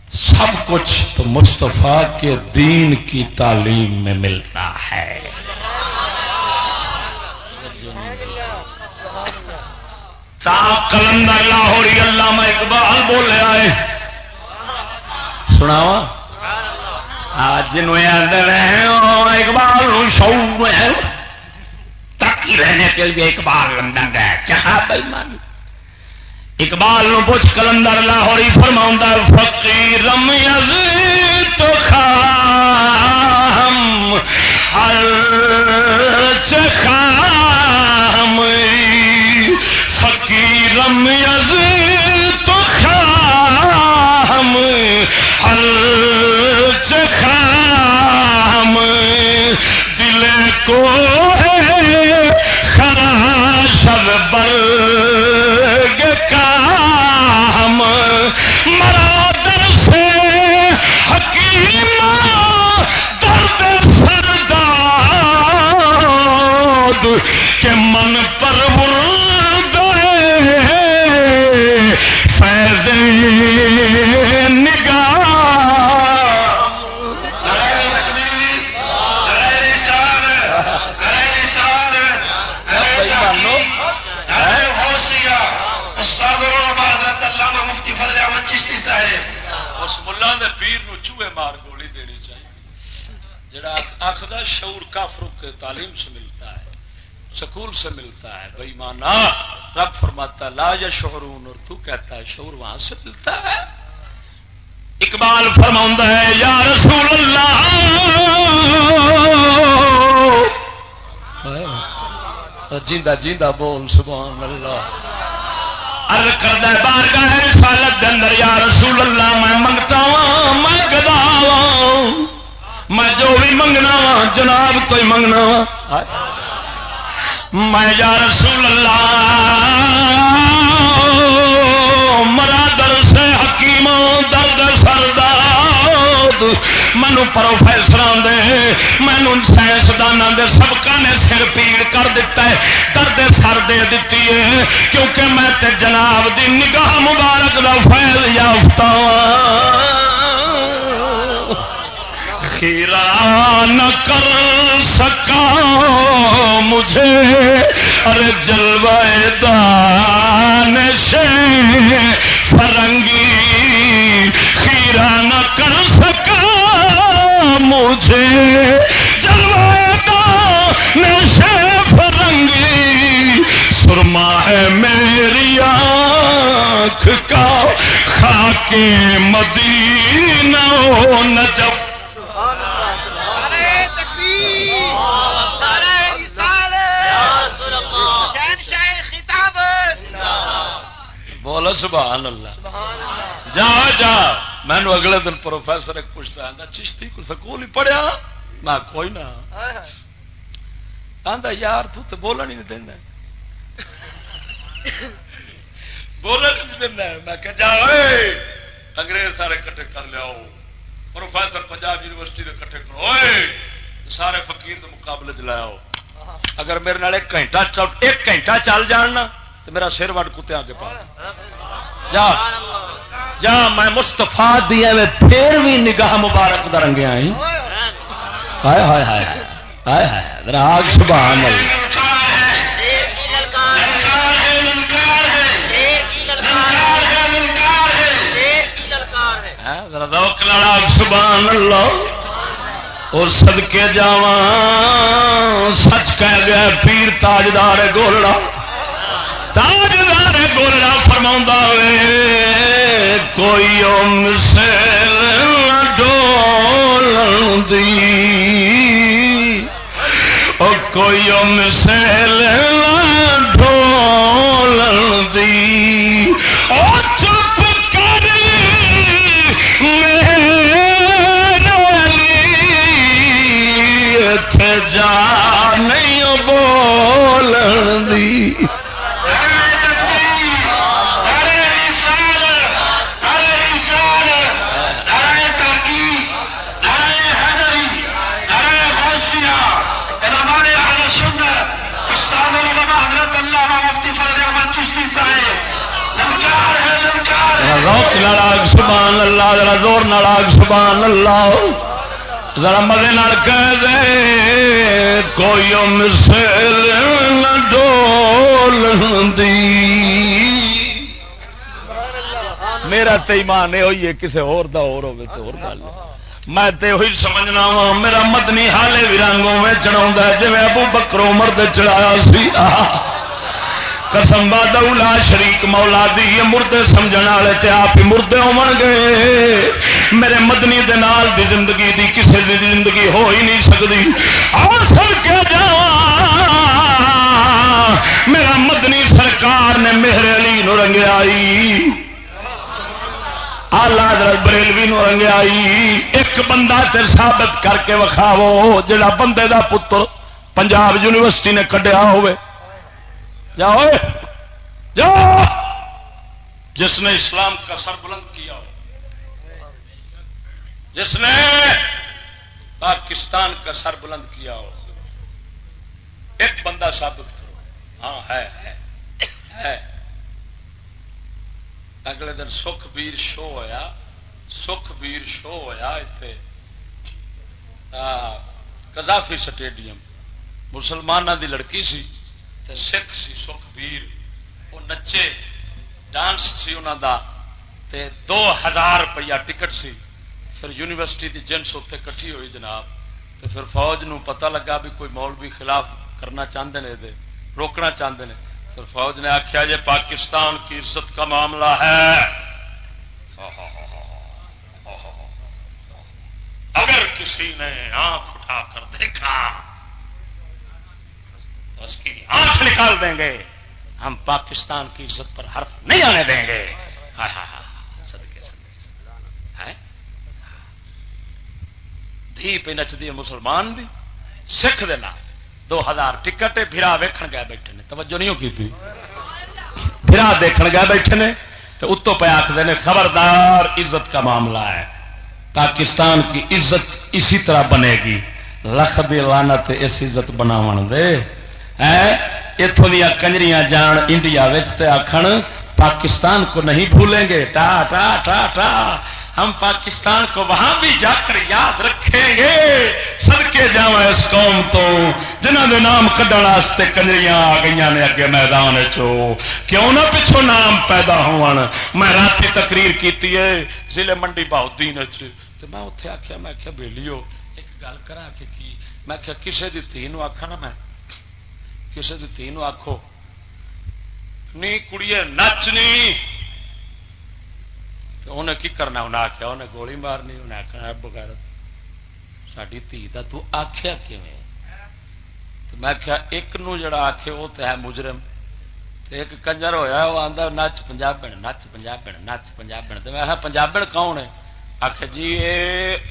سب کچھ تو مصطفیٰ کے دین کی تعلیم میں ملتا ہے۔ کلندر لاہوری، اللہ میں اقبال بولے آئے۔ سناوا جنوب اقبال شعور ہے۔ باقی رہنے کے لیے اقبال لندن گئے کیا بھائی اقبال نو پوچھ کلندر لاہوری فرما فقیر تو خام، ہر چخام فقیرم یز لا یا شہرون اور تو کہتا ہے شعور وہاں سے ملتا ہے۔ اقبال فرما ہے، یا رسول اللہ۔ جیندہ جیندہ بول، سبحان اللہ۔ ارد کردہ بار کا گاہ سالت اندر، یا رسول اللہ، میں منگتا وا میں گدا ہوں میں جو بھی منگنا وا جناب تو ہی منگنا ہاں۔ وا میں یا رسول اللہ۔ مینو پروفیسر دے، مینو سائنسدان دے سبکا نے سر پیڑ کر دیتا ہے درد سر دے دیتی ہے، کیونکہ میں تے جناب دی نگاہ مبارک دا فیل یافتہ ہاں۔ خیرا نہ کر سکا مجھے، ارے جلوائے دان سے فرنگی خیرا نہ کر سکا مجھے جلوائے دان سے فرنگی۔ سرما ہے میری آنکھ کا خاک مدینہ نجف۔ بولو سبحان اللہ۔ جا جا۔ میں نے اگلے دن پروفیسر ایک پوچھتا ہے چشتی کو سکول ہی پڑھیا؟ نہ کوئی نہ۔ آندا یار تو تو بولن ہی نہیں دینا بولن نہیں دینا میں کہ جا انگریز سارے کٹھے کر لیاؤ پروفیسر پنجاب یونیورسٹی کے کٹھے کرو۔ سارے فقیر کے مقابلے چلاؤ اگر میرے نال ایک گھنٹہ ایک گھنٹہ چل جاننا تو میرا سر وڈ کتے آگے پا جا۔ جا، میں مستفا دیا پھر بھی نگاہ مبارک دا رنگیا ہائے ہائے ہائے ہائے ہائے راگ سبحان اللہ۔ ہاں، سبحان اللہ۔ اور سدکے جا سچ کہہ گیا، پیر تاجدار گولڑا۔ تاجدار گولڑا فرما وے کوئی ام سے ڈول دی کوئی ام سے روک نالاگ سبحان اللہ، ذرا زور نالاگ سبحان اللہ۔ ذرا مزے نال کہہ دے، کوئی مسل نہ ڈول دی میرا تو ایمان یہ ہوئی ہے کسی اور دا اور ہوگی تو اور گل۔ میں تے ہوئی سمجھنا وا، میرا مدنی حالے بھی رنگوں میں چڑھا جی ابو بکرو مرد چڑھایا سی۔ آہ قسم دولا شریک مولا دی مردے سمجھ والے تے آپ ہی مردے ہو گے۔ میرے مدنی دے نال دی زندگی دی کسی دی زندگی ہو ہی نہیں سکتی۔ اور سر کے جا۔ میرا مدنی سرکار نے میرے علی نو آئی آلہ حضرت بریلوی نو رنگ آئی ایک بندہ تے ثابت کر کے وکھاو، جڑا بندے دا پتر پنجاب یونیورسٹی نے کڈیا ہوئے جاؤ جاؤ۔ جس نے اسلام کا سر بلند کیا ہو۔ جس نے پاکستان کا سر بلند کیا ہو۔ ایک بندہ ثابت کرو۔ ہاں ہے ہے ہے۔ اگلے دن سکھ بیر شو ہویا۔ سکھ بیر شو ہویا اتنے کزافی سٹیڈیم۔ مسلمانوں دی لڑکی سی۔ تے سکھ سی سکھ وہ نچے ڈانس سی انہوں دا تے دو ہزار روپیہ ٹکٹ سی پھر یونیورسٹی کی جنس اتنے کٹھی ہوئی جناب تو پھر فوج نو پتہ لگا بھی کوئی مول بھی خلاف کرنا چاہتے ہیں روکنا چاہتے ہیں پھر فوج نے آخیا یہ پاکستان کی عزت کا معاملہ ہے اگر کسی نے آنکھ اٹھا کر دیکھا تو اس کی آنکھ نکال دیں گے۔ ہم پاکستان کی عزت پر حرف نہیں آنے دیں گے۔ دھی پہ نچتی ہے مسلمان دی، سکھ دینا دو ہزار ٹکٹ پھرا ویکھن گئے بیٹھے نے۔ توجہ نہیں کی تھی پھرا دیکھن گئے بیٹھے نے۔ تو اتوں پہ آخر نے، خبردار عزت کا معاملہ ہے۔ پاکستان کی عزت اسی طرح بنے گی۔ لکھ دی لانت اس عزت بناو دے۔ اتوں دیا کنجریاں جان انڈیا آخر پاکستان کو نہیں بھولیں گے، ٹا ٹا ٹا ٹا۔ ہم پاکستان کو وہاں بھی جا کر یاد رکھیں گے۔ سڑکے جا اس قوم تو۔ جنہوں نے نام کھڈن کنجریاں آ گئی نے اگے میدان چو کیوں نہ پچھو نام پیدا ہو میں رات تقریر کی ضلع منڈی بہتی تو میں اتنے آخیا میں آخیا بےلیو ایک گل کرا کہ کی؟ میں آخیا کسی کی تھی آخا نا میں۔ کسی کی تھی آخو نہیں کڑی نچ نہیں تو انہیں کی کرنا انہیں آخیا انہیں گولی مارنی انہیں آخنا بغیر ساری دھی کا تو آخیا کیون میں آخیا ایک نو جڑا آخے وہ تو ہے مجرم ایک کنجر ہویا وہ آتا نچ پنجاب نچ پنجاب نچ پنجاب تو میں پنجاب کون ہے آخ جی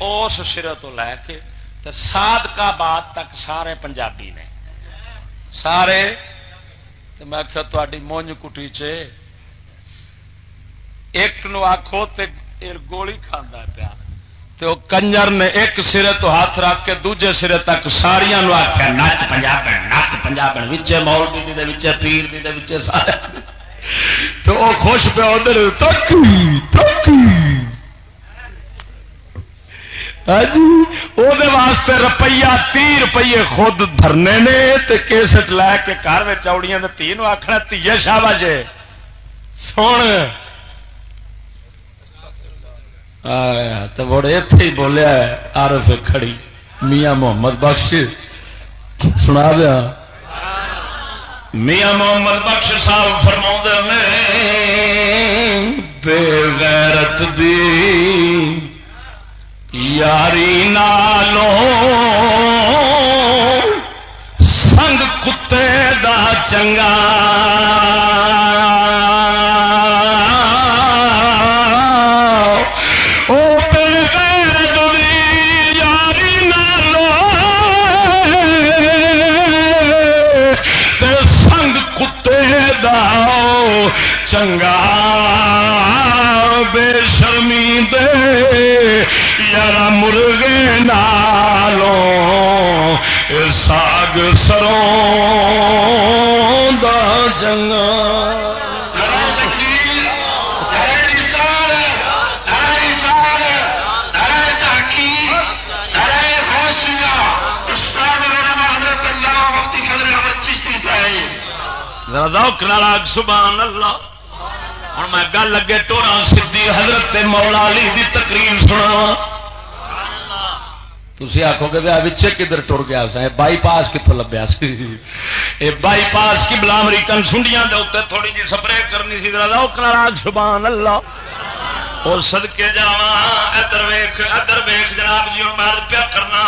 اس سرے تو لے کے ساد کا تک سارے پنجابی نے سارے؟ تو میں آخیا تاری مونج کٹی چ ایک نو آخو گولی کھانا پیا تو کنجر نے ایک سرے تو ہاتھ رکھ کے دوجے سرے تک ساریا آخیا نچ پنجاب نچ پنجاب مولوی پیر دی سارے۔ تو وہ خوش پیا ادھر تک ہاں ہاں جی واسطے روپیہ تی روپیے خود دھرنے نے کیسٹ لے کے گھر میں چوڑیاں تی آخنا تیے شاہ جے سن تو بڑے اتے ہی بولیا آرف کھڑی، میاں محمد بخش۔ سنا دیا۔ میاں محمد بخش صاحب فرما بے غیرت دی یاری نالو سنگ کتے دا چنگا چنگا ساگ سروں دا چنگا سبحان اللہ ہوں میں گل لگے ٹورا سی حضرت مولا علی دی تقریر سنا تھی آخو گے بچے کدھر ٹر گیا سا؟ بائی پاس کتوں لبیا بائی پاس کی بلا امریکن سنڈیاں تھوڑی جی سپرے کرنی سی اللہ! اور سدکے جا ادھر ویخ ادھر ویخ جناب جی میں پیا کرنا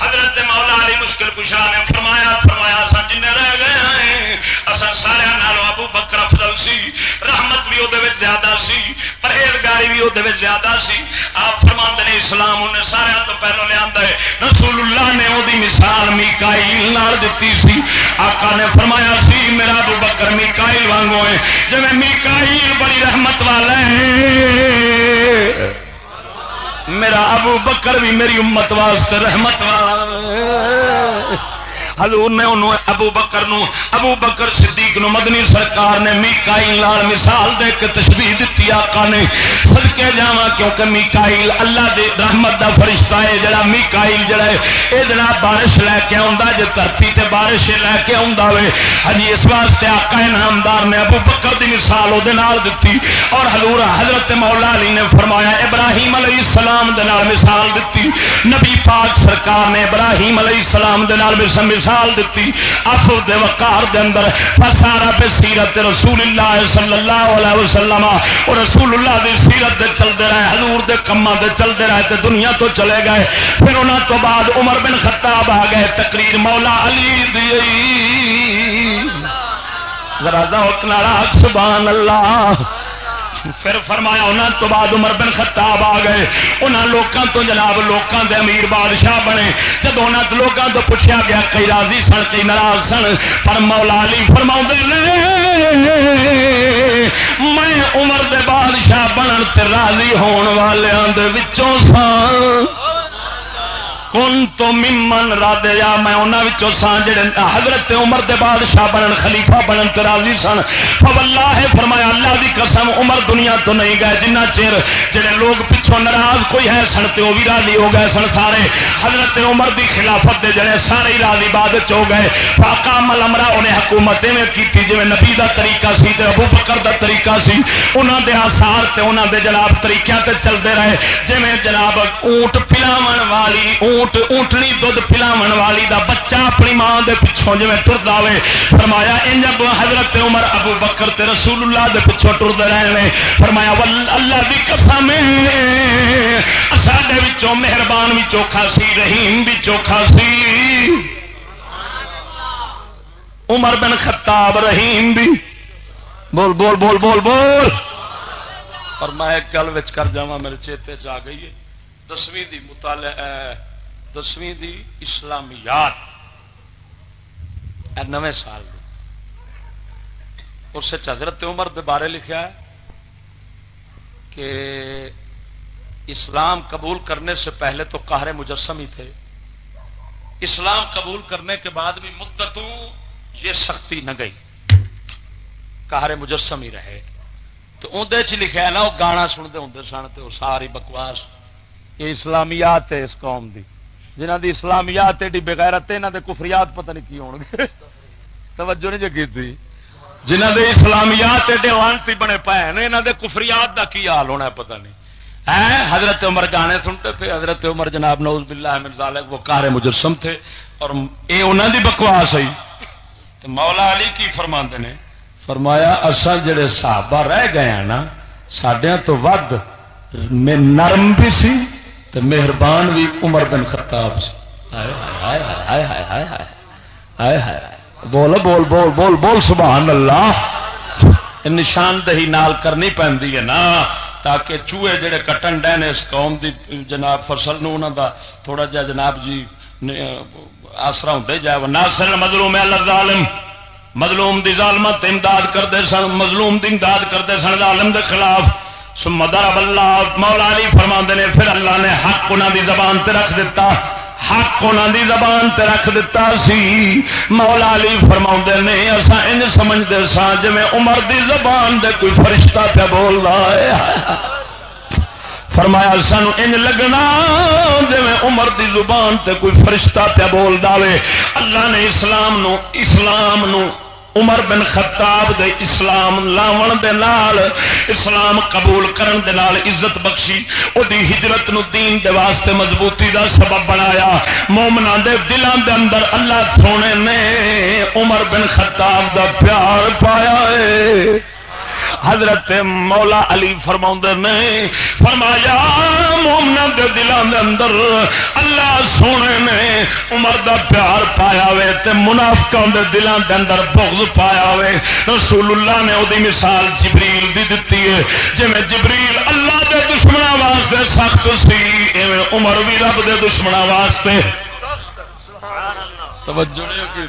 حضرت مولا علی مشکل کشا نے فرمایا فرمایا سا جن رہ گئے ہیں اصا سارا نالوں ابو بکر افضل سی، رحمت بھی وہ زیادہ سی، پرہیزگاری بھی وہ زیادہ سی۔ آپ فرما نے اسلام انہیں سارا تو پہلو لیا ہے۔ رسول اللہ نے وہ مثال میکائیل دیتی سی۔ آقا نے فرمایا سی، میرا ابو بکر میکائیل وانگو ہے۔ جی میکائیل بڑی رحمت والا ہے میرا ابو بکر بھی میری امت واسطے رحمت والا حضور نے انہوں ابو بکر نو، ابو بکر صدیق نو، مدنی سرکار نے میکائیل لال مثال دے کے تشبیح دیتی آقا نے صدقے جاواں کیونکہ میکائیل اللہ دے رحمت دا فرشتہ ہے، جڑا میکائیل جڑا ہے، اے جناب بارش لے کے آندا جے دھرتی تے بارش لے کے آندا وے۔ ہاں جی اس واسطے آقا انعامدار نے ابو بکر دی مثال او دے نال دتی۔ اور حضور حضرت مولا علی نے فرمایا، ابراہیم علیہ السلام دے نال مثال دتی۔ نبی پاک سرکار نے ابراہیم علیہ السلام دے نال مثال دتی افو دے وقار دے اندر فسارا پہ سیرت رسول اللہ صلی اللہ علیہ وسلم، اور رسول اللہ دی سیرت دے چلتے رہے، حضور دے کما دے چلتے رہے، تے دنیا تو چلے گئے۔ پھر انہوں تو بعد عمر بن خطاب آ گئے، تقریر مولا علی دی۔ ذرا ذوق نال سبحان اللہ! پھر فرمایا انہوں تو بعد عمر بن خطاب آ گئے۔ انہوں لوگوں تو جناب لوگوں دے امیر بادشاہ بنے۔ جب انہوں لوگوں تو پوچھا گیا کئی راضی سن، کئی ناراض سن، پر مولا علی فرما میں عمر دے بادشاہ بنن تے راضی ہون والوں سان کن تو ممن رد یا میں انہوں سان جڑے حضرت عمر دے بادشاہ بنن، خلیفہ بنن تے راضی سن۔ فواللہ ہے، فرمایا اللہ دی قسم، عمر دنیا تو نہیں گئے۔ جنہ چیر جڑے لوگ پچھوں ناراض کوئی ہے سن تے وہ بھی راضی ہو گئے سن سارے۔ حضرت عمر دی خلافت دے جڑے سارے ہی راضی بعد ہو گئے۔ فاقام الامرا، انہیں حکومت میں کی جی نبی دا طریقہ سی تے ابو بکر دا طریقہ سی۔ انہوں دے آثار تے انہوں دے جناب طریقے تے چلتے رہے۔ جی جناب اونٹ پلاو والی اونٹ اونٹ اونٹنی دھد پلاو والی دا بچہ اپنی ماں دے پچھوں جی ٹرتا ہوے فرمایا ان حضرت عمر، ابو بکر تے رسول اللہ دے پچھوں ٹرتے رہے فرمایا اللہ بھی قسم ساڈے وچوں، مہربان بھی چوکھا سی، رحیم بھی چوکھا سی۔ عمر بن خطاب رحیم بھی بول بول بول بول بول۔ اور میں گل کر جا میرے چیتے چ آ گئی ہے۔ دسویں دی مطالعہ دسویں دی اسلامیات۔ نویں سال اس حضرت عمر دے بارے لکھا ہے کہ اسلام قبول کرنے سے پہلے تو قہر مجسم ہی تھے۔ اسلام قبول کرنے کے بعد بھی مدتوں یہ سختی نہ گئی۔ قہر مجسم ہی رہے۔ تو اندر چ لکھا ہے نا، وہ گانا سنتے ہوں سن تو ساری بکواس۔ یہ اسلامیات ہے اس قوم دی۔ جنہ دی اسلامیات ایڈی بغیرت یہاں دے کفریات پتہ نہیں کی ہو گے توجہ نہیں جگی تھی جنہ دے اسلامیات ایڈے وانتی بنے پائے ہیں یہاں دے کفریات دا کی حال ہونا ہے پتہ نہیں۔ ہے حضرت عمر گانے سنتے تھے، حضرت عمر جناب نوز باللہ من ذالک، وہ کار مجسم تھے۔ اور اے انہوں دی بکواس ہوئی۔ تو مولا علی کی فرما نے، فرمایا اصل جڑے صحابہ رہ گئے ہیں نا سڈیا تو ود میں نرم بھی سی تو مہربان بھی عمر بن خطاب بول بول بول بول بول سبحان اللہ۔ نشاندہی نال کرنی پی نا تاکہ چوہے جڑے کٹن ڈے نے اس قوم دی جناب فصل نو انہوں دا تھوڑا جا جناب جی آسرا ہوں جائے۔ ناصر مظلوم اللہ ظالم۔ مظلوم دی ظالمت امداد کرتے سن مظلوم دی امداد کرتے سن ظالم دے خلاف۔ سمدر اللہ، مولا علی فرما نے، پھر اللہ نے حق انہوں دی زبان تے رکھ دیتا حق انہوں دی زبان تے رکھ دیتا سی۔ مولا علی فرما نے اصا ان سمجھتے سا جی عمر دی زبان دے کوئی فرشتہ پہ بول رہا ہے۔ فرمایا، سانو ان لگنا جی عمر دی زبان تے کوئی فرشتہ پہ بول دے اللہ نے اسلام نو اسلام نو عمر بن خطاب دے اسلام لاون دے نال، اسلام قبول کرن دے نال عزت بخشی او دی ہجرت نو دین دے واسطے مضبوطی دا سبب بنایا۔ مومنا دے دلان دے اندر اللہ سونے نے عمر بن خطاب دا پیار پایا ہے۔ حضرت مولا علی فرما نے فرمایا مومنا کے دلان دے اندر اللہ سونے نے عمر دا پیار پایا وے تے منافقوں دے دلان دے اندر بغض پایا وے۔ رسول اللہ نے وہ مثال جبریل دی دتی ہے جی میں جبریل اللہ دے دشمنوں واسطے سخت سی ایویں عمر بھی رب دے دشمنوں واسطے۔ توجہ نہیں کی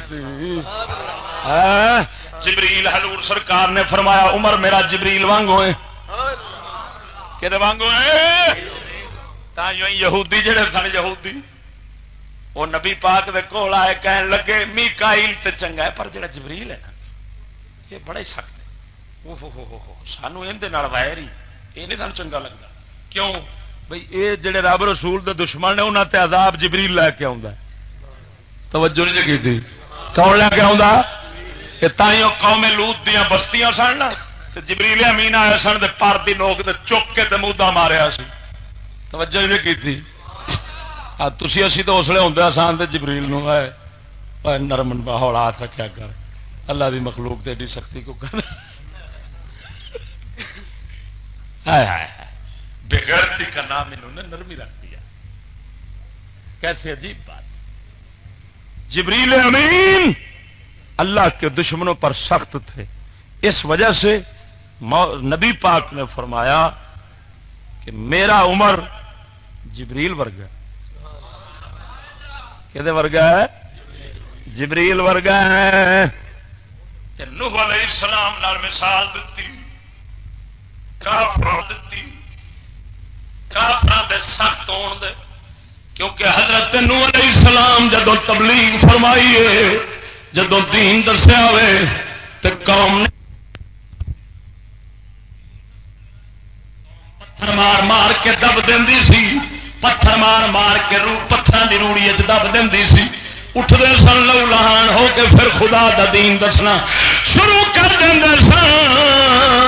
جبریل حضور سرکار نے فرمایا، عمر میرا جبریل وانگ ہوئے۔ کہ وانگ ہوئے؟ یہودی جڑے سن یہودی۔ وہ نبی پاک دے کول آئے کہن لگے می کائل تے چنگا ہے، پر جڑا جبریل ہے نا، یہ بڑا ہی سخت ہے۔ سانو یہ وائر ہی، یہ نہیں سان چنگا لگتا۔ کیوں؟ بھائی یہ جڑے رب رسول دے دشمن نے انہوں تے عذاب جبریل لے کے آ توجہ نہیں جی کی کون لے کے آ قوم لوت دیا بستیاں سن جبریل امین آئے سن پر دی نوک چک کے مودا ماریا سی۔ توجہ نہیں کی تھی اسی تو اس اسلے ہوں آسان جبریل نو ہے نرم ہولا ہاتھ رکھا کر۔ اللہ دی مخلوق تے ایڈی سختی کو کر۔ بغیرتی کا نام انہوں نے نرمی رکھ دیا۔ کیسے عجیب بات۔ جبریل امین! اللہ کے دشمنوں پر سخت تھے۔ اس وجہ سے نبی پاک نے فرمایا کہ میرا عمر جبریل ورگا کہ ورگا ہے؟ جبریل ورگا ہے۔ نوح علیہ السلام نال مثال دیتی کافر دیتی کافر دے سخت ہون دے۔ کیونکہ حضرت نوح علیہ السلام جدو تبلیغ فرمائیے جدو دین دسیا ہوئے تو قوم نے پتھر مار مار کے دب دینی سی۔ پتھر مار مار کے رو پتھر کی روڑی دب دینی سی۔ اٹھتے سن لو لہان ہو کے پھر خدا دا دین دسنا۔ شروع کر دیں سن۔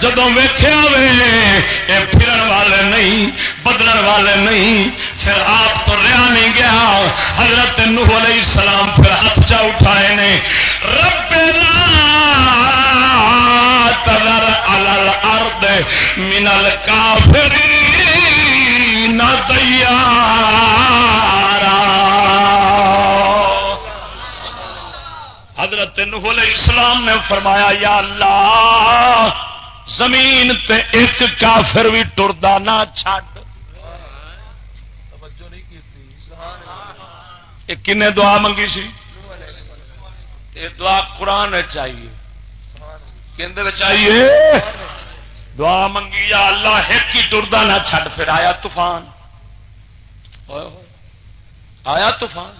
جب ویخیا وے پھرن والے نہیں، بدلن والے نہیں، پھر آپ تو رہا نہیں گیا۔ حضرت نوح علیہ السلام پھر ہاتھ چا اٹھائے نے رب تذر الارض من الکافرین دیارا۔ حضرت نوح علیہ السلام نے فرمایا، یا اللہ زمین تے ایک کافر بھی ٹردا نہ چھڈ۔ کن دعا منگی سی؟ دعا قرآن چاہیے چاہیے دعا منگی یا اللہ ایک ہی ٹردا نہ چھڈ۔ پھر آیا طوفان۔ آیا طوفان؟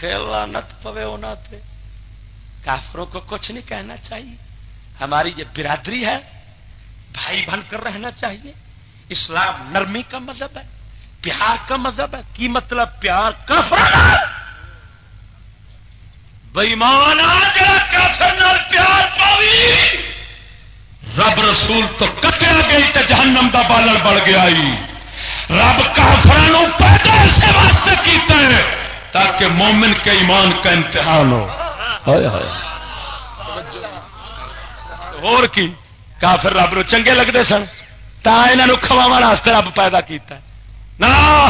خیلا نت پوے انہوں تے۔ کافروں کو کچھ نہیں کہنا چاہیے۔ ہماری یہ برادری ہے، بھائی بن کر رہنا چاہیے۔ اسلام نرمی کا مذہب ہے، پیار کا مذہب ہے۔ کی مطلب پیار؟ کافر بےمان کافر پیار پاوی۔ رب رسول تو کٹیا گئی تو جہنم کا بالر بڑھ گیا رب کافر پیدا اسے واسطے کیتا ہے تاکہ مومن کے ایمان کا امتحان ہو۔ اور کی؟ کافر رب نو چنگے لگتے سن۔ تا یہاں کھوا رب پیدا کیتا ہے۔ نا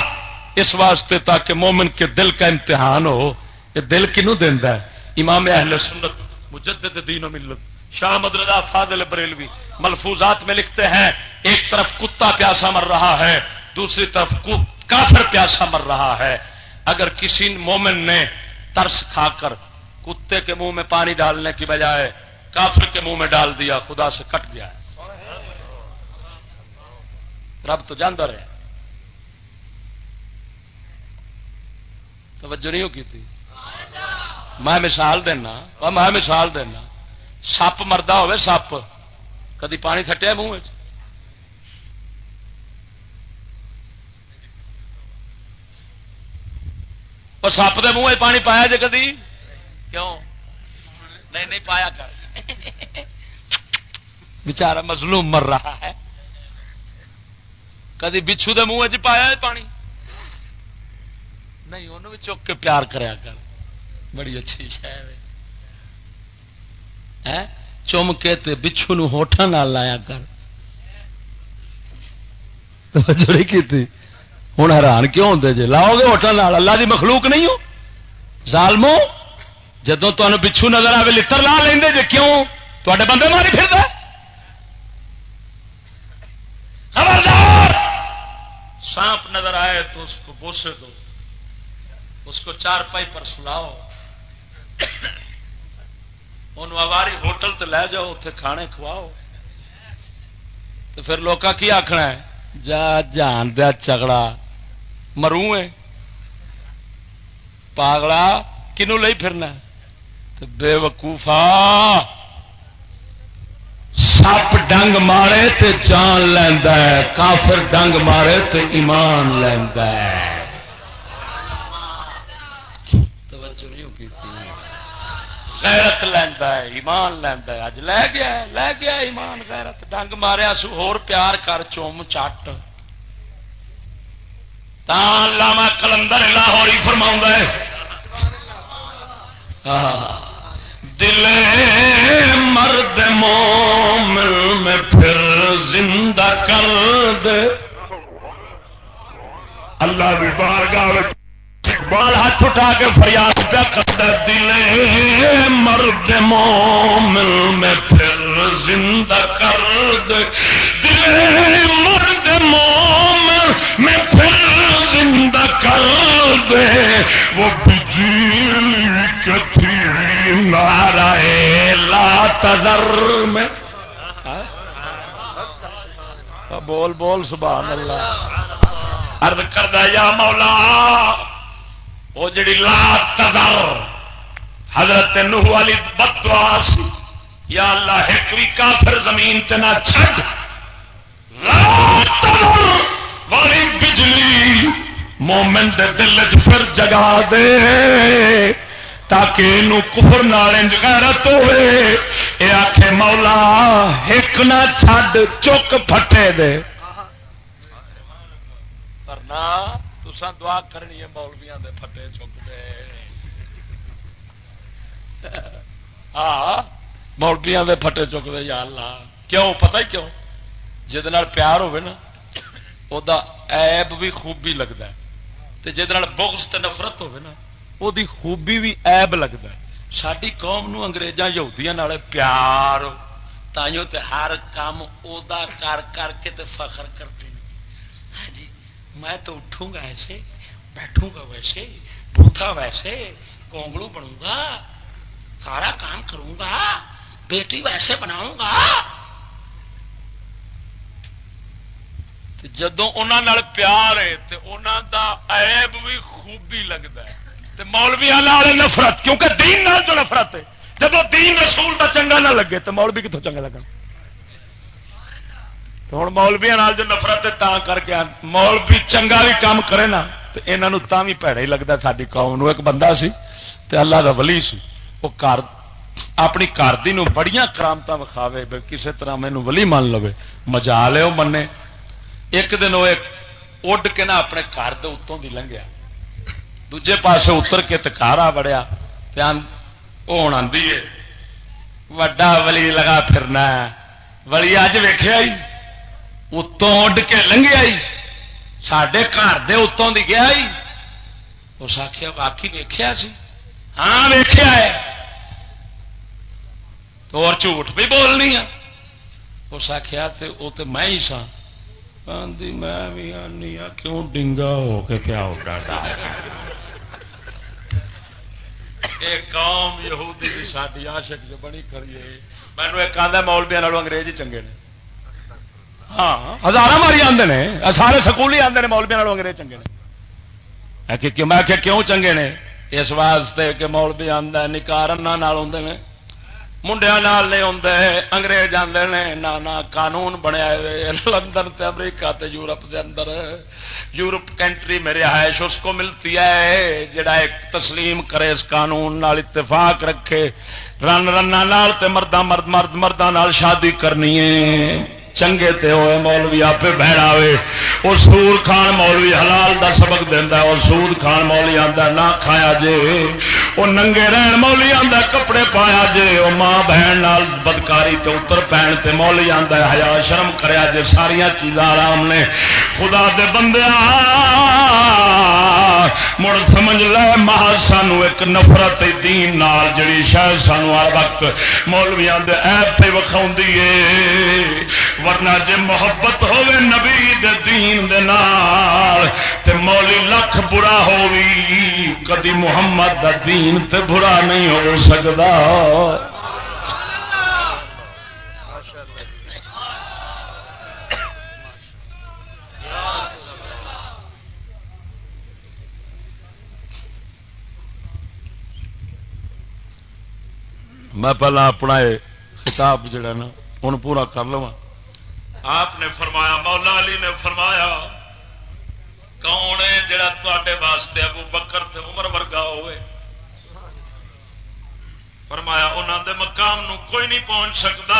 اس واسطے تاکہ مومن کے دل کا امتحان ہو۔ یہ دل کنو دینا ہے؟ امام اہل سنت مجدد دین و ملت، شاہ مدرزا فاضل بریلوی ملفوظات میں لکھتے ہیں، ایک طرف کتا پیاسا مر رہا ہے، دوسری طرف کافر پیاسا مر رہا ہے۔ اگر کسی مومن نے ترس کھا کر کتے کے منہ میں پانی ڈالنے کی بجائے کافر کے منہ میں ڈال دیا، خدا سے کٹ گیا۔ رب تو جاندر ہے۔ توجہ نہیں کی تھی؟ میں مثال دینا، میں مثال دینا۔ سپ مرد ہوے سپ۔ کدی پانی تھٹیا منہ سپ کے منہ پانی پایا جی کدی؟ کیوں؟ نہیں نہیں پایا کر۔ بچارا مظلوم مر رہا ہے۔ کدی بچھو دے منہ چ پایا پانی؟ نہیں انہوں چک کے پیار کریا کر۔ بڑی اچھی شہ چم کے تے بچھو نو ہوٹا نال لایا کر۔ جڑی کی ہوں حیران کیوں ہوتے جی؟ لاؤ گے ہوٹل اللہ دی مخلوق نہیں ہو؟ ظالمو جدو تمہیں پچھو نظر آئے لڑ لا لیں جی کیوں؟ تے بندے ماری پھر خبردار! سانپ نظر آئے تو اس کو بوسے دو۔ اس کو چار پائی پر سلاؤ۔ ان اواری ہوٹل تے لے جاؤ اتنے کھانے کھواؤ۔ تو پھر لوگ کی آخنا ہے؟ جا، جان دیا چگڑا۔ مرو ہے کنو لئی پھرنا بے وقوفا سپ ڈنگ مارے تے جان لینا کافر ڈنگ مارے تے ایمان لینا غیرت لینا ہے، ایمان لینا ہے۔ اج لے گیا لے گیا ایمان، غیرت۔ ڈنگ ماریا سو ہور پیار کر، چوم چٹ۔ تا لاما کلندر لاہوری فرما ہے۔ دل مرد مومن میں پھر زندہ کر دے۔ اللہ بھی بارگاہ بال ہاتھ اٹھا کے فریاد پہ کرتا دل مرد مومن میں پھر زندہ کر دے۔ دل مرد مومن میں پھر زندہ کر دے۔ وہ بجلی کتھی نارا لا تذر میں۔ ہاں؟ بول بول، سبحان اللہ۔ عرض کردہ یا مولا وہ جڑی لا تذر، حضرت نوح والی بدواس یا اللہ ایک بھی کافر زمین تے نہ چھڈ۔ لا تذر والی بجلی، مومن دے دل چ پھر جگا دے۔ تاکہ یہ کفر نالج غیرت ہوئے۔ اے آخے مولا ایک نہ چھڈ، چک پھٹے دے۔ کرنا تسا دعا کرنی ہے مولویا دے پھٹے چک دے۔ ہاں مولویا دے پھٹے چک دے، یا اللہ۔ کیوں؟ پتہ ہی کیوں؟ جہد پیار ہوے نا وہ ایب بھی خوبی لگتا ہے۔ جہد بغض تے نفرت ہوے نا وہ خوبی بھی ایب لگتا ہے ساری قوم نو انگریزاں یہودیاں پیار تائیوں تے ہر کام ادا کر کر کے تے فخر کرتے ہیں ہاں جی میں تو اٹھوں گا ایسے بیٹھوں گا ویسے بوتھا ویسے کونگلو بنوں گا سارا کام کروں گا بیٹی ویسے بناؤں گا جدو انہوں پیار ہے تو انہوں دا عیب بھی خوبی لگتا ہے تو مولویا نفرت، کیونکہ دین نال جو نفرت ہے۔ جب دین رسول دا چنگا نہ لگے تو مولوی کتوں چنگا لگا؟ ہوں مولویا جو نفرت ہے تا کر کے مولوی چنگا بھی کام کرے نا، تو یہاں بھی پیڑا ہی لگتا ساری قوم ایک بندہ سی تے اللہ دا ولی سی۔ وہ گھر اپنی گھر بڑی کرامت وکھاوے کسی طرح مینو ولی مان لو مجا لو منے۔ ایک دن وہ اڈ کے نا اپنے گھر کے اتوں کی لنگیا۔ دجے پاسے اتر کے تکارا بڑیا ہوں آدھی ہے وڈا ولی لگا پھرنا ولی اج ویخیا اتوں اڈ کے لنگیا سڈے گھر دے اتوں دی گیا اس آخیا باقی ویخیا سی ہاں ویخیا ہے تو اور جھوٹ بھی بولنی ہے اس آخیا وہ تو میں ہی سا آدھی میں بھی آنی آ کیوں ڈنگا ہو کے کیا ہو قوم یہودی کی ساری آشک جو بنی کریے مینو ایک آدھا مولبیا انگریز ہی چنگے نے ہاں ہزار ماری آدھے نے سارے سکول ہی آدھے مولبیا انگریز چنگے نے میں کیوں چنگے نے اس واسطے کہ مولبی آدھا نکارن آدھے نے منڈیا نہیں آتے انگریز آتے ہیں نہ قانون بنیا لندن تے امریکہ تے یورپ دے اندر یورپ کنٹری میں رہائش اس کو ملتی ہے جڑا ایک تسلیم کرے اس قانون نال اتفاق رکھے رن رنا مردہ مرد مرد مردہ نال شادی کرنی ہے چنگے تے ہوئے، مولوی آپ بہنا ہوئے وہ سور کھان مولوی حلال دا سبق دینا اور سود کھان مولی آتا نہ کھایا جے۔ وہ ننگے رہن مولی آتا کپڑے پایا جے۔ وہ ماں بہن نال بدکاری تے اتر پہن تے مولی آتا ہیا شرم کریا جے۔ ساریا چیزاں آرام نے۔ خدا دے بندے مڑ سمجھ لے مہا سانو ایک نفرت دین نال، جڑی شاید سانو ہر وقت مولویا دے ایپ پہ وکھاؤ ورنہ جے محبت ہوے نبی دے دین دے نال تے مولی لکھ برا ہووی، کدی محمد دا دین تے برا نہیں ہو سکدا۔ میں پہلا اپنا خطاب جڑا نا ہوں پورا کر لواں۔ آپ نے فرمایا، مولا علی نے فرمایا، کون ہے جڑا تے واسطے ابو بکر تے عمر ورگا ہوئے؟ فرمایا انہوں دے مقام نو کوئی نہیں پہنچ سکتا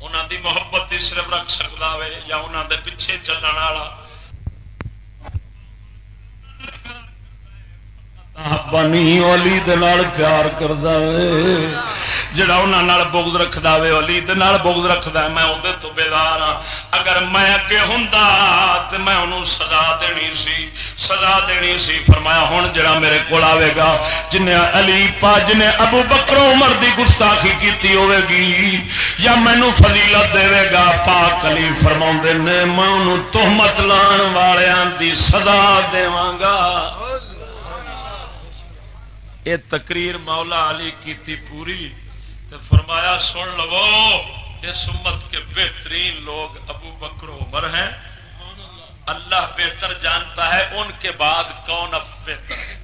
انہوں دی محبت ہی صرف رکھ سکتا ہے یا انہوں دے پیچھے چلن والا۔ بنی علی دال پیار کرتا جڑا انہوں بغض رکھتا وے علی دال بغض رکھتا ہے، میں اندر تو بیدار ہاں۔ اگر میں اگے ہوں تو میں انہوں سزا دینی سی، سزا دینی سی۔ فرمایا ہوں جڑا میرے کو آئے گا جن علی پا جن ابو بکرو عمر دی گستاخی کی ہوے گی، یا مینو فضیلت دے گا۔ پاک علی فرما نے، میں انہوں تہمت لان والوں دی سزا داں یہ تقریر مولا علی کی تھی پوری تو فرمایا سن لو، اس امت کے بہترین لوگ ابو بکر عمر ہیں۔ اللہ بہتر جانتا ہے، ان کے بعد کون اب بہتر ہے؟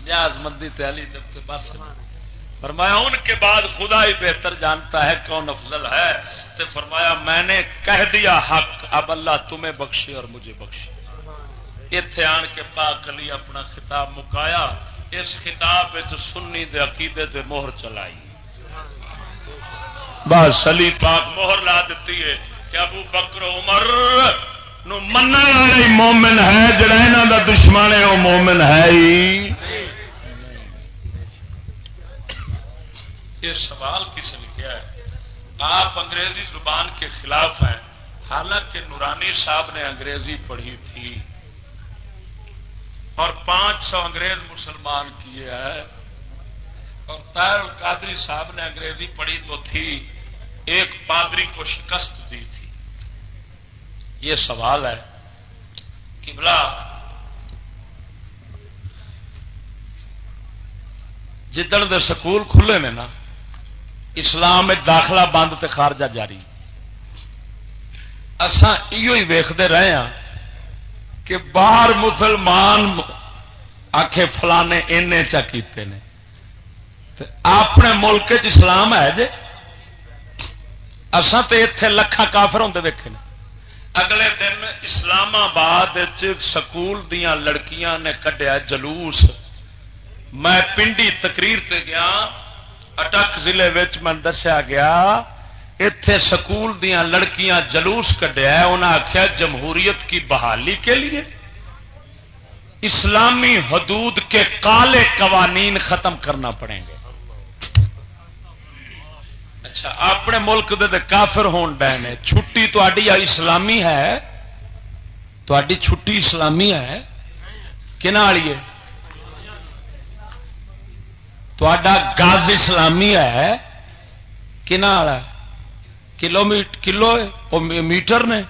نیاز مندی تعلی بس۔ فرمایا ان کے بعد خدا ہی بہتر جانتا ہے کون افضل ہے۔ تو فرمایا میں نے کہہ دیا حق، اب اللہ تمہیں بخشے اور مجھے بخشے۔ اتے آن کے پاک علی اپنا خطاب مکایا۔ اس خطاب سنی دے عقیدے دے مہر چلائی۔ بس علی پاک مہر لا دیتی ہے کہ ابو بکر عمر نو من مومن ہے، جڑا یہاں دا دشمن ہے، وہ مومن ہے ہی۔ یہ سوال کس نے کیا ہے؟ آپ انگریزی زبان کے خلاف ہیں، حالانکہ نورانی صاحب نے انگریزی پڑھی تھی۔ اور پانچ سو انگریز مسلمان کیے ہیں۔ اور تیر القادری صاحب نے انگریزی پڑھی تو تھی، ایک پادری کو شکست دی تھی۔ یہ سوال ہے کہ بلا، جدن دے سکول کھلے نے نا، اسلام داخلہ بند تے خارجہ جاری۔ اسان یہ ویختے رہے ہاں کہ باہر مسلمان آخے فلانے این چیتے ہیں اپنے ملک چ اسلام ہے جی اسان تو اتے لکھا کافر ہوں دیکھے اگلے دن اسلام آباد سکول دیا لڑکیاں نے کڈیا جلوس۔ میں پنڈی تقریر سے گیا، اٹک ضلع میں دسیا گیا اتے سکول دیا لڑکیاں جلوس کڈیا انہیں آخیا جمہوریت کی بحالی کے لیے۔ اسلامی حدود کے کالے قوانین ختم کرنا پڑیں گے۔ اچھا اپنے ملک دے کافر ہون ڈے نے۔ چھٹی تھی اسلامی ہے۔ تھی چھٹی اسلامی ہے۔ کن والی ہے؟ گاز اسلامی ہے۔ کن والا کلو میٹر کلو میٹر نے؟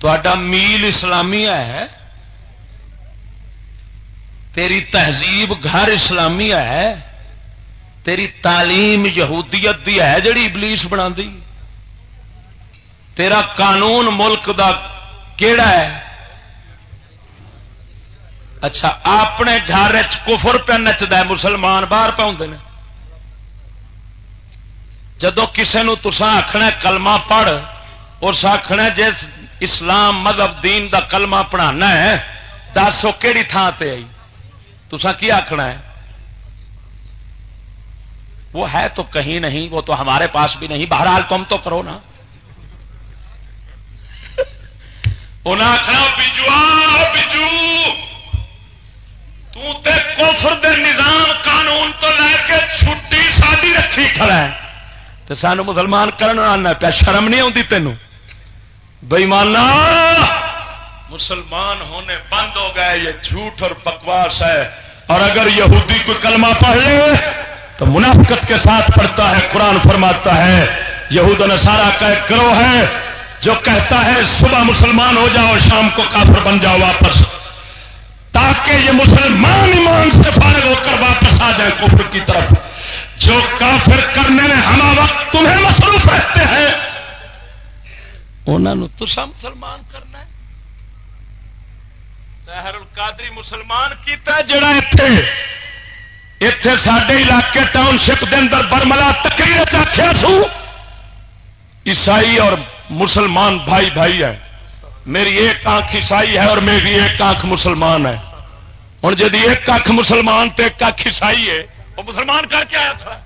تا میل اسلامی ہے۔ تیری تہذیب گھر اسلامی ہے۔ تیری تعلیم یہودیت دی ہے جڑی ابلیس بنا دی تیرا قانون ملک دا کیڑا ہے؟ اچھا اپنے گھر کفر پہ نچتا مسلمان باہر پاؤں جدو کسی نو تسا آخنا کلمہ پڑھ، اور آخنا جس اسلام مذہب دین دا کلمہ پڑھانا ہے، دس وہ کہڑی تھان سے آئی؟ تسا کی آخنا ہے؟ وہ ہے تو کہیں نہیں، وہ تو ہمارے پاس بھی نہیں، بہرحال تم تو کرو نا۔ آخنا بجو بجو۔ تفر دے نظام قانون تو لے کے چھٹی ساری رکھی کھڑا ہے۔ تو سانو مسلمان کرنا پیا شرم نہیں آتی تینوں بئی مانا مسلمان ہونے بند ہو گئے، یہ جھوٹ اور بکواس ہے۔ اور اگر یہودی کوئی کلمہ پڑھ لے، تو منافقت کے ساتھ پڑھتا ہے، قرآن فرماتا ہے۔ یہود نے سارا کرو ہے، جو کہتا ہے صبح مسلمان ہو جاؤ، شام کو کافر بن جاؤ واپس۔ تاکہ یہ مسلمان ایمان سے فارغ ہو کر واپس آ جائے کفر کی طرف۔ جو کافر کرنے میں ہما وقت تمہیں مصروف رہتے ہیں انہوں تو مسلمان کرنا ہے۔ القادری مسلمان کیتا جڑا اتنے اتے سڈے علاقے ٹاؤن شپ کے اندر برملا تقریر آخیا سو، عیسائی اور مسلمان بھائی بھائی ہے۔ میری ایک آنکھ عیسائی ہے اور میری ایک آنکھ مسلمان ہے۔ ہوں جی ایک کھ مسلمان تو ایک کھ عیسائی ہے وہ مسلمان کر کے آیا تھا۔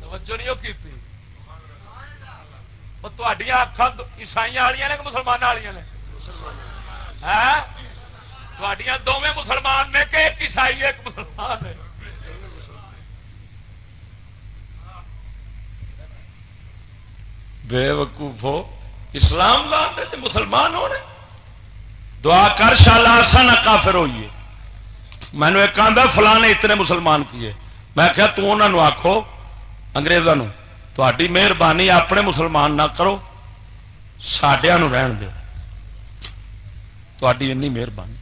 توجہ نہیں کی اکھان عیسائی والی نے کہ مسلمان والی نے؟ ہاں؟ دونوں مسلمان نے کہ ایک عیسائی ایک مسلمان ہے۔ بے وقوف ہو اسلام لانے مسلمان ہونے۔ دعا کر شالا سا کافر ہوئیے۔ مینو ایک آدھا فلاں نے اتنے مسلمان کیے۔ میں کیا تو انہوں آخو اگریزوں تھی مہربانی اپنے مسلمان نہ کرو سڈیا رہن دو تھی این مہربانی۔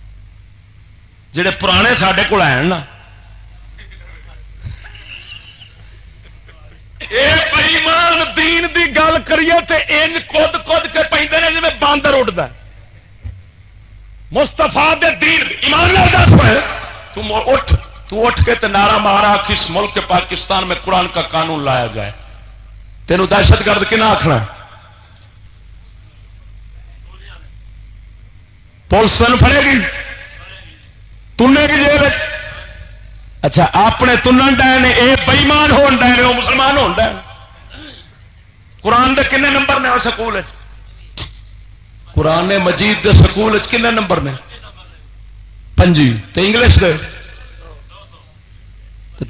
جڑے پرانے سڈے کو نا۔ ایمان دین دی گل کریے تو ان کد کد کے پہ جی باندر اڈتا مستفا دے دین، ایمان دس تم اٹھ، تو اٹھ کے تے نعرہ مارا کس ملک کے پاکستان میں قرآن کا قانون لایا جائے تینوں دہشت گرد کنا آخنا پولیس تین فڑے گی؟ تنے کی جیل اچھا اپنے تنن ڈے نے یہ بئیمان ہو ڈے وہ مسلمان ہو قرآن دے کنے نمبر نے سکول قرآن مجید دے سکول کنے نمبر نے؟ پنجی تو انگلش دے۔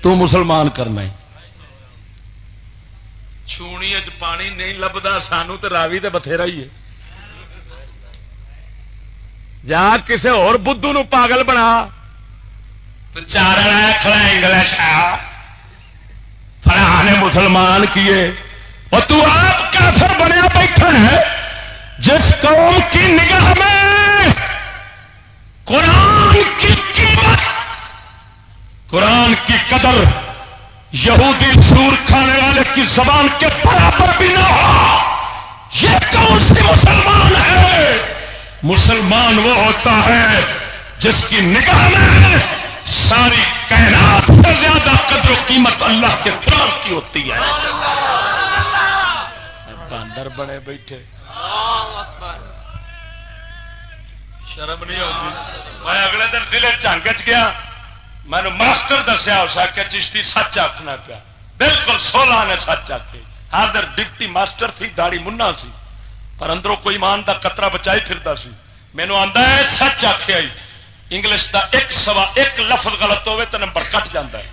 تو مسلمان کرنا چھونی پانی نہیں لبدا، سانو تو راوی تو بتھیرا ہی ہے۔ جا کسی اور بدھو نو پاگل بنا۔ تو چار کھڑا انگلش فلاح نے مسلمان کیے۔ اور تو آپ کافر بنیا بیٹھا ہے، جس قوم کی نگاہ میں قرآن کی قیمت قرآن کی قدر یہودی سور کھانے والے کی زبان کے برابر بھی نہ ہو۔ یہ کون سی مسلمان ہے؟ مسلمان وہ ہوتا ہے جس کی نگاہ میں ساری کائنات سے زیادہ قدر و قیمت اللہ کے قرآن کی ہوتی ہے۔ باندر بنے بیٹھے۔ شرم نہیں ہوتی۔ میں اگلے دن ضلع چانگ گیا۔ میں نے ماسٹر دسیا، اس آخیا چشتی سچ آخنا پیا۔ بالکل سولہ نے سچ آخے ہر ڈپٹی ماسٹر تھی داڑی منا سی۔ پر اندروں کوئی مان کا قطرہ بچائی پھرتا سی۔ مینو آتا ہے، سچ آخیا انگلش دا ایک سوا ایک لفظ غلط ہوے تو نمبر کٹ جا ہے۔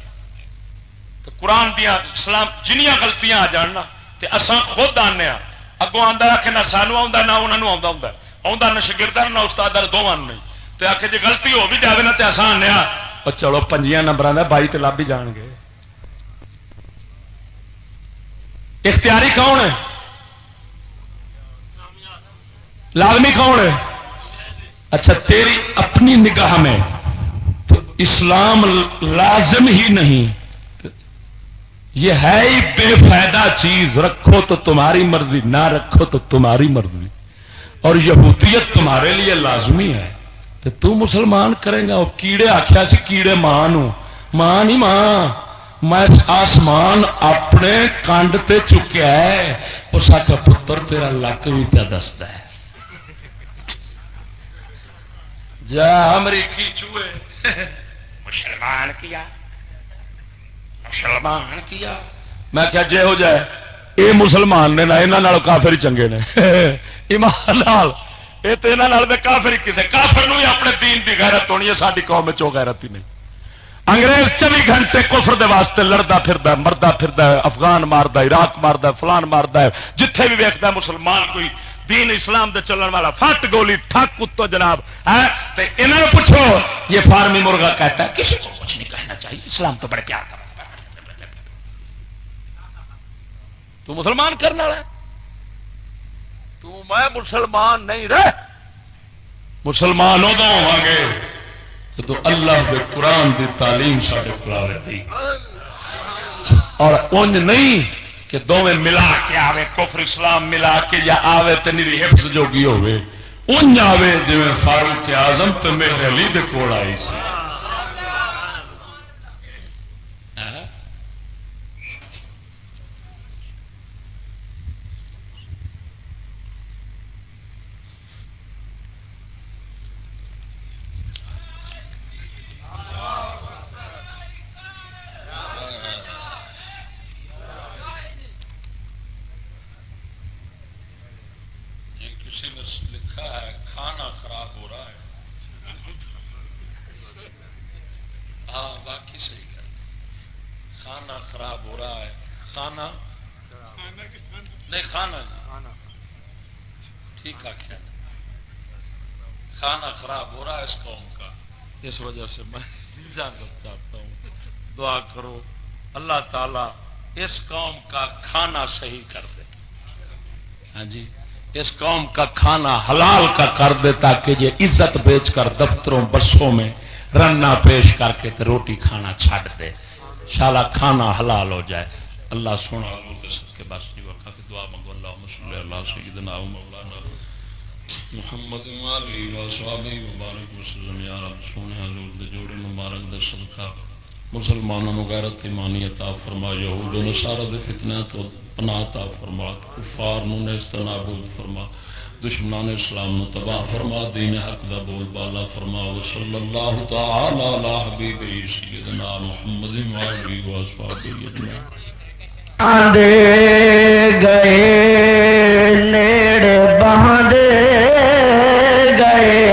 تو قرآن دیا سلام جنیاں غلطیاں آ جان تے اساں خود آنے ہاں۔ اگوں آتا آ نہ سانو آ نہ انہوں آتا نہ شگردہ نہ استاد دونوں نہیں تو آ کے جی گلتی ہو بھی جائے نا تو اصا آنے چلو پنجیا نمبر کا بائی تو لب ہی جان گے۔ اختیاری کون ہے؟ لازمی کون ہے؟ اچھا تیری اپنی نگاہ میں تو اسلام لازم ہی نہیں۔ یہ ہے ہی بے فائدہ چیز۔ رکھو تو تمہاری مرضی، نہ رکھو تو تمہاری مرضی۔ اور یہودیت تمہارے لیے لازمی ہے تو تو مسلمان کرے گا وہ کیڑے آخیا سی کیڑے ماں ماں نہیں ماں میں آسمان اپنے کنڈ تے چکیا ہے۔ اس کا پتر تیرا لک بھی پیا دستا ہے۔ جا امریکی چوئے مسلمان کیا؟ مسلمان کیا؟ میں کیا جے ہو جائے۔ اے مسلمان نے نہ یہاں کافر چنگے نے۔ <laughs> ایمان لال یہ تو یہاں کافر کسی کافر بھی اپنے دین کی غیرت ہونی ہے ساری قوم چو غیرت ہی نہیں۔ انگریز چوبی گھنٹے کفر دے واسطے لڑتا پھر مردا پھر افغان مارد عراق مارد فلان مارد جتھے بھی ویکتا مسلمان کوئی دین اسلام دے چلن والا فٹ گولی ٹھک اتو جناب۔ ہے انہوں پوچھو یہ فارمی مرغا کہتا ہے کسی کو کچھ نہیں کہنا چاہیے اسلام تو بڑے پیار کر تو مسلمان کرنے والا تو میں مسلمان نہیں رہ۔ مسلمان ادو ہوا گے تو اللہ کے قرآن کی تعلیم سارے پڑھا اور انج نہیں کہ دونیں ملا کے آوے، کفر، اسلام ملا کے یا آوے تو نیری حفظ جوگی ہوئے انج آوے جی فاروق آزم تو میرے علی دے کول آئی سی لکھا ہے کھانا خراب ہو رہا ہے ہاں باقی صحیح کر کھانا خراب ہو رہا ہے کھانا نہیں کھانا جی ٹھیک ہے کھانا خراب ہو رہا ہے اس قوم کا۔ اس وجہ سے میں اجازت چاہتا ہوں۔ دعا کرو، اللہ تعالی اس قوم کا کھانا صحیح کر دے۔ ہاں جی اس قوم کا کھانا حلال کا کر دے تاکہ یہ عزت بیچ کر دفتروں، بسوں میں رننا پیش کر کے روٹی کھانا چھڈ دے۔ شالا کھانا حلال ہو جائے۔ اللہ سونا سب کے بس دعا منگو اللہ مسلم اللہ سیدنا مولانا محمد مبارک وسلم یا رب، سونے حضور دے جوڑے مبارک در صدقہ۔ مسلمانوں غیرت ایمانی عطا فرما، یہود و نصارہ دے فتنہ تو پناہ عطا فرما، کفار نو نیست نابود فرما، دشمنان اسلام نو تباہ فرما، دین حق دا بول بالا فرما وصلی اللہ تعالی علی حبیب سیدنا محمد و علی و اصحابہ اجمعین۔ آندے گئے نیڑ بہاندے گئے